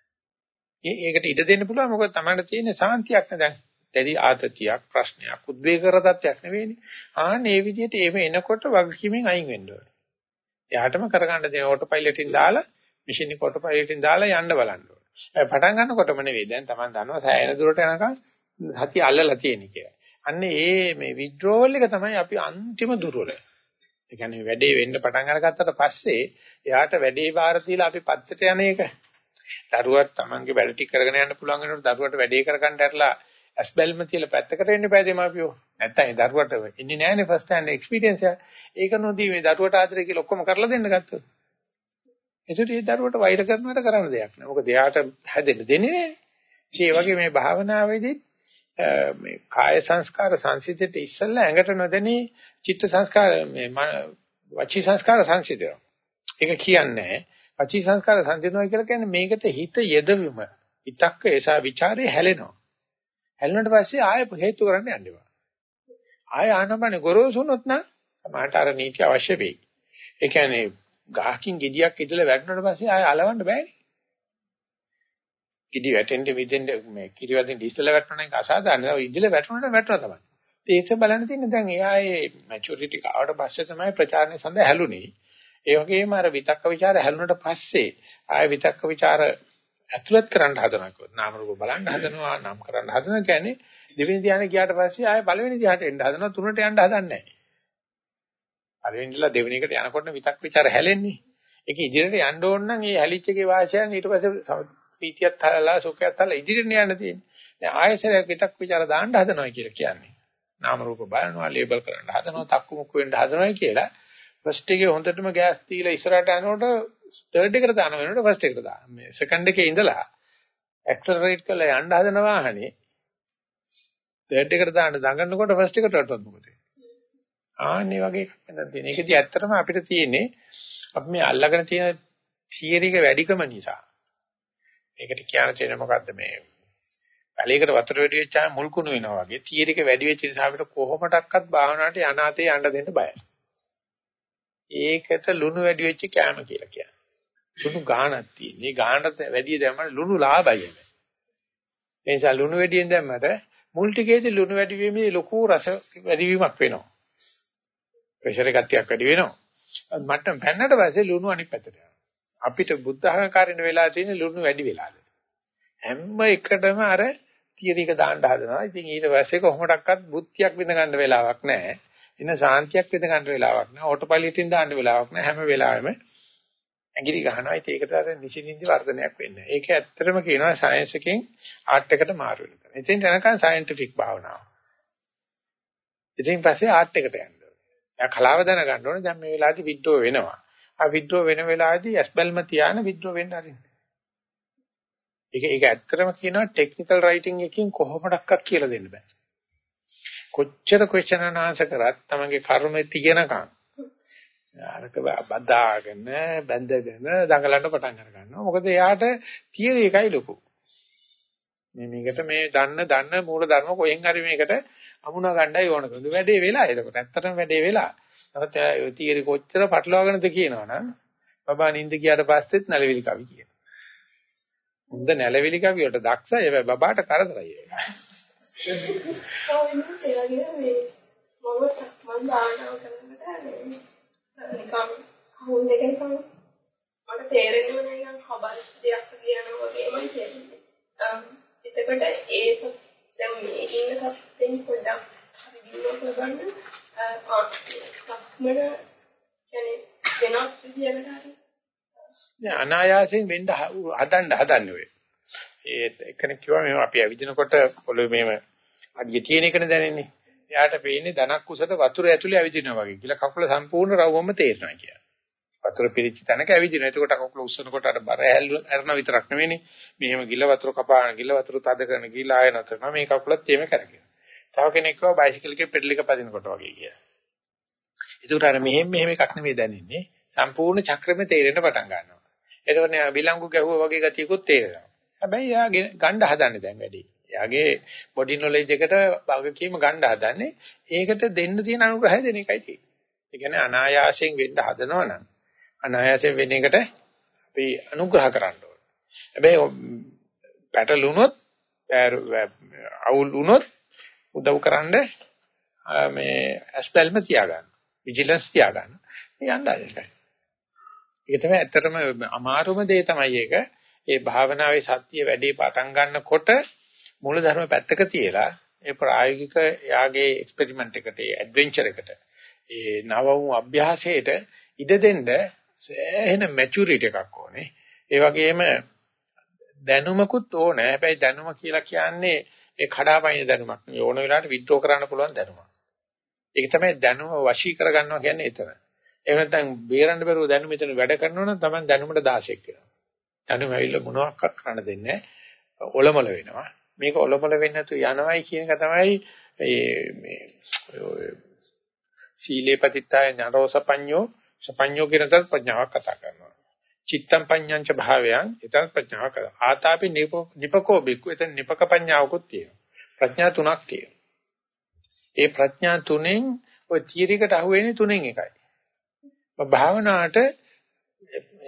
ඒකට ඉඩ දෙන්න පුළුවන් මොකද තමයි තියෙන්නේ සාන්තියක් නේ දැන්. දැඩි ආතතියක් ප්‍රශ්නයක් උද්වේග කර තත්යක් නෙවෙයිනේ. ආන්න ඒ විදිහට එහෙම එනකොට වගකීමෙන් අයින් වෙන්න ඕනේ. එයාටම කරගන්න දෙන ඕටෝ පයිලට් එකෙන් දාලා මැෂින් එක ඕටෝ පයිලට් එකෙන් දාලා යන්න බලන්න ඕනේ. පටන් ගන්නකොටම නෙවෙයි දැන් Taman දන්නවා සෑහෙන දුරට යනකම් හති අල්ලලා තියෙන කියලා. අන්න ඒ මේ විඩ්‍රෝවල් එක තමයි අපි අන්තිම දුර්වල. ඒ කියන්නේ වැඩේ වෙන්න පටන් අරගත්තට පස්සේ එයාට වැඩේ වාර දීලා අපි පස්සට යන එක. දරුවත් Tamange වැඩ ටික කරගෙන යන්න පුළුවන් වෙනකොට දරුවට වැඩේ කරගන්න ඇරලා ඇස් බැල්ම තියලා පැත්තකට වෙන්න බෑ දෙමාපියෝ. නැත්තම් ඒ දරුවට ඉන්නේ නෑනේ ෆස්ට් හෑන්ඩ් එක්ස්පීරියන්ස් එක. ඒක නොදී මේ දරුවට ආදරය කියලා ඔක්කොම කරලා දෙන්න ගත්තොත්. ඒසොට ඒ දරුවට වෛර කරනවට කරන්න දෙයක් නෑ. මොකද එයාට හැදෙන්න දෙන්නේ නෑනේ. ඒ වගේ මේ භාවනාවේදී මේ කාය සංස්කාර සංසිද්ධියට ඉස්සෙල්ලා ඇඟට නොදැනී චිත්ත සංස්කාර මේ වචී සංස්කාර සංසිද්ධිය. ඒක කියන්නේ වචී සංස්කාර සංසිද්ධියනවා කියලා කියන්නේ මේකට හිත යෙදවීම. විතක්ක ඒසා ਵਿਚාරේ හැලෙනවා. හැලුණාට පස්සේ ආයෙ හේතු කරන්න යන්න එපා. ආයෙ ආනමනේ ගොරෝසුනොත් නම් මට අර නීති අවශ්‍ය වෙයි. ඒ කියන්නේ ගහකින් ගෙඩියක් ඉදලා වැටුණාට පස්සේ ආයෙ අලවන්න බෑනේ. කිඩි වැටෙන්න විදෙන්න මේ කිරි වැටෙන්න ඉස්සලා වැටෙන එක අසාධාරණයි. ඔය ඉඳලා වැටුණාට වැටුණා තමයි. ඒක බලන්න තියෙන දැන් එයා ඒ මැචියුරිටි කාවට පස්සේ තමයි ප්‍රචාරණය සඳහා හැලුනේ. ඒ වගේම අර විතක්ක ਵਿਚාර හැලුනට පස්සේ ආය විතක්ක ਵਿਚාර ඇතුළත් කරන්න හදනකොට නාම රූප බලන්න හදනවා නම් කරන්න හදන කියන්නේ දෙවෙනි ධ්‍යානෙ ගියාට පස්සේ ආය පළවෙනි ධ්‍යානෙට එන්න හදනවා තුනට යන්න හදන්නේ නැහැ. පළවෙනිදලා දෙවෙනි එකට යනකොට විතක් ਵਿਚාර හැලෙන්නේ. ඒක ඉදිරියට යන්න ඕන නම් ඒ හැලිච් එකේ වාසියන් ඊට පස්සේ පීතියත් හලලා සුඛයත් හලලා ඉදිරියට යන්න තියෙන්නේ. දැන් ආයසරයක් විතක් ਵਿਚාර දාන්න හදනවා කියලා කියන්නේ. නාම රූප බලනවා ලේබල් කරන්න හදනවා තක්කු මුක්කු වෙන්න හදනවා කියලා ෆස්ට් එකේ හොඳටම ගෑස් දීලා ඉස්සරහට යනකොට තර්ඩ් එකට දාන වෙනකොට ෆස්ට් එකට දාන. මේ සෙකන්ඩ් එකේ ඉඳලා ඇක්සලරේට් කරලා යන්න හදන වාහනේ තර්ඩ් එකට දාන්න දඟන්නකොට ෆස්ට් එකට වටවත් මොකද? ආන්නේ වගේ එකක් වෙනද තියෙන. ඒකදී ඇත්තටම අපිට තියෙන්නේ අපි මේ අල්ලගෙන තියෙන තියරි එක වැඩිකම නිසා. ඒකට කියන තේන මොකද්ද මේ පැලයකට වතුර වැඩි වෙච්චාම මුල් කුණු වෙනවා වගේ තියරි එක වැඩි වෙච්ච නිසා අපිට කොහොමඩක්වත් භාවනාවට යනාතේ යන්න දෙන්න බයයි. ඒකට ලුණු වැඩි වෙච්ච කෑම කියලා කියන්නේ. ලුණු ගාණක් තියෙන. මේ ගාණට වැඩි දැම්මම ලුණු ලාභයි. ඒ නිසා ලුණු වැඩියෙන් දැම්මට මුල් ටිකේදී ලුණු වැඩි වීමේ ලොකු රස වැඩිවීමක් වෙනවා. ප්‍රෙෂර් එකක් ටිකක් වැඩි වෙනවා. මට්ටම් පැන්නට පස්සේ ලුණු අනිත් පැත්තට යනවා. අපිට බුද්ධ අහංකාරින වෙලා තියෙන ලුණු වැඩි වෙලාද. හැම එකටම අර තියරික දාන්න හදනවා. ඉතින් ඊට පස්සේ කොහොමඩක්වත් බුද්ධියක් විඳ ගන්න වෙලාවක් නැහැ. එන සාන්තියක් විඳ ගන්න වෙලාවක් නැහැ. ඕටෝ පයිලට් එකෙන් දාන්න වෙලාවක් නැහැ. හැම වෙලාවෙම ඇඟිලි ගහනවා. ඉතින් ඒකට අර නිසින්ින්දි වර්ධනයක් වෙන්නේ. ඒක ඇත්තටම කියනවා සයන්ස් එකෙන් ආර්ට් එකට මාරු වෙනවා. ඉතින් යනකම් සයන්ටිෆික් භාවනාව. ඉතින් පස්සේ ආර්ට් එකට යන්න ඕනේ. දැන් කලාව දැනගන්න ඕනේ. දැන් මේ වෙලාවේදී විඩ්‍රෝ වෙනවා. ආ විඩ්‍රෝ වෙන වෙලාවේදී ඇස්බල්ම තියාන විඩ්‍රෝ වෙන්න අරින්න. ඒක ඒක ඇත්තටම කියනවා ටෙක්නිකල් රයිටින් එකකින් කොහොමඩක්වත් කියලා දෙන්න බෑ. කොච්චර ක්වෙස්චන් අනාන්සර් කරත් තමන්ගේ කර්මෙ තිගෙනකම් අරක බදාගෙන බැඳගෙන දඟලන්න පටන් අර ගන්නවා. මොකද එයාට තියෙන එකයි ලොකු. මේ මේකට මේ දන්න දන්න මූල ධර්ම කොහෙන් හරි මේකට අමුණා ගන්නයි ඕන කරන්නේ. වැඩේ වෙලා එතකොට ඇත්තටම වැඩේ වෙලා. නමුත් ඒ තියෙරි කොච්චර පටලවාගෙනද කියනවනම් බබා නින්ද ගියාට පස්සෙත් නැලවිලි කවි කියනවා. හොඳ නැලවිලි කවි වලට දක්ෂයි. හැබැයි බබාට කරදරයි ඒක. ඔව් ඉන්නේ ඒ වගේ මේ මම මම දානවා කරනකොට නිකන් කවුන් දෙකෙන් කවුන් මට තේරෙන්නේ නැහැ නිකන් හබල් දෙයක් කියනවා වගේමයි තේරෙන්නේ. එතකොට ඒ දැන් මේ ඉන්න සත්‍යෙන් පොඩ්ඩක් හරි දිනුවක් ලබන්න සක්මන කියන්නේ වෙනස් විදියකට හරි නෑ අනායාසයෙන් වෙන්න හදන්න හදන්නේ ඔය. ඒ එකෙනෙක් කිව්වා මේ අපි ඇවිදිනකොට පොළොවේ මේව අඩිය තියෙන එකනේ දැනෙන්නේ. එයාට පේන්නේ ධනක් කුසට වතුර ඇතුලේ ඇවිදිනවා වගේ කියලා කකුල සම්පූර්ණ රවුමම තේරෙනවා කියලා. වතුර පිරිච්ච තැනක ඇවිදිනවා. එතකොට කකුල උස්සනකොට අර බර ඇරන විතරක් නෙවෙයිනේ. මෙහෙම ගිල වතුර කපාන ගිල වතුර තද කරන ගිල ආය නැතරම මේ කකුලත් එහෙම කරගෙන. තව කෙනෙක් කිව්වා බයිසිකල් එකේ පෙඩල් එක පදිනකොට වගේ කියලා. එතකොට අර මෙහෙම මෙහෙම එකක් නෙවෙයි දැනෙන්නේ. සම්පූර්ණ චක්‍රෙම තේරෙන්න පටන් ගන්නවා. එතකොට නේ බිලංගු ගැහුවා වගේ ගතියකුත් තේරෙනවා. හැබැයි එයා ගණ්ඩ හදන්නේ දැන් වැඩි. එයාගේ බොඩි නොලෙජ් එකට වගකීම ගන්න හදන්නේ ඒකට දෙන්න තියෙන අනුග්‍රහය දෙන එකයි තියෙන්නේ. ඒ කියන්නේ අනායාසයෙන් වෙන්න හදනවනම් අනායාසයෙන් වෙන එකට අපි අනුග්‍රහ කරන්න ඕනේ. හැබැයි පැටලුනොත් අවුල් වුණොත් උදව් කරන්න මේ ඇස්පල්ම තියාගන්න. විජිලන්ස් තියාගන්න. යන්න ආරෙයි. ඒක තමයි ඇත්තටම අමාරුම දේ තමයි ඒක. ඒ භාවනාවේ සත්‍ය වැඩි පටන් ගන්නකොට මූල ධර්ම පැත්තක තියලා ඒ ප්‍රායෝගික යාගේ එක්ස්පෙරිමන්ට් එකට ඒ ඇඩ්වෙන්චර් එකට ඒ නව වූ අභ්‍යාසයට ඉඩ දෙන්න සෑහෙන මැචුරිටි එකක් ඕනේ. ඒ වගේම දැනුමකුත් ඕනේ. හැබැයි දැනුම කියලා කියන්නේ ඒ කඩාපයින් දැනුමක් නෙවෙයි. ඕන වෙලාවට විඩ්‍රෝ කරන්න පුළුවන් දැනුමක්. ඒක තමයි දැනුම වශී කරගන්නවා කියන්නේ එතන. එහෙම නැත්නම් බේරන්න බැරුව දැනුම මෙතන වැඩ කරනවා නම් Taman දැනුමට 16ක් වෙනවා. දැනුම ඇවිල්ලා මොනවාක්වත් කරන්න දෙන්නේ නැහැ. ඔලොමල වෙනවා. මේක ඔලොමල වෙන්නේ නැතු යනවයි කියන එක තමයි මේ මේ සීලේ පතිත්තාය නරෝසපඤ්ඤෝ සපඤ්ඤෝ කියන තත් ප්‍රඥාවක් කතා කරනවා. චිත්තම් පඤ්ඤංච භාවයන් එතන ප්‍රඥාව කරා. ආතාපි නිපකෝ බික්කු එතන නිපක පඤ්ඤාවකුත් තියෙනවා. ප්‍රඥා තුනක් තියෙනවා. ඒ ප්‍රඥා තුනෙන් ඔය තීරිකට අහුවෙන්නේ තුනෙන් එකයි. භාවනාවට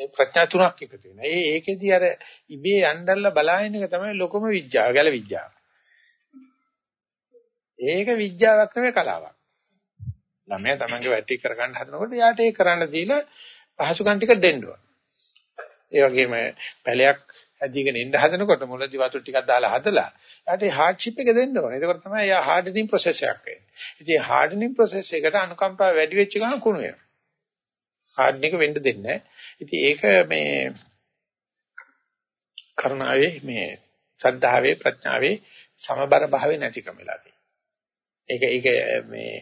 ප්‍රඥා තුනක් එකතු වෙනවා. ඒ ඒකෙදි අර ඉබේ යන්නදල්ලා බලාගෙන එක තමයි ලොකම විද්‍යාව, ගැල විද්‍යාව. ඒක විද්‍යාවක් නෙවෙයි කලාවක්. ළමයා තමන්ගේ වැටි කරගන්න හදනකොට යාට ඒක කරන්න දීලා පහසුකම් ටික දෙන්න ඕන. ඒ වගේම පැලයක් ඇදීගෙන එන්න හදනකොට මුලදී වතුර ටිකක් දාලා හදලා යාට හાર્ඩ්ෂිප් එක දෙන්න ඕනේ. ඒකෝර තමයි යා හાર્ඩනින් ප්‍රොසෙස් එකක් වෙන්නේ. ඉතින් හાર્ඩනින් ප්‍රොසෙස් එකට අනුකම්පාව වැඩි වෙච්ච ගමන් කුණු වෙනවා. හાર્ඩන් එක වෙන්න දෙන්නේ නැහැ. ඉතින් ඒක මේ කරුණාවේ මේ සද්ධාවේ ප්‍රඥාවේ සමබර භාවය නැතිකම වෙලාදී. ඒක ඒක මේ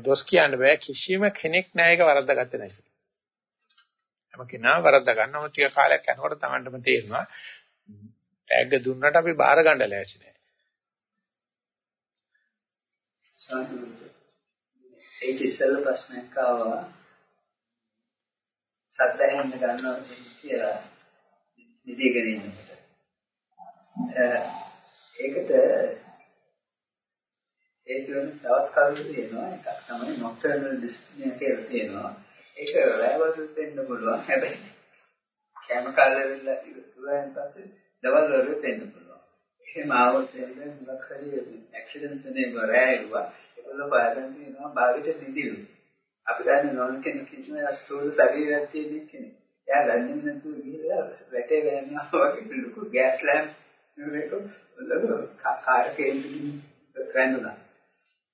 දොස් කියන්න බෑ කිසිම කෙනෙක් නෑ ඒක වරද්දාගත්තේ නැහැ. හැම කෙනා වරද්දා ගන්නව ටික කාලයක් යනකොට Tamanටම තේරෙනවා ටැග් දුන්නට අපි බාර ගන්න ලෑස්ති නෑ. ඒක ඉස්සෙල්ලා ප්‍රශ්නයක් ආවා. සද්ද ඇහෙන්න ගන්නවා කියලා නිදිගෙන ඉන්නකොට. ඒකට ඒ කියන තවත් කරුණු තියෙනවා. එකක් තමයි නොක්ටර්නල් ඩිස්නිය කියලා තියෙනවා. ඒක රැවල් වෙන්න පුළුවන්. හැබැයි කැම කාලෙවිලා ඉවරෙන් පස්සේ දවල් වල වෙන්න පුළුවන්. එහෙම ආවොත් එන්නේ මොකක් හරි ඇක්සිඩන්ට්ස් එනේ ගොරෑරුවා. ඒකල පාදන් තියෙනවා භාගයට නිදිලු. අපි දන්නේ නොන් කෙනෙක් ඉන්න ස්ථූල ශරීරයක් තියෙන කෙනෙක්. එයා ගන්නේ නැතුව ගිහලා වැටේ ගන්නවා වගේ ලොකු ගෑස් ලැම්ප් නෙවෙයික ලොකු කාර් කේන්ද්‍රකින් වැන්දුනා.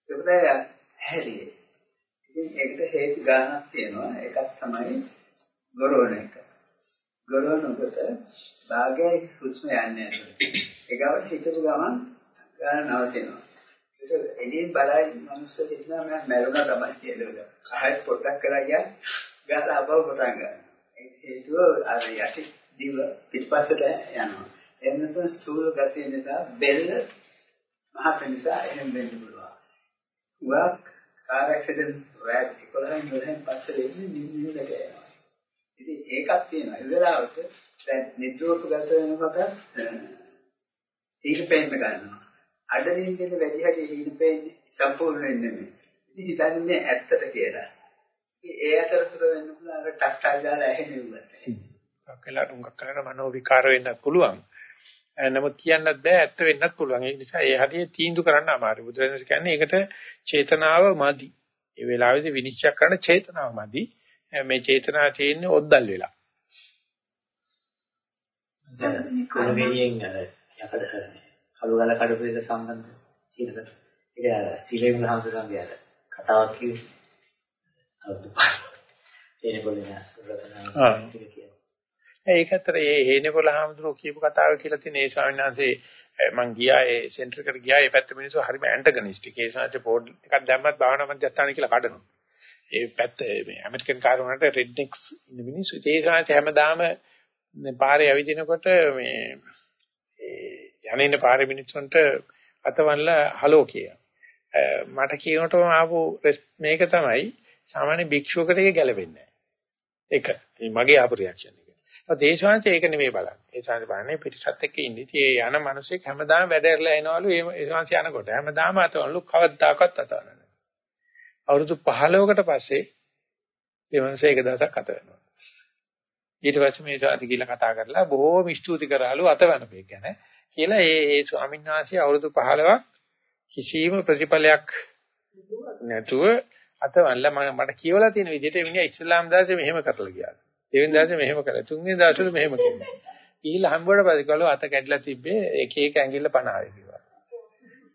ඒකට ඇහැරියේ. ඉතින් ඒකට හේතු ගානක් තියෙනවා. එකක් තමයි ගොරෝණ එක. ගොරෝණකට භාගයේ හුස්ම යන්නේ නැහැ. ඒකවට හිතපු ගමන් ගාන නවතිනවා. ඒක එළියෙන් බලයි මිනිස්සු හිතනවා මම මැරුණා තමයි කියලා. ආයෙත් පොඩ්ඩක් කරලා ගියා ගාත ආපහු පටන් ගන්නවා. ඒ හේතුව අර යටි දිව පිටපස්සට යනවා. එහෙම නැත්නම් ස්ථූල ගතිය නිසා බෙල්ල මහත් නිසා එහෙම වෙන්න පුළුවන්. වක් කාර් ඇක්සිඩන්ට් රැඩ් 11 12 පස්සේ වෙන්නේ නිමිනකට යනවා. ඉතින් ඒකක් තියෙනවා. ඒ වෙලාවට දැන් නිද්‍රෝපගත වෙනකොට ඊට පෙන්න ගන්නවා. අඩලින් දෙන වැඩි හැටි ඊට පෙන්නේ සම්පූර්ණ වෙන්නේ නෙමෙයි. ඉතින් හිතන්නේ ඇත්තට කියලා. ඒ අතරතුර වෙන්න පුළුවන් අර ටක් ටක් ගාලා ඇහෙනෙව්වට. කකලා උංගක් කරන මනෝ විකාර වෙන්නත් පුළුවන්. නමුත් කියන්නත් බෑ ඇත්ත වෙන්නත් පුළුවන්. ඒ නිසා ඒ හරිය තීන්දුව කරන්න අමාරුයි. බුදුරජාණන් කියන්නේ ඒකට චේතනාව මදි. ඒ වෙලාවේදී විනිශ්චය කරන චේතනාව මදි. මේ චේතනාව තියෙන්නේ ඔද්දල් වෙලා. කොළගෙනියෙන් අර යකඩ කරන්නේ. කළු ගල කඩපු එක සම්බන්ධ සීලකට. ඒක අර සීලේ බුදුහාමුදුරන්ගේ අර කතාවක් කිව්වේ. අවුරුදු පහ. එනකොල්ලේ නෑ. ඒක ඇත්තට ඒ හේනපොළ හාමුදුරුවෝ කියපු කතාව කියලා තියෙන ඒ ස්වාමීන් වහන්සේ මං ගියා ඒ සෙන්ටර් එකට ගියා ඒ පැත්ත මිනිස්සු හරිම ඇන්ටගනිස්ටික් ඒ සාංශ බෝඩ් එකක් දැම්මත් භාවනා මධ්‍යස්ථාන කියලා කඩනවා. ඒ පැත්ත මේ ඇමරිකන් කාරුණාට රෙඩ්නික්ස් ඉන්න මිනිස්සු ඒ සාංශ හැමදාම පාරේ ඇවිදිනකොට මේ ඒ යන්නේ පාරේ මිනිස්සුන්ට අතවන්ලා හලෝ කිය. මට කියනකොටම ආපු මේක තමයි සාමාන්‍ය භික්ෂුවකට ඒක ගැලපෙන්නේ නැහැ. ඒක මගේ ආපු රියැක්ෂන් එක. දේශවාංශ ඒක නෙමෙයි බලන්නේ. ඒ ශාන්ති බලන්නේ පිටිසත් එක්ක ඉන්නේ. ඒ යන මිනිස්සෙක් හැමදාම වැඩ කරලා එනවලු ඒ ශාන්ති යනකොට. හැමදාම අතවලු කවදාකවත් අතවන්න නැහැ. අවුරුදු 15කට පස්සේ මේ මිනිස්සෙ එක දවසක් අත වෙනවා. ඊට පස්සේ මේ ශාන්ති කියලා කතා කරලා බොහෝම ස්තුති කරාලු අතවන්න මේ ගැන. කියලා ඒ ඒ ස්වාමීන් වහන්සේ අවුරුදු 15ක් කිසිම ප්‍රතිඵලයක් නැතුව අතවන්න මට කියවලා තියෙන විදිහට මිනිහා ඉස්ලාම් දාසේ මෙහෙම කරලා ගියා. දෙවෙනි දවසේ මෙහෙම කරා. තුන්වෙනි දවසේ මෙහෙම කෙරුවා. ගිහිල්ලා හම්බුවට පස්සේ කළෝ අත කැඩලා තිබ්බේ එක එක ඇඟිල්ල 50 කිව්වා.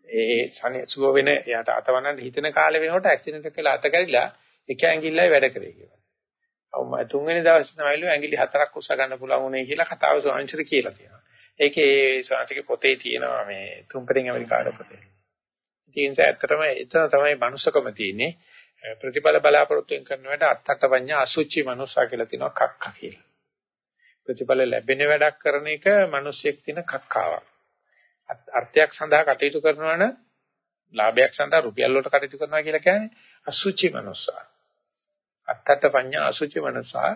ඒ සනේ සුව වෙන එයාට අතවන්නන්න හිතෙන කාලේ වෙනකොට ඇක්සිඩන්ට් එකක් වෙලා අත කැඩිලා එක ඇඟිල්ලයි වැඩ කරේ කිව්වා. අවම තුන්වෙනි දවසේ තමයිලු ඇඟිලි හතරක් උස්ස ගන්න පුළුවන් උනේ කියලා කතාව සෝංශර කියලා තියෙනවා. ඒකේ සෝංශිකේ පොතේ තියෙනවා මේ තුම්පරින් ඇමරිකාවේ පොතේ. ඉතින් ඇත්තටම එතන තමයි මනුස්සකම තියෙන්නේ. ප්‍රතිඵල බලාපොරොත්තුෙන් කරනවට අත්තට පඤ්ඤා අසුචි මනුස්සා කියලා තියෙනවා කක්ක කියලා. ප්‍රතිඵල ලැබෙන වැඩක් කරන එක මිනිස්සෙක් තියෙන කක්කාවක්. අර්ථයක් සඳහා කටයුතු කරනවා නම් ලාභයක් සඳහා රුපියල් වලට කටයුතු කරනවා කියලා කියන්නේ අසුචි මනුස්සා. අත්තට පඤ්ඤා අසුචි මනුස්සා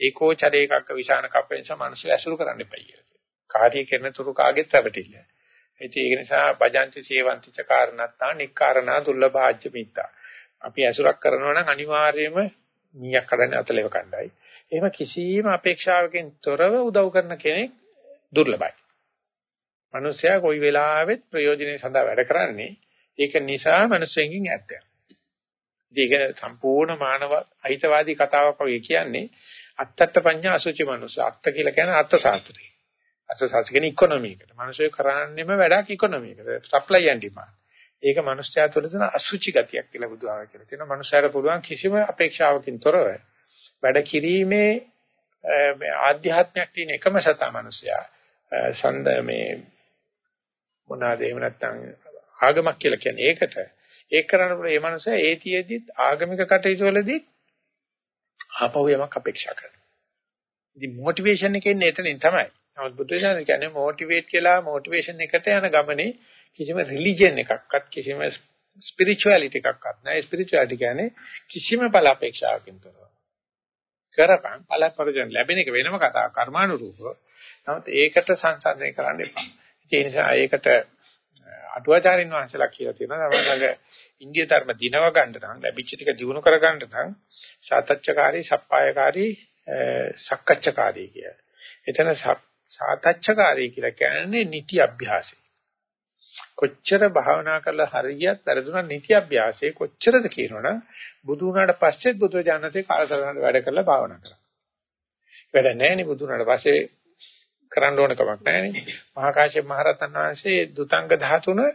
ඒකෝ චරේකක්ක විශාන කප්පෙන්ස මිනිස්සු ඇසුරු කරන්න එපයි කියලා. කාර්ය කරන තුරු කාගෙත් රැවටිල්ල. ඒක නිසා බජන්ති සේවන්තිච කාරණත්තා නික්කාරණා දුර්ලභාජ්‍ය මිත්තා. අපි ඇසුරක් කරනවා නම් අනිවාර්යයෙන්ම මීයක් කඩන්නේ අතලෙව කණ්ඩායි. එහෙම කිසියම් අපේක්ෂාවකින් තොරව උදව් කරන කෙනෙක් දුර්ලභයි. මිනිසයා කොයි වෙලාවෙත් ප්‍රයෝජනෙ සඳහා වැඩ කරන්නේ ඒක නිසා මිනිස්සුන්ගෙන් ඇත්තයක්. ඒක සම්පූර්ණ මානව අහිතවාදී කතාවක් වගේ කියන්නේ අත්තත්ත පඤ්ඤා අසුචි මනුස්ස. අත්ත කියලා කියන්නේ අර්ථ ශාස්ත්‍රය. අර්ථ ශාස්ත්‍ර කියන්නේ ඉකොනොමි එකට. මිනිස්සු කරන්නේම වැඩක් ඉකොනොමි එකට. Supply and demand. ඒක මනුෂ්‍යයා තුළ තියෙන අසුචි ගතියක් කියලා බුදුහාම කියලා තියෙනවා. මනුෂ්‍යයාට පුළුවන් කිසිම අපේක්ෂාවකින් තොරව වැඩ කිරීමේ ආධ්‍යාත්මයක් තියෙන එකම සතා මනුෂ්‍යයා. සඳ මේ මොනවාද එහෙම නැත්නම් ආගමක් කියලා කියන්නේ ඒකට. ඒක කරන්න පුළුවන් මේ මනුස්සයා ඒතියෙදිත් ආගමික කටයුතු වලදී ආපහු යමක් අපේක්ෂා කරනවා. ඉතින් මොටිවේෂන් එකේ ඉන්නේ එතනින් තමයි. නමුත් බුදුසසුන කියන්නේ මොටිවේට් කියලා මොටිවේෂන් එකට යන ගමනේ කිසිම රිලිජන් එකක්වත් කිසිම ස්පිරිචුවැලිටි එකක්වත් නැහැ. ස්පිරිචුවැලිටි කියන්නේ කිසිම බල අපේක්ෂාවකින් තොරව. කරපන් ඵලපරජන ලැබෙන එක වෙනම කතා කර්මානුරූපව. නමුත් ඒකට සංසන්දනය කරන්න එපා. ඒ නිසා ඒකට අටුවාචාරින් වහන්සේලා කියලා තියෙනවා තමයිලඟ ඉන්දිය ධර්ම දිනව ගන්න නම් ලැබිච්ච ටික දිනු කර ගන්න නම් සාතච්ඡකාරී, සප්පායකාරී, සක්කච්ඡකාරී කිය. එතන සාතච්ඡකාරී කියලා කියන්නේ නිති අභ්‍යාසය. කොච්චර භාවනා කරලා හරියට වැරදුනා නිති අභ්‍යාසයේ කොච්චරද කියනවනම් බුදු වුණාට පස්සෙත් බුදු ජානතේ කාලසටහන වැඩ කරලා භාවනා කරා. වැඩ නැහැ නේ බුදු වුණාට පස්සේ කරන්න ඕන කමක් නැහැ නේ. මහා කාශ්‍යප මහ රහතන් වහන්සේ දුතංග 13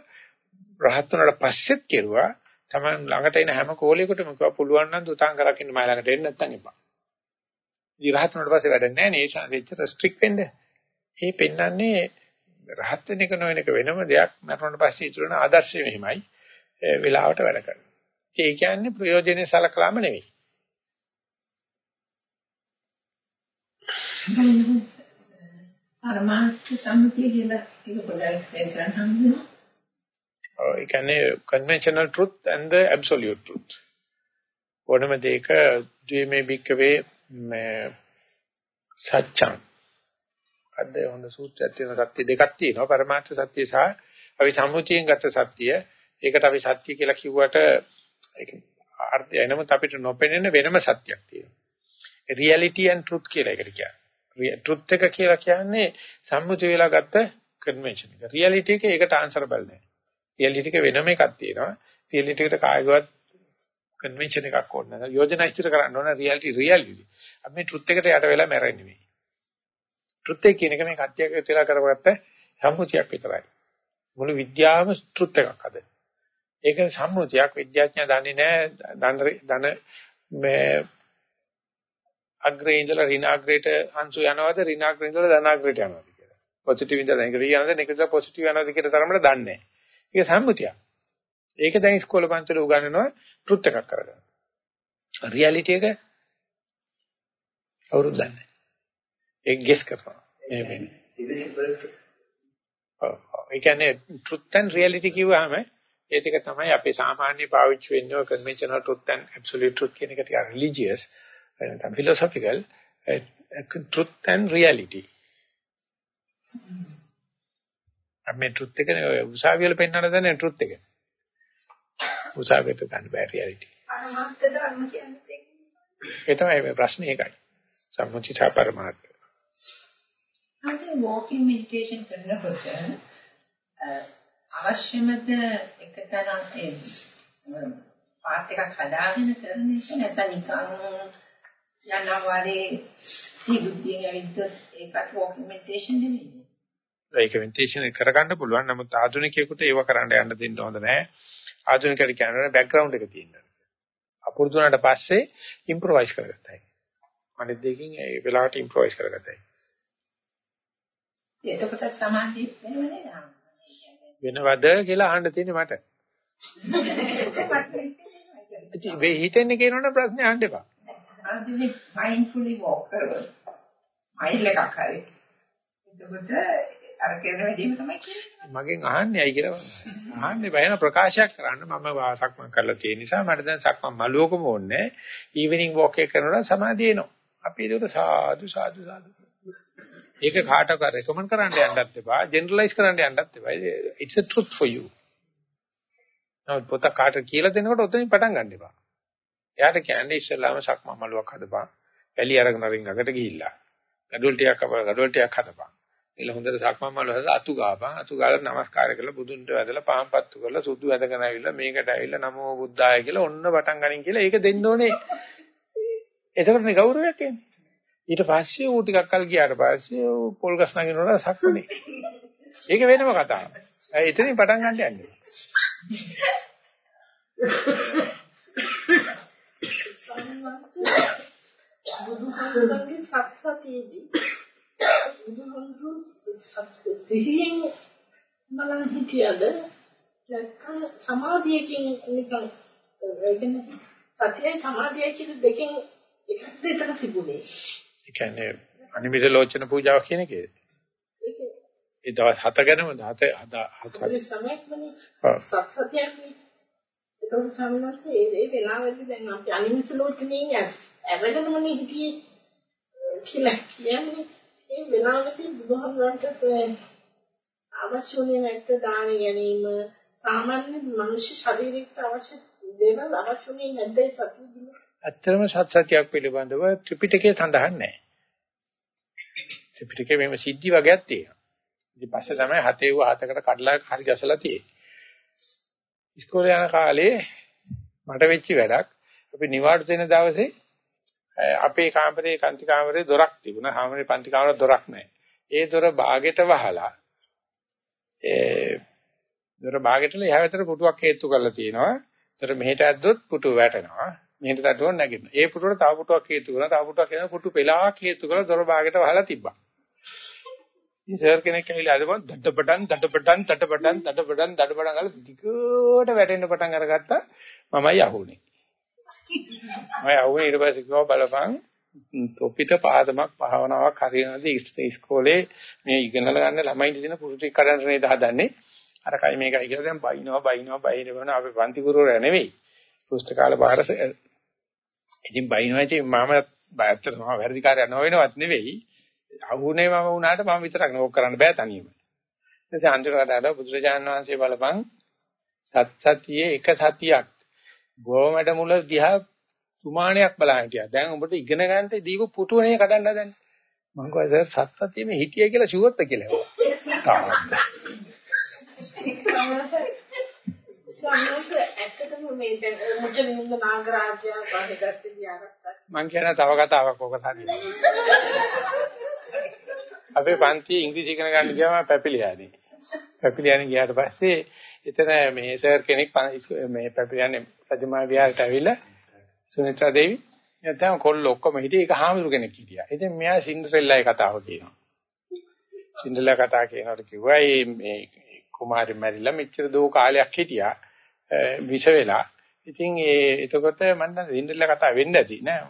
රහත් වුණාට පස්සෙත් කෙරුවා. තමයි ළඟට එන හැම කෝලයකටම කිව්වා පුළුවන් නම් දුතංග රකින්න මයි ළඟට එන්න නැත්නම් එපා. ඉතින් රහත් වුණාට පස්සේ වැඩ නැහැ නේ. ඒ සංසෙච්ච ස්ට්‍රික්ට් වෙන්න. ඒ පෙන්වන්නේ රහත් වෙන එක නොවන එක වෙනම දෙයක්. මරණයට පස්සේ ඉතුරුන ආදර්ශය මෙහිමයි. වෙලාවට වැඩ කරනවා. ඒ කියන්නේ ප්‍රයෝජනෙ සලකලාම නෙවෙයි. පරමාර්ථ සම්මුතිය කියලා ඒක පොඩ්ඩක් එක්ස්ප්ලেইন කරන්න හම්බුනේ. ඒ කියන්නේ conventional truth and the absolute truth. ඕනම දෙයක ද්වේමේ බික්කවේ මේ සත්‍යං. අද හොඳ සූත්‍රයක් තියෙන සත්‍ය දෙකක් තියෙනවා පරමාර්ථ සත්‍ය සහ අපි සම්මුතියෙන් ගත සත්‍ය. ඒකට අපි සත්‍ය කියලා කිව්වට ඒක අර්ථය එනමුත් අපිට නොපෙනෙන වෙනම සත්‍යයක් තියෙනවා. reality and truth කියලා එකට කියන්නේ. ට්‍රුත් එක කියලා කියන්නේ සම්මුති වෙලා ගත්ත කන්වෙන්ෂන් එක. රියැලිටි එක ඒකට ආන්සරබල් නැහැ. රියැලිටි එක වෙනම එකක් තියෙනවා. රියැලිටි එකට කායගවත් කන්වෙන්ෂන් එකක් ඕන නැහැ. යෝජනා ඉදිරි කරන්න ඕන රියැලිටි රියැලිටි. අපි මේ ට්‍රුත් එකට යට වෙලා මැරෙන්නේ නෙමෙයි. ට්‍රුත් එක කියන එක මේ කට්ටියක් විතර කරගත්ත සම්මුතියක් විතරයි. මුළු විද්‍යාවම ට්‍රුත් එකක් අද. ඒක සම්මුතියක් විද්‍යාඥයා දන්නේ නැහැ ධන මේ අග්‍රේ ඉඳලා ඍණාග්‍රේට අංශු යනවද ඍණාග්‍රේ ඉඳලා ධනාග්‍රේට යනවද කියලා. පොසිටිව් ඉඳලා නෙගටිව් යනවද නෙගටිව් පොසිටිව් යනවද කියලා තරමට දන්නේ නැහැ. ඒක සම්මුතියක්. ඒක දැන් ඉස්කෝලේ පන්තිවල උගන්වනවා ට්‍රුත් එකක් කරගන්න. රියැලිටි එක අවුරුදු දන්නේ. ඒක ගෙස් කරනවා. මේ වෙන්නේ. ඒ කියන්නේ ට්‍රුත් and reality කිව්වහම ඒ ටික තමයි අපේ සාමාන්‍ය පාවිච්චි වෙන්නේ conventional truth and absolute truth කියන එක ටික religious නැත්නම් philosophical uh, truth and reality. අපි truth එක උසාවිය වල පෙන්වන්න දන්නේ truth එක. උසාවියට ගන්න බෑ reality. පරමාර්ථ ධර්ම කියන්නේ ඒ තමයි මේ ප්‍රශ්නේ ඒකයි. සම්මුතිතා පරමාර්ථ. අපි walking meditation කරනකොට අවශ්‍යමද එකතරම් ඒ පාත් එකක් හදාගෙන කරන එක නැත්නම් නිකන් යනවා වාරේ සීබුද්ධියෙන් ඇවිත් ඒකට වෝකින් මෙඩිටේෂන් නෙමෙයි. ඒක මෙඩිටේෂන් කරගන්න පුළුවන්. නමුත් ආධුනිකයෙකුට ඒව කරන්න යන්න දෙන්න හොඳ නැහැ. ආධුනිකයෙක් කියන්නේ බෑග්ග්‍රවුන්ඩ් එක තියෙනවා. අපුරුදු වුණාට පස්සේ ඉම්ප්‍රොවයිස් කරගත්තයි. අනිත් දෙකකින් ඒ වෙලාවට ඉම්ප්‍රොවයිස් කරගත්තයි. එතකොට සමාධිය වෙනවනේ නේද? වෙනවද කියලා අහන්න තියෙන්නේ මට. මේ හිතෙන්නේ කියනවනේ ප්‍රශ්නේ අහන්න එපා. අදිනේ මයින්ඩ්ෆුලි වෝක් කරනවා. මයිල් එකක් හරි. එතකොට අර කරන වැඩේම තමයි කියන්නේ. මගෙන් අහන්නේ ඇයි කියලා අහන්නේ බයන ප්‍රකාශයක් කරන්න මම සක්මන් කරලා තියෙන නිසා මට දැන් සක්මන් මළුවකම ඕනේ ඊවිනිං වෝක් එක කරනවා සමාධිය එනවා. අපි ඒක සාදු සාදු සාදු. ඒක කාටවත් රෙකමන්ඩ් කරන්න යන්නත් එපා, ජෙනරලයිස් කරන්න යන්නත් එපා. it's a truth for you. නමුත් පොත කාට කියලා දෙනකොට ඔතනින් පටන් ගන්න එපා. එයාට කියන්නේ ඉස්සෙල්ලාම සක්මන් මළුවක් හදපන්. වැලි අරගෙන රින් අකට ගිහිල්ලා. gadol ටිකක් අපල gadol ටිකක් හදපන්. ඊළ හොඳට සක්මන් මළුව හදලා අතු ගාපන්. අතු ගාලා නමස්කාර කරලා බුදුන්ට වැදලා පහන්පත්තු කරලා සුදු වැදගෙන ආවිල්ලා මේකට ආවිල්ලා නමෝ බුද්ධාය කියලා ඔන්න පටන් ගනින් කියලා ඒක දෙන්න ඕනේ. එතකොට මේ ගෞරවයක් එන්නේ. ඊට පස්සේ ඌ ටිකක් කල් ගියාට පස්සේ ඌ පොල් ගස් නගිනකොට සක්මනේ. ඒක වෙනම කතාවක්. ඒ එතනින් පටන් ගන්න යන්නේ. බුදුහාමුදුරන්ගේ සත්සතියේදී බුදුහාමුදුරු සිහියෙන් බලන් හිටියද නැත්නම් සමාධියකින් නිකන් ඒ කියන්නේ සතියයි සමාධියයි කියන දෙකෙන් එකක් දෙතන තිබුණේ. ඒ කියන්නේ අනිමිත ලෝචන පූජාව කියන එකේ. ඒ දවස් හත ගැනම හත හත සමයක්මනේ සත්සතියක්නේ ඒකෝ සම්මත ඒ වෙලාවෙදි දැන් අපි අනිමිසලෝචනේ ඇරගෙනමනේ හිටියේ. කියලා කියන්නේ. ඒ වෙලාවෙදී බුදුහාමුදුරන්ට අවශ්‍ය නැත්te දාන ගැනීම සාමාන්‍ය මනුෂ්‍ය ශරීරයට අවශ්‍ය දේවල් අවශ්‍ය නැද්ද? ඒ සතියදී ඇත්තම සත්‍යයක් පිළිබඳව ත්‍රිපිටකයේ සඳහන් නැහැ. ත්‍රිපිටකයේ මේව සිද්ධි වගේක් තියෙනවා. ඉතින් පස්සේ තමයි හතේ වූ හතකට කඩලා හරි ගැසලා තියෙන්නේ. ඉස්කෝලේ යන කාලේ මට වෙච්ච වැඩක් අපි නිවාඩු දෙන දවසේ අපේ කාමරේ කන්ති කාමරේ දොරක් තිබුණා. කාමරේ පන්ති කාමරේ දොරක් නැහැ. ඒ දොර බාගෙට වහලා ඒ දොර බාගෙටල එහාවතර පුටුවක් හේතු කරලා තියෙනවා. ඒතර මෙහෙට ඇද්දොත් පුටුව වැටෙනවා. මෙහෙට තටුවක් නැගෙනවා. ඒ පුටුවට තව පුටුවක් හේතු කරනවා. තව පුටුවක් හේතු පුටු පෙලාවක් හේතු කරලා දොර බාගෙට වහලා තිබ්බා. ඉතින් සර් කෙනෙක් ඇවිල්ලා අදපන් දඩපටන් දඩපටන් දඩපටන් දඩපටන් දඩපටන් ගාලා දිගට වැටෙන්න පටන් අරගත්තා. මමයි අහුනේ. මම අහුනේ ඊට පස්සේ කිව්වා බලපන් තොපිට පාදමක් භාවනාවක් හරියනද ඉස්කෝලේ මේ ඉගෙනලා ගන්න ළමයින්ට දෙන පුරුටි කරන්න නේද හදන්නේ. අර කයි මේකයි කියලා දැන් බයිනවා බයිනවා බයිනවා අපේ පන්ති ගුරුවරයා නෙවෙයි. පුස්තකාල බාහිර ඉතින් බයිනවා ඉතින් මම ඇත්තටම වැරදිකාරයා නොවෙනවත් නෙවෙයි. අහුනේ මම වුණාට මම විතරක් නෝක් කරන්න බෑ තනියම. ඊටසේ අන්තිමට බුදුරජාණන් වහන්සේ බලපන් සත් සතියේ එක සතියක් ගෝමඩ මුල දිහා සුමානයක් බලන් හිටියා. දැන් ඔබට ඉගෙන ගන්නට දීපු පුටුවනේ කඩන්න හදන්නේ. මම කිව්වා සර් සත් සතියේ මේ හිටියේ කියලා ෂුවර්ද කියලා. තාමත්. ඇත්තටම මේ දැන් මුචලින්ද නාගරාජය ආරක්ෂා මං කියන තව කතාවක් ඕක හරියට. අපේ පන්තියේ ඉංග්‍රීසි ඉගෙන ගන්න ගියාම පැපිලියානේ. පැපිලියානේ ගියාට පස්සේ එතන මේ සර් කෙනෙක් මේ පැපිලියානේ රජමා විහාරයට ඇවිල්ලා සුනිත්‍රා දේවි නැත්නම් කොල්ල ඔක්කොම හිටියේ ඒක හාමුදුරු කෙනෙක් හිටියා. ඉතින් මෙයා සින්ඩරෙල්ලාගේ කතාව කියනවා. සින්ඩරෙල්ලා කතා කියනකොට කිව්වා මේ කුමාරි මැරිලා මෙච්චර දෝ කාලයක් හිටියා විෂ වෙලා. ඉතින් ඒ එතකොට මම දැන් සින්ඩරෙල්ලා කතා වෙන්න ඇති නෑ.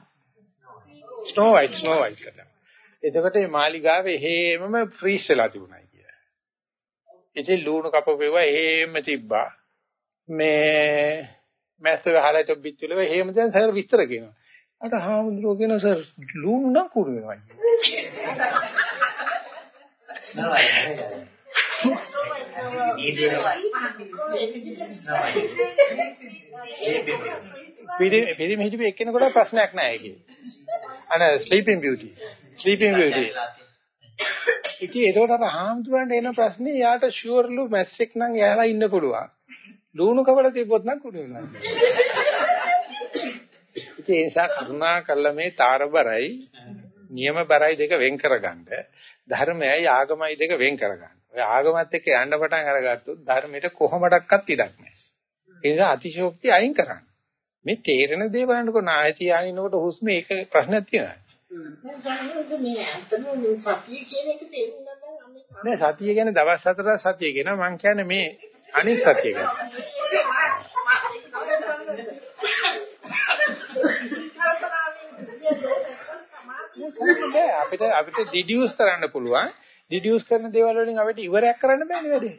ස්නෝ වයිට් ස්නෝ වයිට් කතා. එතකොට මේ මාලිගාවේ හේමම ෆ්‍රීස් වෙලා තිබුණා කියලා. ඉතින් ලුණු කපපුවා හේම තිබ්බා. මේ මැස්ස ගහලා තිබ්බිත් වල හේම දැන් සර් විස්තර කියනවා. අර හාමුදුරුවෝ කියන සර් ලුණු නම් කුරු වෙනවා. පිරිමි හිටපු එක්කෙනෙකුට ප්‍රශ්නයක් නැහැ ඒකේ. අන ස්ලීපින් බියුටි. Sleeping beauty. ඉතින් ඒකට අර හාමුදුරන්ට එන ප්‍රශ්නේ යාට ෂුවර්ලු මැස්සෙක් නම් එයාලා ඉන්න පුළුවන්. ලුණු කවල තිබ්බොත් නම් කුඩු වෙනවා. ඉතින් ඒ නිසා කරුණා කළ මේ තාරබරයි නියම බරයි දෙක වෙන් කරගන්න ධර්මයයි ආගමයි දෙක වෙන් කරගන්න. ඔය ආගමත් එක්ක යන්න පටන් අරගත්තොත් ධර්මයට කොහොමඩක්වත් ඉඩක් නැහැ. ඒ නිසා අතිශෝක්තිය අයින් කරන්න. මේ තේරෙන දේ බලනකොට නායති ආනිනකොට හුස්ම ඒක ප්‍රශ්නයක් තියෙනවා. නෑ සතිය කියන්නේ දවස් හතර සතිය කියනවා මම කියන්නේ මේ අනිත් සතිය ගැන. අපිට අපිට ඩිඩියුස් කරන්න පුළුවන්. ඩිඩියුස් කරන දේවල් වලින් අපිට ඉවරයක් කරන්න බෑනේ වැඩේ.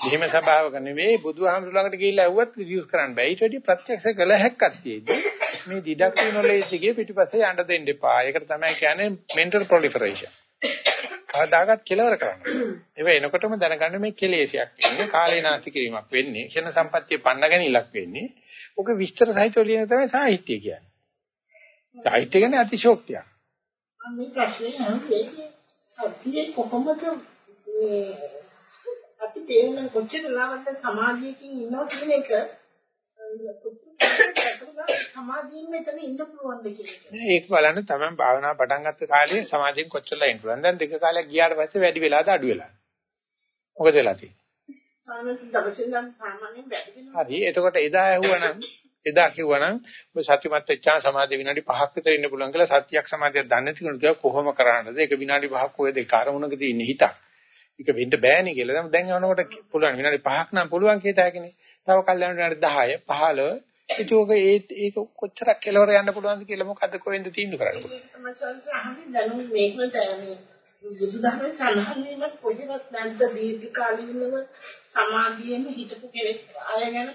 එහෙම ස්වභාවක නෙවෙයි බුදුහාමුදුර ළඟට ගිහිල්ලා ඇහුවත් රිඩියුස් කරන්න බෑ. ඊට වැඩි ප්‍රත්‍යක්ෂ කළ හැක්කක් තියෙන්නේ. මේ ඩිඩක්ටිව් නොලෙජ් එකේ පිටිපස්සේ යන්න දෙන්න එපා. ඒකට තමයි කියන්නේ mental proliferation. කවදාකවත් කෙලවර කරන්න. ඒක එනකොටම දැනගන්න මේ කෙලෙසයක් ඉන්නේ කාලේ නාස්ති කිරීමක් වෙන්නේ. ක්ෂණ සම්පත්තිය පන්න ගැනීමක් වෙන්නේ. ඔක විස්තර සහිතව ලියන තමයි සාහිත්‍ය කියන්නේ. සාහිත්‍ය කියන්නේ අතිශෝක්තියක්. මේ ප්‍රශ්නේ නම් සත්‍යයේ කොහොමද මේ අපි තේරුම් කොච්චර ලාවට සමාධියකින් ඉන්නවා කියන එක සමාධියෙන් මෙතන ඉන්න පුළුවන්ද කියන එක. ඒක බලන්න තමයි භාවනා පටන් ගත්ත කාලේ සමාධියෙන් කොච්චරලා ඉන්න පුළුවන්. දැන් දෙක කාලයක් ගියාට පස්සේ වැඩි වෙලාද අඩු වෙලාද? මොකද වෙලා තියෙන්නේ? හරි එතකොට එදා ඇහුවනම් එදා කිව්වනම් ඔය සත්‍යමත් වෙච්චා සමාධිය විනාඩි 5ක් විතර ඉන්න පුළුවන් කියලා සත්‍යයක් සමාධියක් දන්නේ නැති කෙනෙක් කොහොම කරන්නද? ඒක විනාඩි 5ක් ඔය දෙක අරමුණකදී ඉන්නේ හිතක්. ඒක වෙන්න බෑනේ කියලා. දැන් යනකොට පුළුවන් විනාඩි 5ක් නම් පුළුවන් කීත හැකිනේ. තව කල්යන විනාඩි 10 15 ඒක ඒ ඒක කොච්චරක් කෙලවර යන්න පුළුවන්ද කියලා මොකද්ද කොහෙන්ද තීන්දුව කරන්නේ? තමයි සංසහමි දැනුම් මේකම තමයි බුදුදහමේ සඳහන් වීමත් කොහෙවත් නැද්ද දීර්ඝ කාලීනව සමාධියෙම හිටපු කෙනෙක් අය ගැන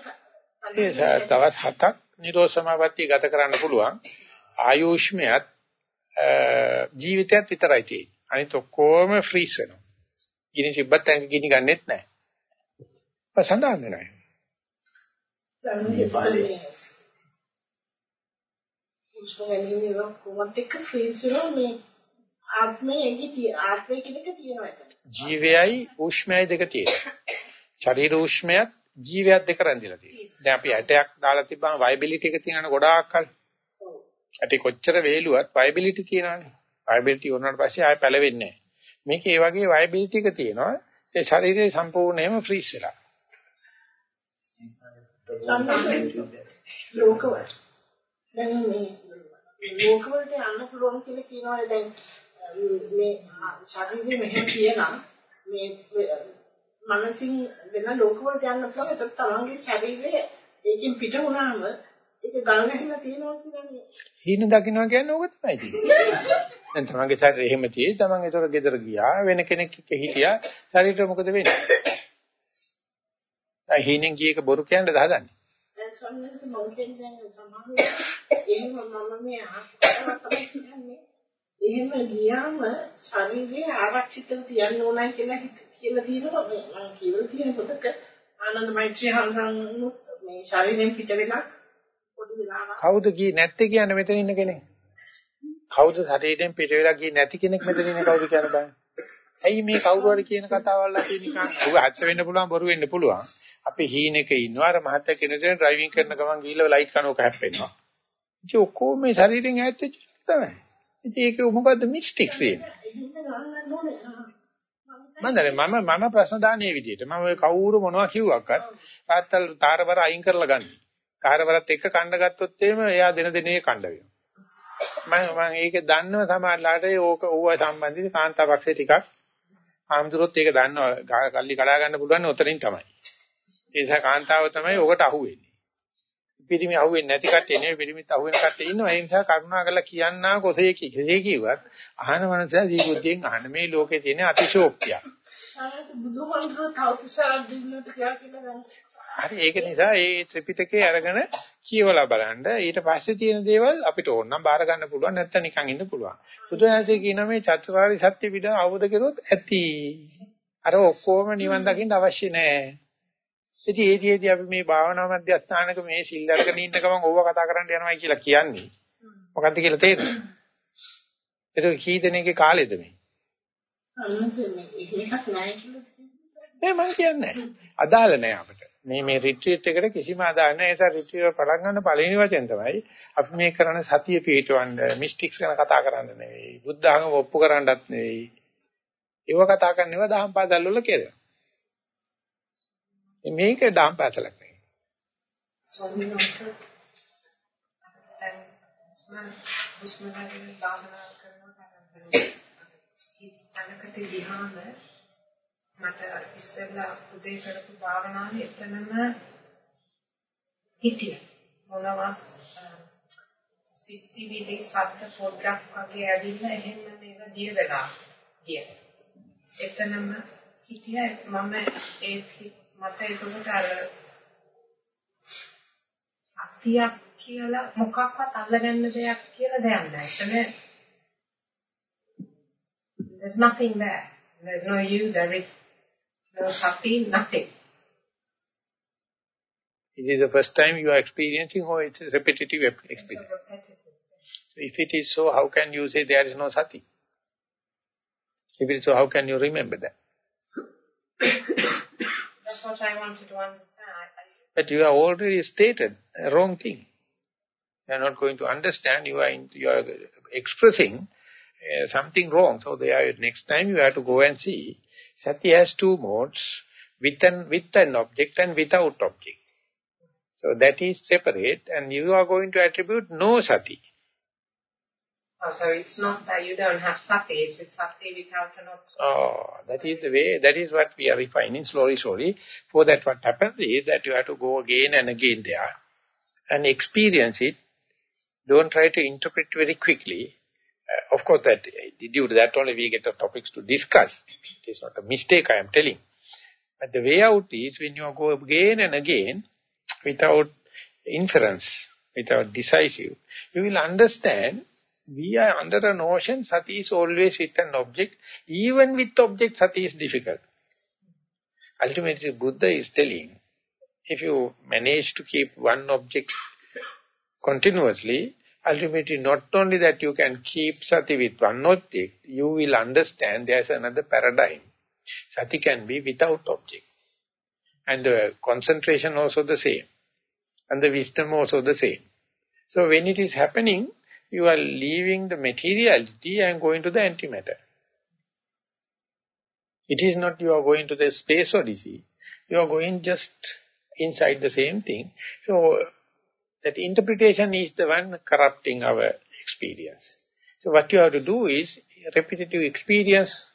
ඒ තවත් හතක් නිරෝධ සමාපත්තිය ගත කරන්න පුළුවන්. ආයුෂ්මයත් ජීවිතයත් විතරයි තියෙන්නේ. අනිත ඔක්කොම ෆ්‍රීස් වෙනවා. ගිනි තිබ්බත් ඇඟ ගිනි ගන්නෙත් නැහැ. සඳහන් වෙනවා. කොහොමද එක්ක ෆ්‍රීස් වෙනවා මේ ආත්මයේ එන්නේ ආත්මයේ කෙනෙක් තියෙනවා එතන. ජීවයයි උෂ්මයයි දෙක තියෙනවා. ශරීර උෂ්මයත් ජීවයත් දෙක රැඳිලා තියෙනවා. දැන් අපි ඇටයක් දාලා තිබ්බම වයබිලිටි එක තියෙනවනේ ගොඩාක් කල්. ඇටි කොච්චර වේලුවත් වයබිලිටි තියෙනවනේ. වයබිලිටි වුණාට පස්සේ ආය පැලවෙන්නේ නැහැ. මේක ඒ වගේ වයබිලිටි එක තියෙනවා. ඒ ශරීරය සම්පූර්ණයෙන්ම ෆ්‍රීස් වෙලා. ලෝකවල දැන් මේ ලෝකවලට යන්න පුළුවන් කියලා කියනවා දැන් මේ ශරීරෙ මෙහෙම කියනම් මේ මනසින් වෙන ලෝකවලට යන්න පුළුවන් ඒත් තමන්ගේ ශරීරය ඒකෙන් පිට වුණාම ඒක ගල් ගැහිලා තියෙනවා කියන්නේ. හීන දකින්නවා කියන්නේ ඕක තමයි තියෙන්නේ. දැන් තමන්ගේ ශරීරය එහෙම තියෙයි. තමන් ඒතර ගෙදර ගියා. වෙන කෙනෙක් එක්ක හිටියා. ශරීරයට මොකද වෙන්නේ? දැන් හීනෙන් ගියේක බොරු කියන්නද හදන්නේ? දැන් සම්මත මම කියන්නේ සමහර එහෙම මම මේ අහකට තමයි කියන්නේ. එහෙම ගියාම ශරීරය ආරක්ෂිතව තියන්න ඕනයි කියලා හිත කියලා තියෙනවා. මම කියලා තියෙන පොතක ආනන්ද මෛත්‍රී හඳුන්වන මේ ශරීරයෙන් පිට වෙලා පොඩි වෙලාවක්. කවුද ගියේ නැත්තේ කියන්නේ මෙතන ඉන්න කෙනෙක්? කවුද ශරීරයෙන් පිට වෙලා ගියේ නැති කෙනෙක් මෙතන ඉන්නේ කවුද කියන බෑ ඇයි මේ කවුරු හරි කියන කතාවල් අපි නිකන් උග හත්ත වෙන්න පුළුවන් බොරු වෙන්න පුළුවන්. අපි හීනෙක ඉන්නවා අර මහත්ය කෙනෙක් ඩ්‍රයිවිං කරන ගමන් ගිහිල්ලා ලයිට් කනෝක හැප්පෙනවා. ඉතින් ඔක්කොම මේ ශරීරයෙන් ඈත් වෙච්ච තමයි. ඉතින් ඒක මොකද්ද මිස්ටික්ස් මන්දරේ මම මම ප්‍රශ්න දාන්නේ මේ විදිහට මම ඔය කවුරු මොනවා කිව්වක්වත් තාත්තල් තාරවර අයින් කරලා ගන්න. තාරවරත් එක්ක කණ්ඩ ගත්තොත් එහෙම එයා දෙන දෙනේ කණ්ඩ වෙනවා. මම මම ඒක දන්නව සමහරලාට ඕක ඕව සම්බන්ධිත කාන්තා පක්ෂේ ටිකක් ආම්දුරොත් ඒක දන්නවා කල්ලි කඩා ගන්න පුළුවන් උතරින් තමයි. ඒ නිසා කාන්තාව තමයි ඔකට අහුවෙන්නේ. පිරිමි අහුවෙන්නේ නැති කට්ටිය නෙවෙයි පිරිමිත් අහුවෙන කට්ටිය ඉන්නවා ඒ නිසා කරුණා කරලා කියන්නා කොසේ කෙසේ කිව්වත් අහන මනසයා ජීවිතයෙන් අහන මේ ලෝකේ තියෙන අතිශෝක්තිය. හරි ඒක නිසා ඒ ත්‍රිපිටකේ අරගෙන කියවලා බලන්න ඊට පස්සේ තියෙන දේවල් අපිට ඕන නම් බාර ගන්න පුළුවන් නැත්නම් නිකන් ඉන්න පුළුවන්. බුදුහාමසේ කියන මේ චතුරාර්ය සත්‍ය පිට අවබෝධ කරොත් ඇති. අර ඔක්කොම නිවන් දකින්න අවශ්‍ය නැහැ. ඉතින් ඒදිදී අපි මේ භාවනා මධ්‍යස්ථානක මේ සිල් අරගෙන ඉන්න ගමන් ඕව කතා කරන්න යනවා කියලා කියන්නේ. මොකද්ද කියලා තේරෙනවද? ඒක කී දෙනෙක්ගේ කාලෙද මේ? ඒ මම කියන්නේ අදාළ නැහැ අපිට. මේ මේ රිට්‍රීට් එකට කිසිම අදාළ නැහැ. ඒ නිසා රිට්‍රීට් පටන් ගන්න පළවෙනි වචෙන් තමයි අපි මේ කරන සතිය පිටවන්න මිස්ටික්ස් ගැන කතා කරන්න නෙවෙයි. බුද්ධ ආගම ඔප්පු කරන්නත් නෙවෙයි. ඒව කතා කරන්නේවා දහම් පාදල් වල කියලා. මේක දාම් පැසලක් නෙවෙයි. ස්වාමීන් වහන්සේ දැන් මම මුස්මනගෙන භාවනා කරනවා ඉස් අනකට ගියාම මට ඉස්සෙල්ලා උදේ කරපු භාවනාවේ එතනම හිටිය මොනවා සිත්තිවිලි සද්ද පොඩ්ඩක් වගේ ඇවිල්ලා එහෙම මේක දිය වෙලා ගිය. එතනම හිටිය මම ඒ මට ඒකට අර සතියක් කියලා මොකක්වත් අල්ලගන්න දෙයක් කියලා දෙයක් නැහැ. එතන there's nothing there. There's no you, there is no sati, nothing. It is the first time you are experiencing or it's a repetitive experience? It's repetitive. So if it is so, how can you say there is no sati? If it is so, how can you remember that? What I wanted to understand. But you have already stated a wrong thing. You are not going to understand. You are in, you are expressing uh, something wrong. So there, next time you have to go and see. Sati has two modes, with an, with an object and without object. So that is separate and you are going to attribute no sati. Oh, so it's not that you don't have sati, it's with sati without an object. Oh, that is the way, that is what we are refining slowly, slowly. For that what happens is that you have to go again and again there and experience it. Don't try to interpret very quickly. Uh, of course, that due to that only we get the topics to discuss. It is not a mistake I am telling. But the way out is when you go again and again, without inference, without decisive, you will understand we are under a notion sati is always with an object. Even with object, sati is difficult. Ultimately, Buddha is telling, if you manage to keep one object continuously, ultimately not only that you can keep sati with one object, you will understand there's another paradigm. Sati can be without object. And the concentration also the same. And the wisdom also the same. So when it is happening, you are leaving the materiality and going to the antimatter. It is not you are going to the space odyssey. You are going just inside the same thing. So that interpretation is the one corrupting our experience. So what you have to do is repetitive experience,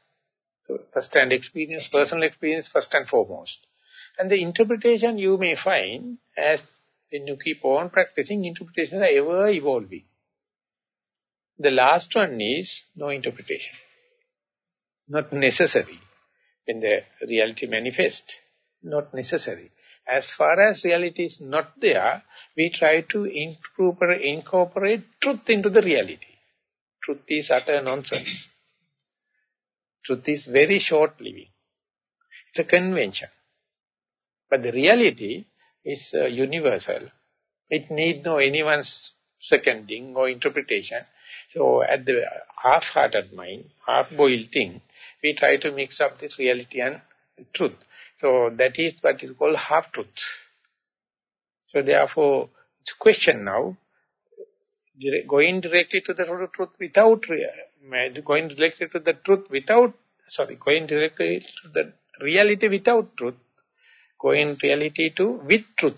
first-hand experience, personal experience first and foremost. And the interpretation you may find as when you keep on practicing, interpretations are ever evolving. The last one is no interpretation. Not necessary. When the reality manifests, not necessary. As far as reality is not there, we try to incorporate, truth into the reality. Truth is utter nonsense. Truth is very short-living. It's a convention. But the reality is uh, universal. It needs no anyone's seconding or interpretation. So at the half-hearted mind, half-boiled thing, we try to mix up this reality and truth. So that is what is called half-truth. So therefore, it's a question now, going directly to the truth without, going directly to the truth without, sorry, going directly to the reality without truth, going reality to with truth.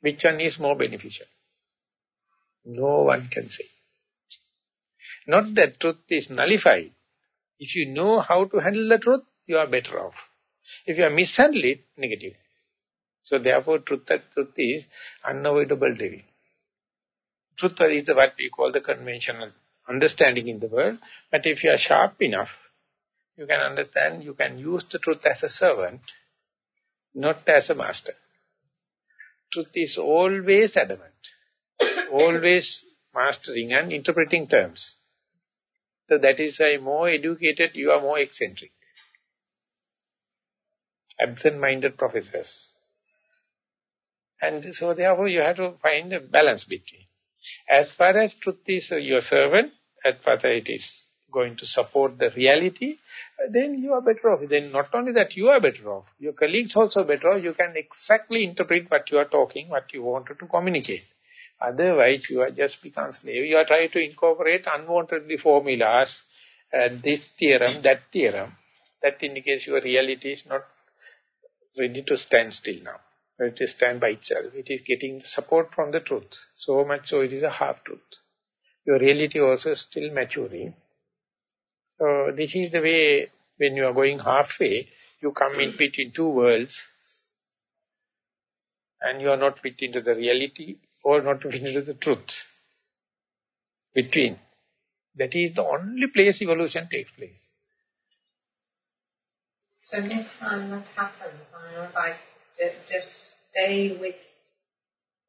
Which one is more beneficial? No one can say. Not that truth is nullified. If you know how to handle the truth, you are better off. If you are mishandle it, negative. So therefore, truth, that truth is unavoidable living. Truth is what we call the conventional understanding in the world. But if you are sharp enough, you can understand, you can use the truth as a servant, not as a master. Truth is always adamant always mastering and interpreting terms. So that is why more educated, you are more eccentric. Absent-minded professors. And so therefore you have to find a balance between. As far as truth is your servant, as far as it is going to support the reality, then you are better off. Then not only that you are better off, your colleagues also better off. You can exactly interpret what you are talking, what you wanted to communicate. Otherwise, you are just become slave. You are trying to incorporate unwantedly formulas, uh, this theorem, that theorem. That indicates your reality is not ready to stand still now. It is stand by itself. It is getting support from the truth. So much so it is a half-truth. Your reality also is still maturing. So this is the way, when you are going halfway, you come in between two worlds, and you are not fit into the reality or not to fit the truth. Between. That is the only place evolution takes place. So next time what happens? I know, like, just stay with...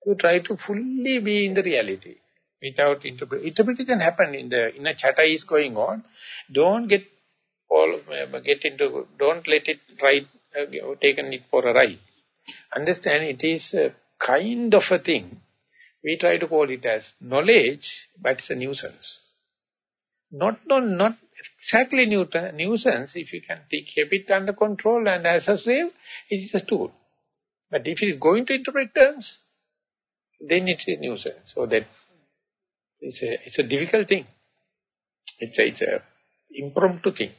You try to fully be in the reality without interpret. Interpretation happen in the in a chatter is going on. Don't get all get into. Don't let it ride. Uh, taken it for a ride. Understand it is a kind of a thing we try to call it as knowledge, but it's a nuisance. Not, not, not exactly nuisance, if you can keep it under control and as a slave, it is a tool. But if it is going to interpret terms, then it is a nuisance. So that it's a, it's a difficult thing. It's a, it's a impromptu thing.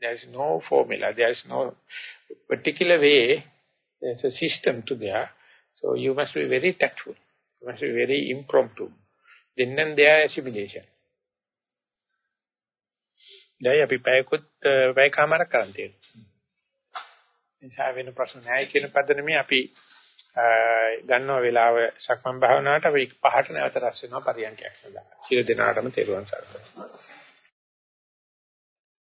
There is no formula. There is no particular way. There's a system to there. So you must be very tactful. It must be very impromptu. Then and there assimilation. දැන් අපි පැයකුත් eh, පැයකමාරක් කරන් තියෙනවා. නිසා වෙන ප්‍රශ්න නැහැ කියන පදනමේ අපි eh, ගන්නවා වෙලාව සක්මන් භාවනාවට අපි පහට නැවත රැස් වෙනවා පරියන්කයක් සඳහා. සියලු දෙනාටම තෙරුවන් සරණයි.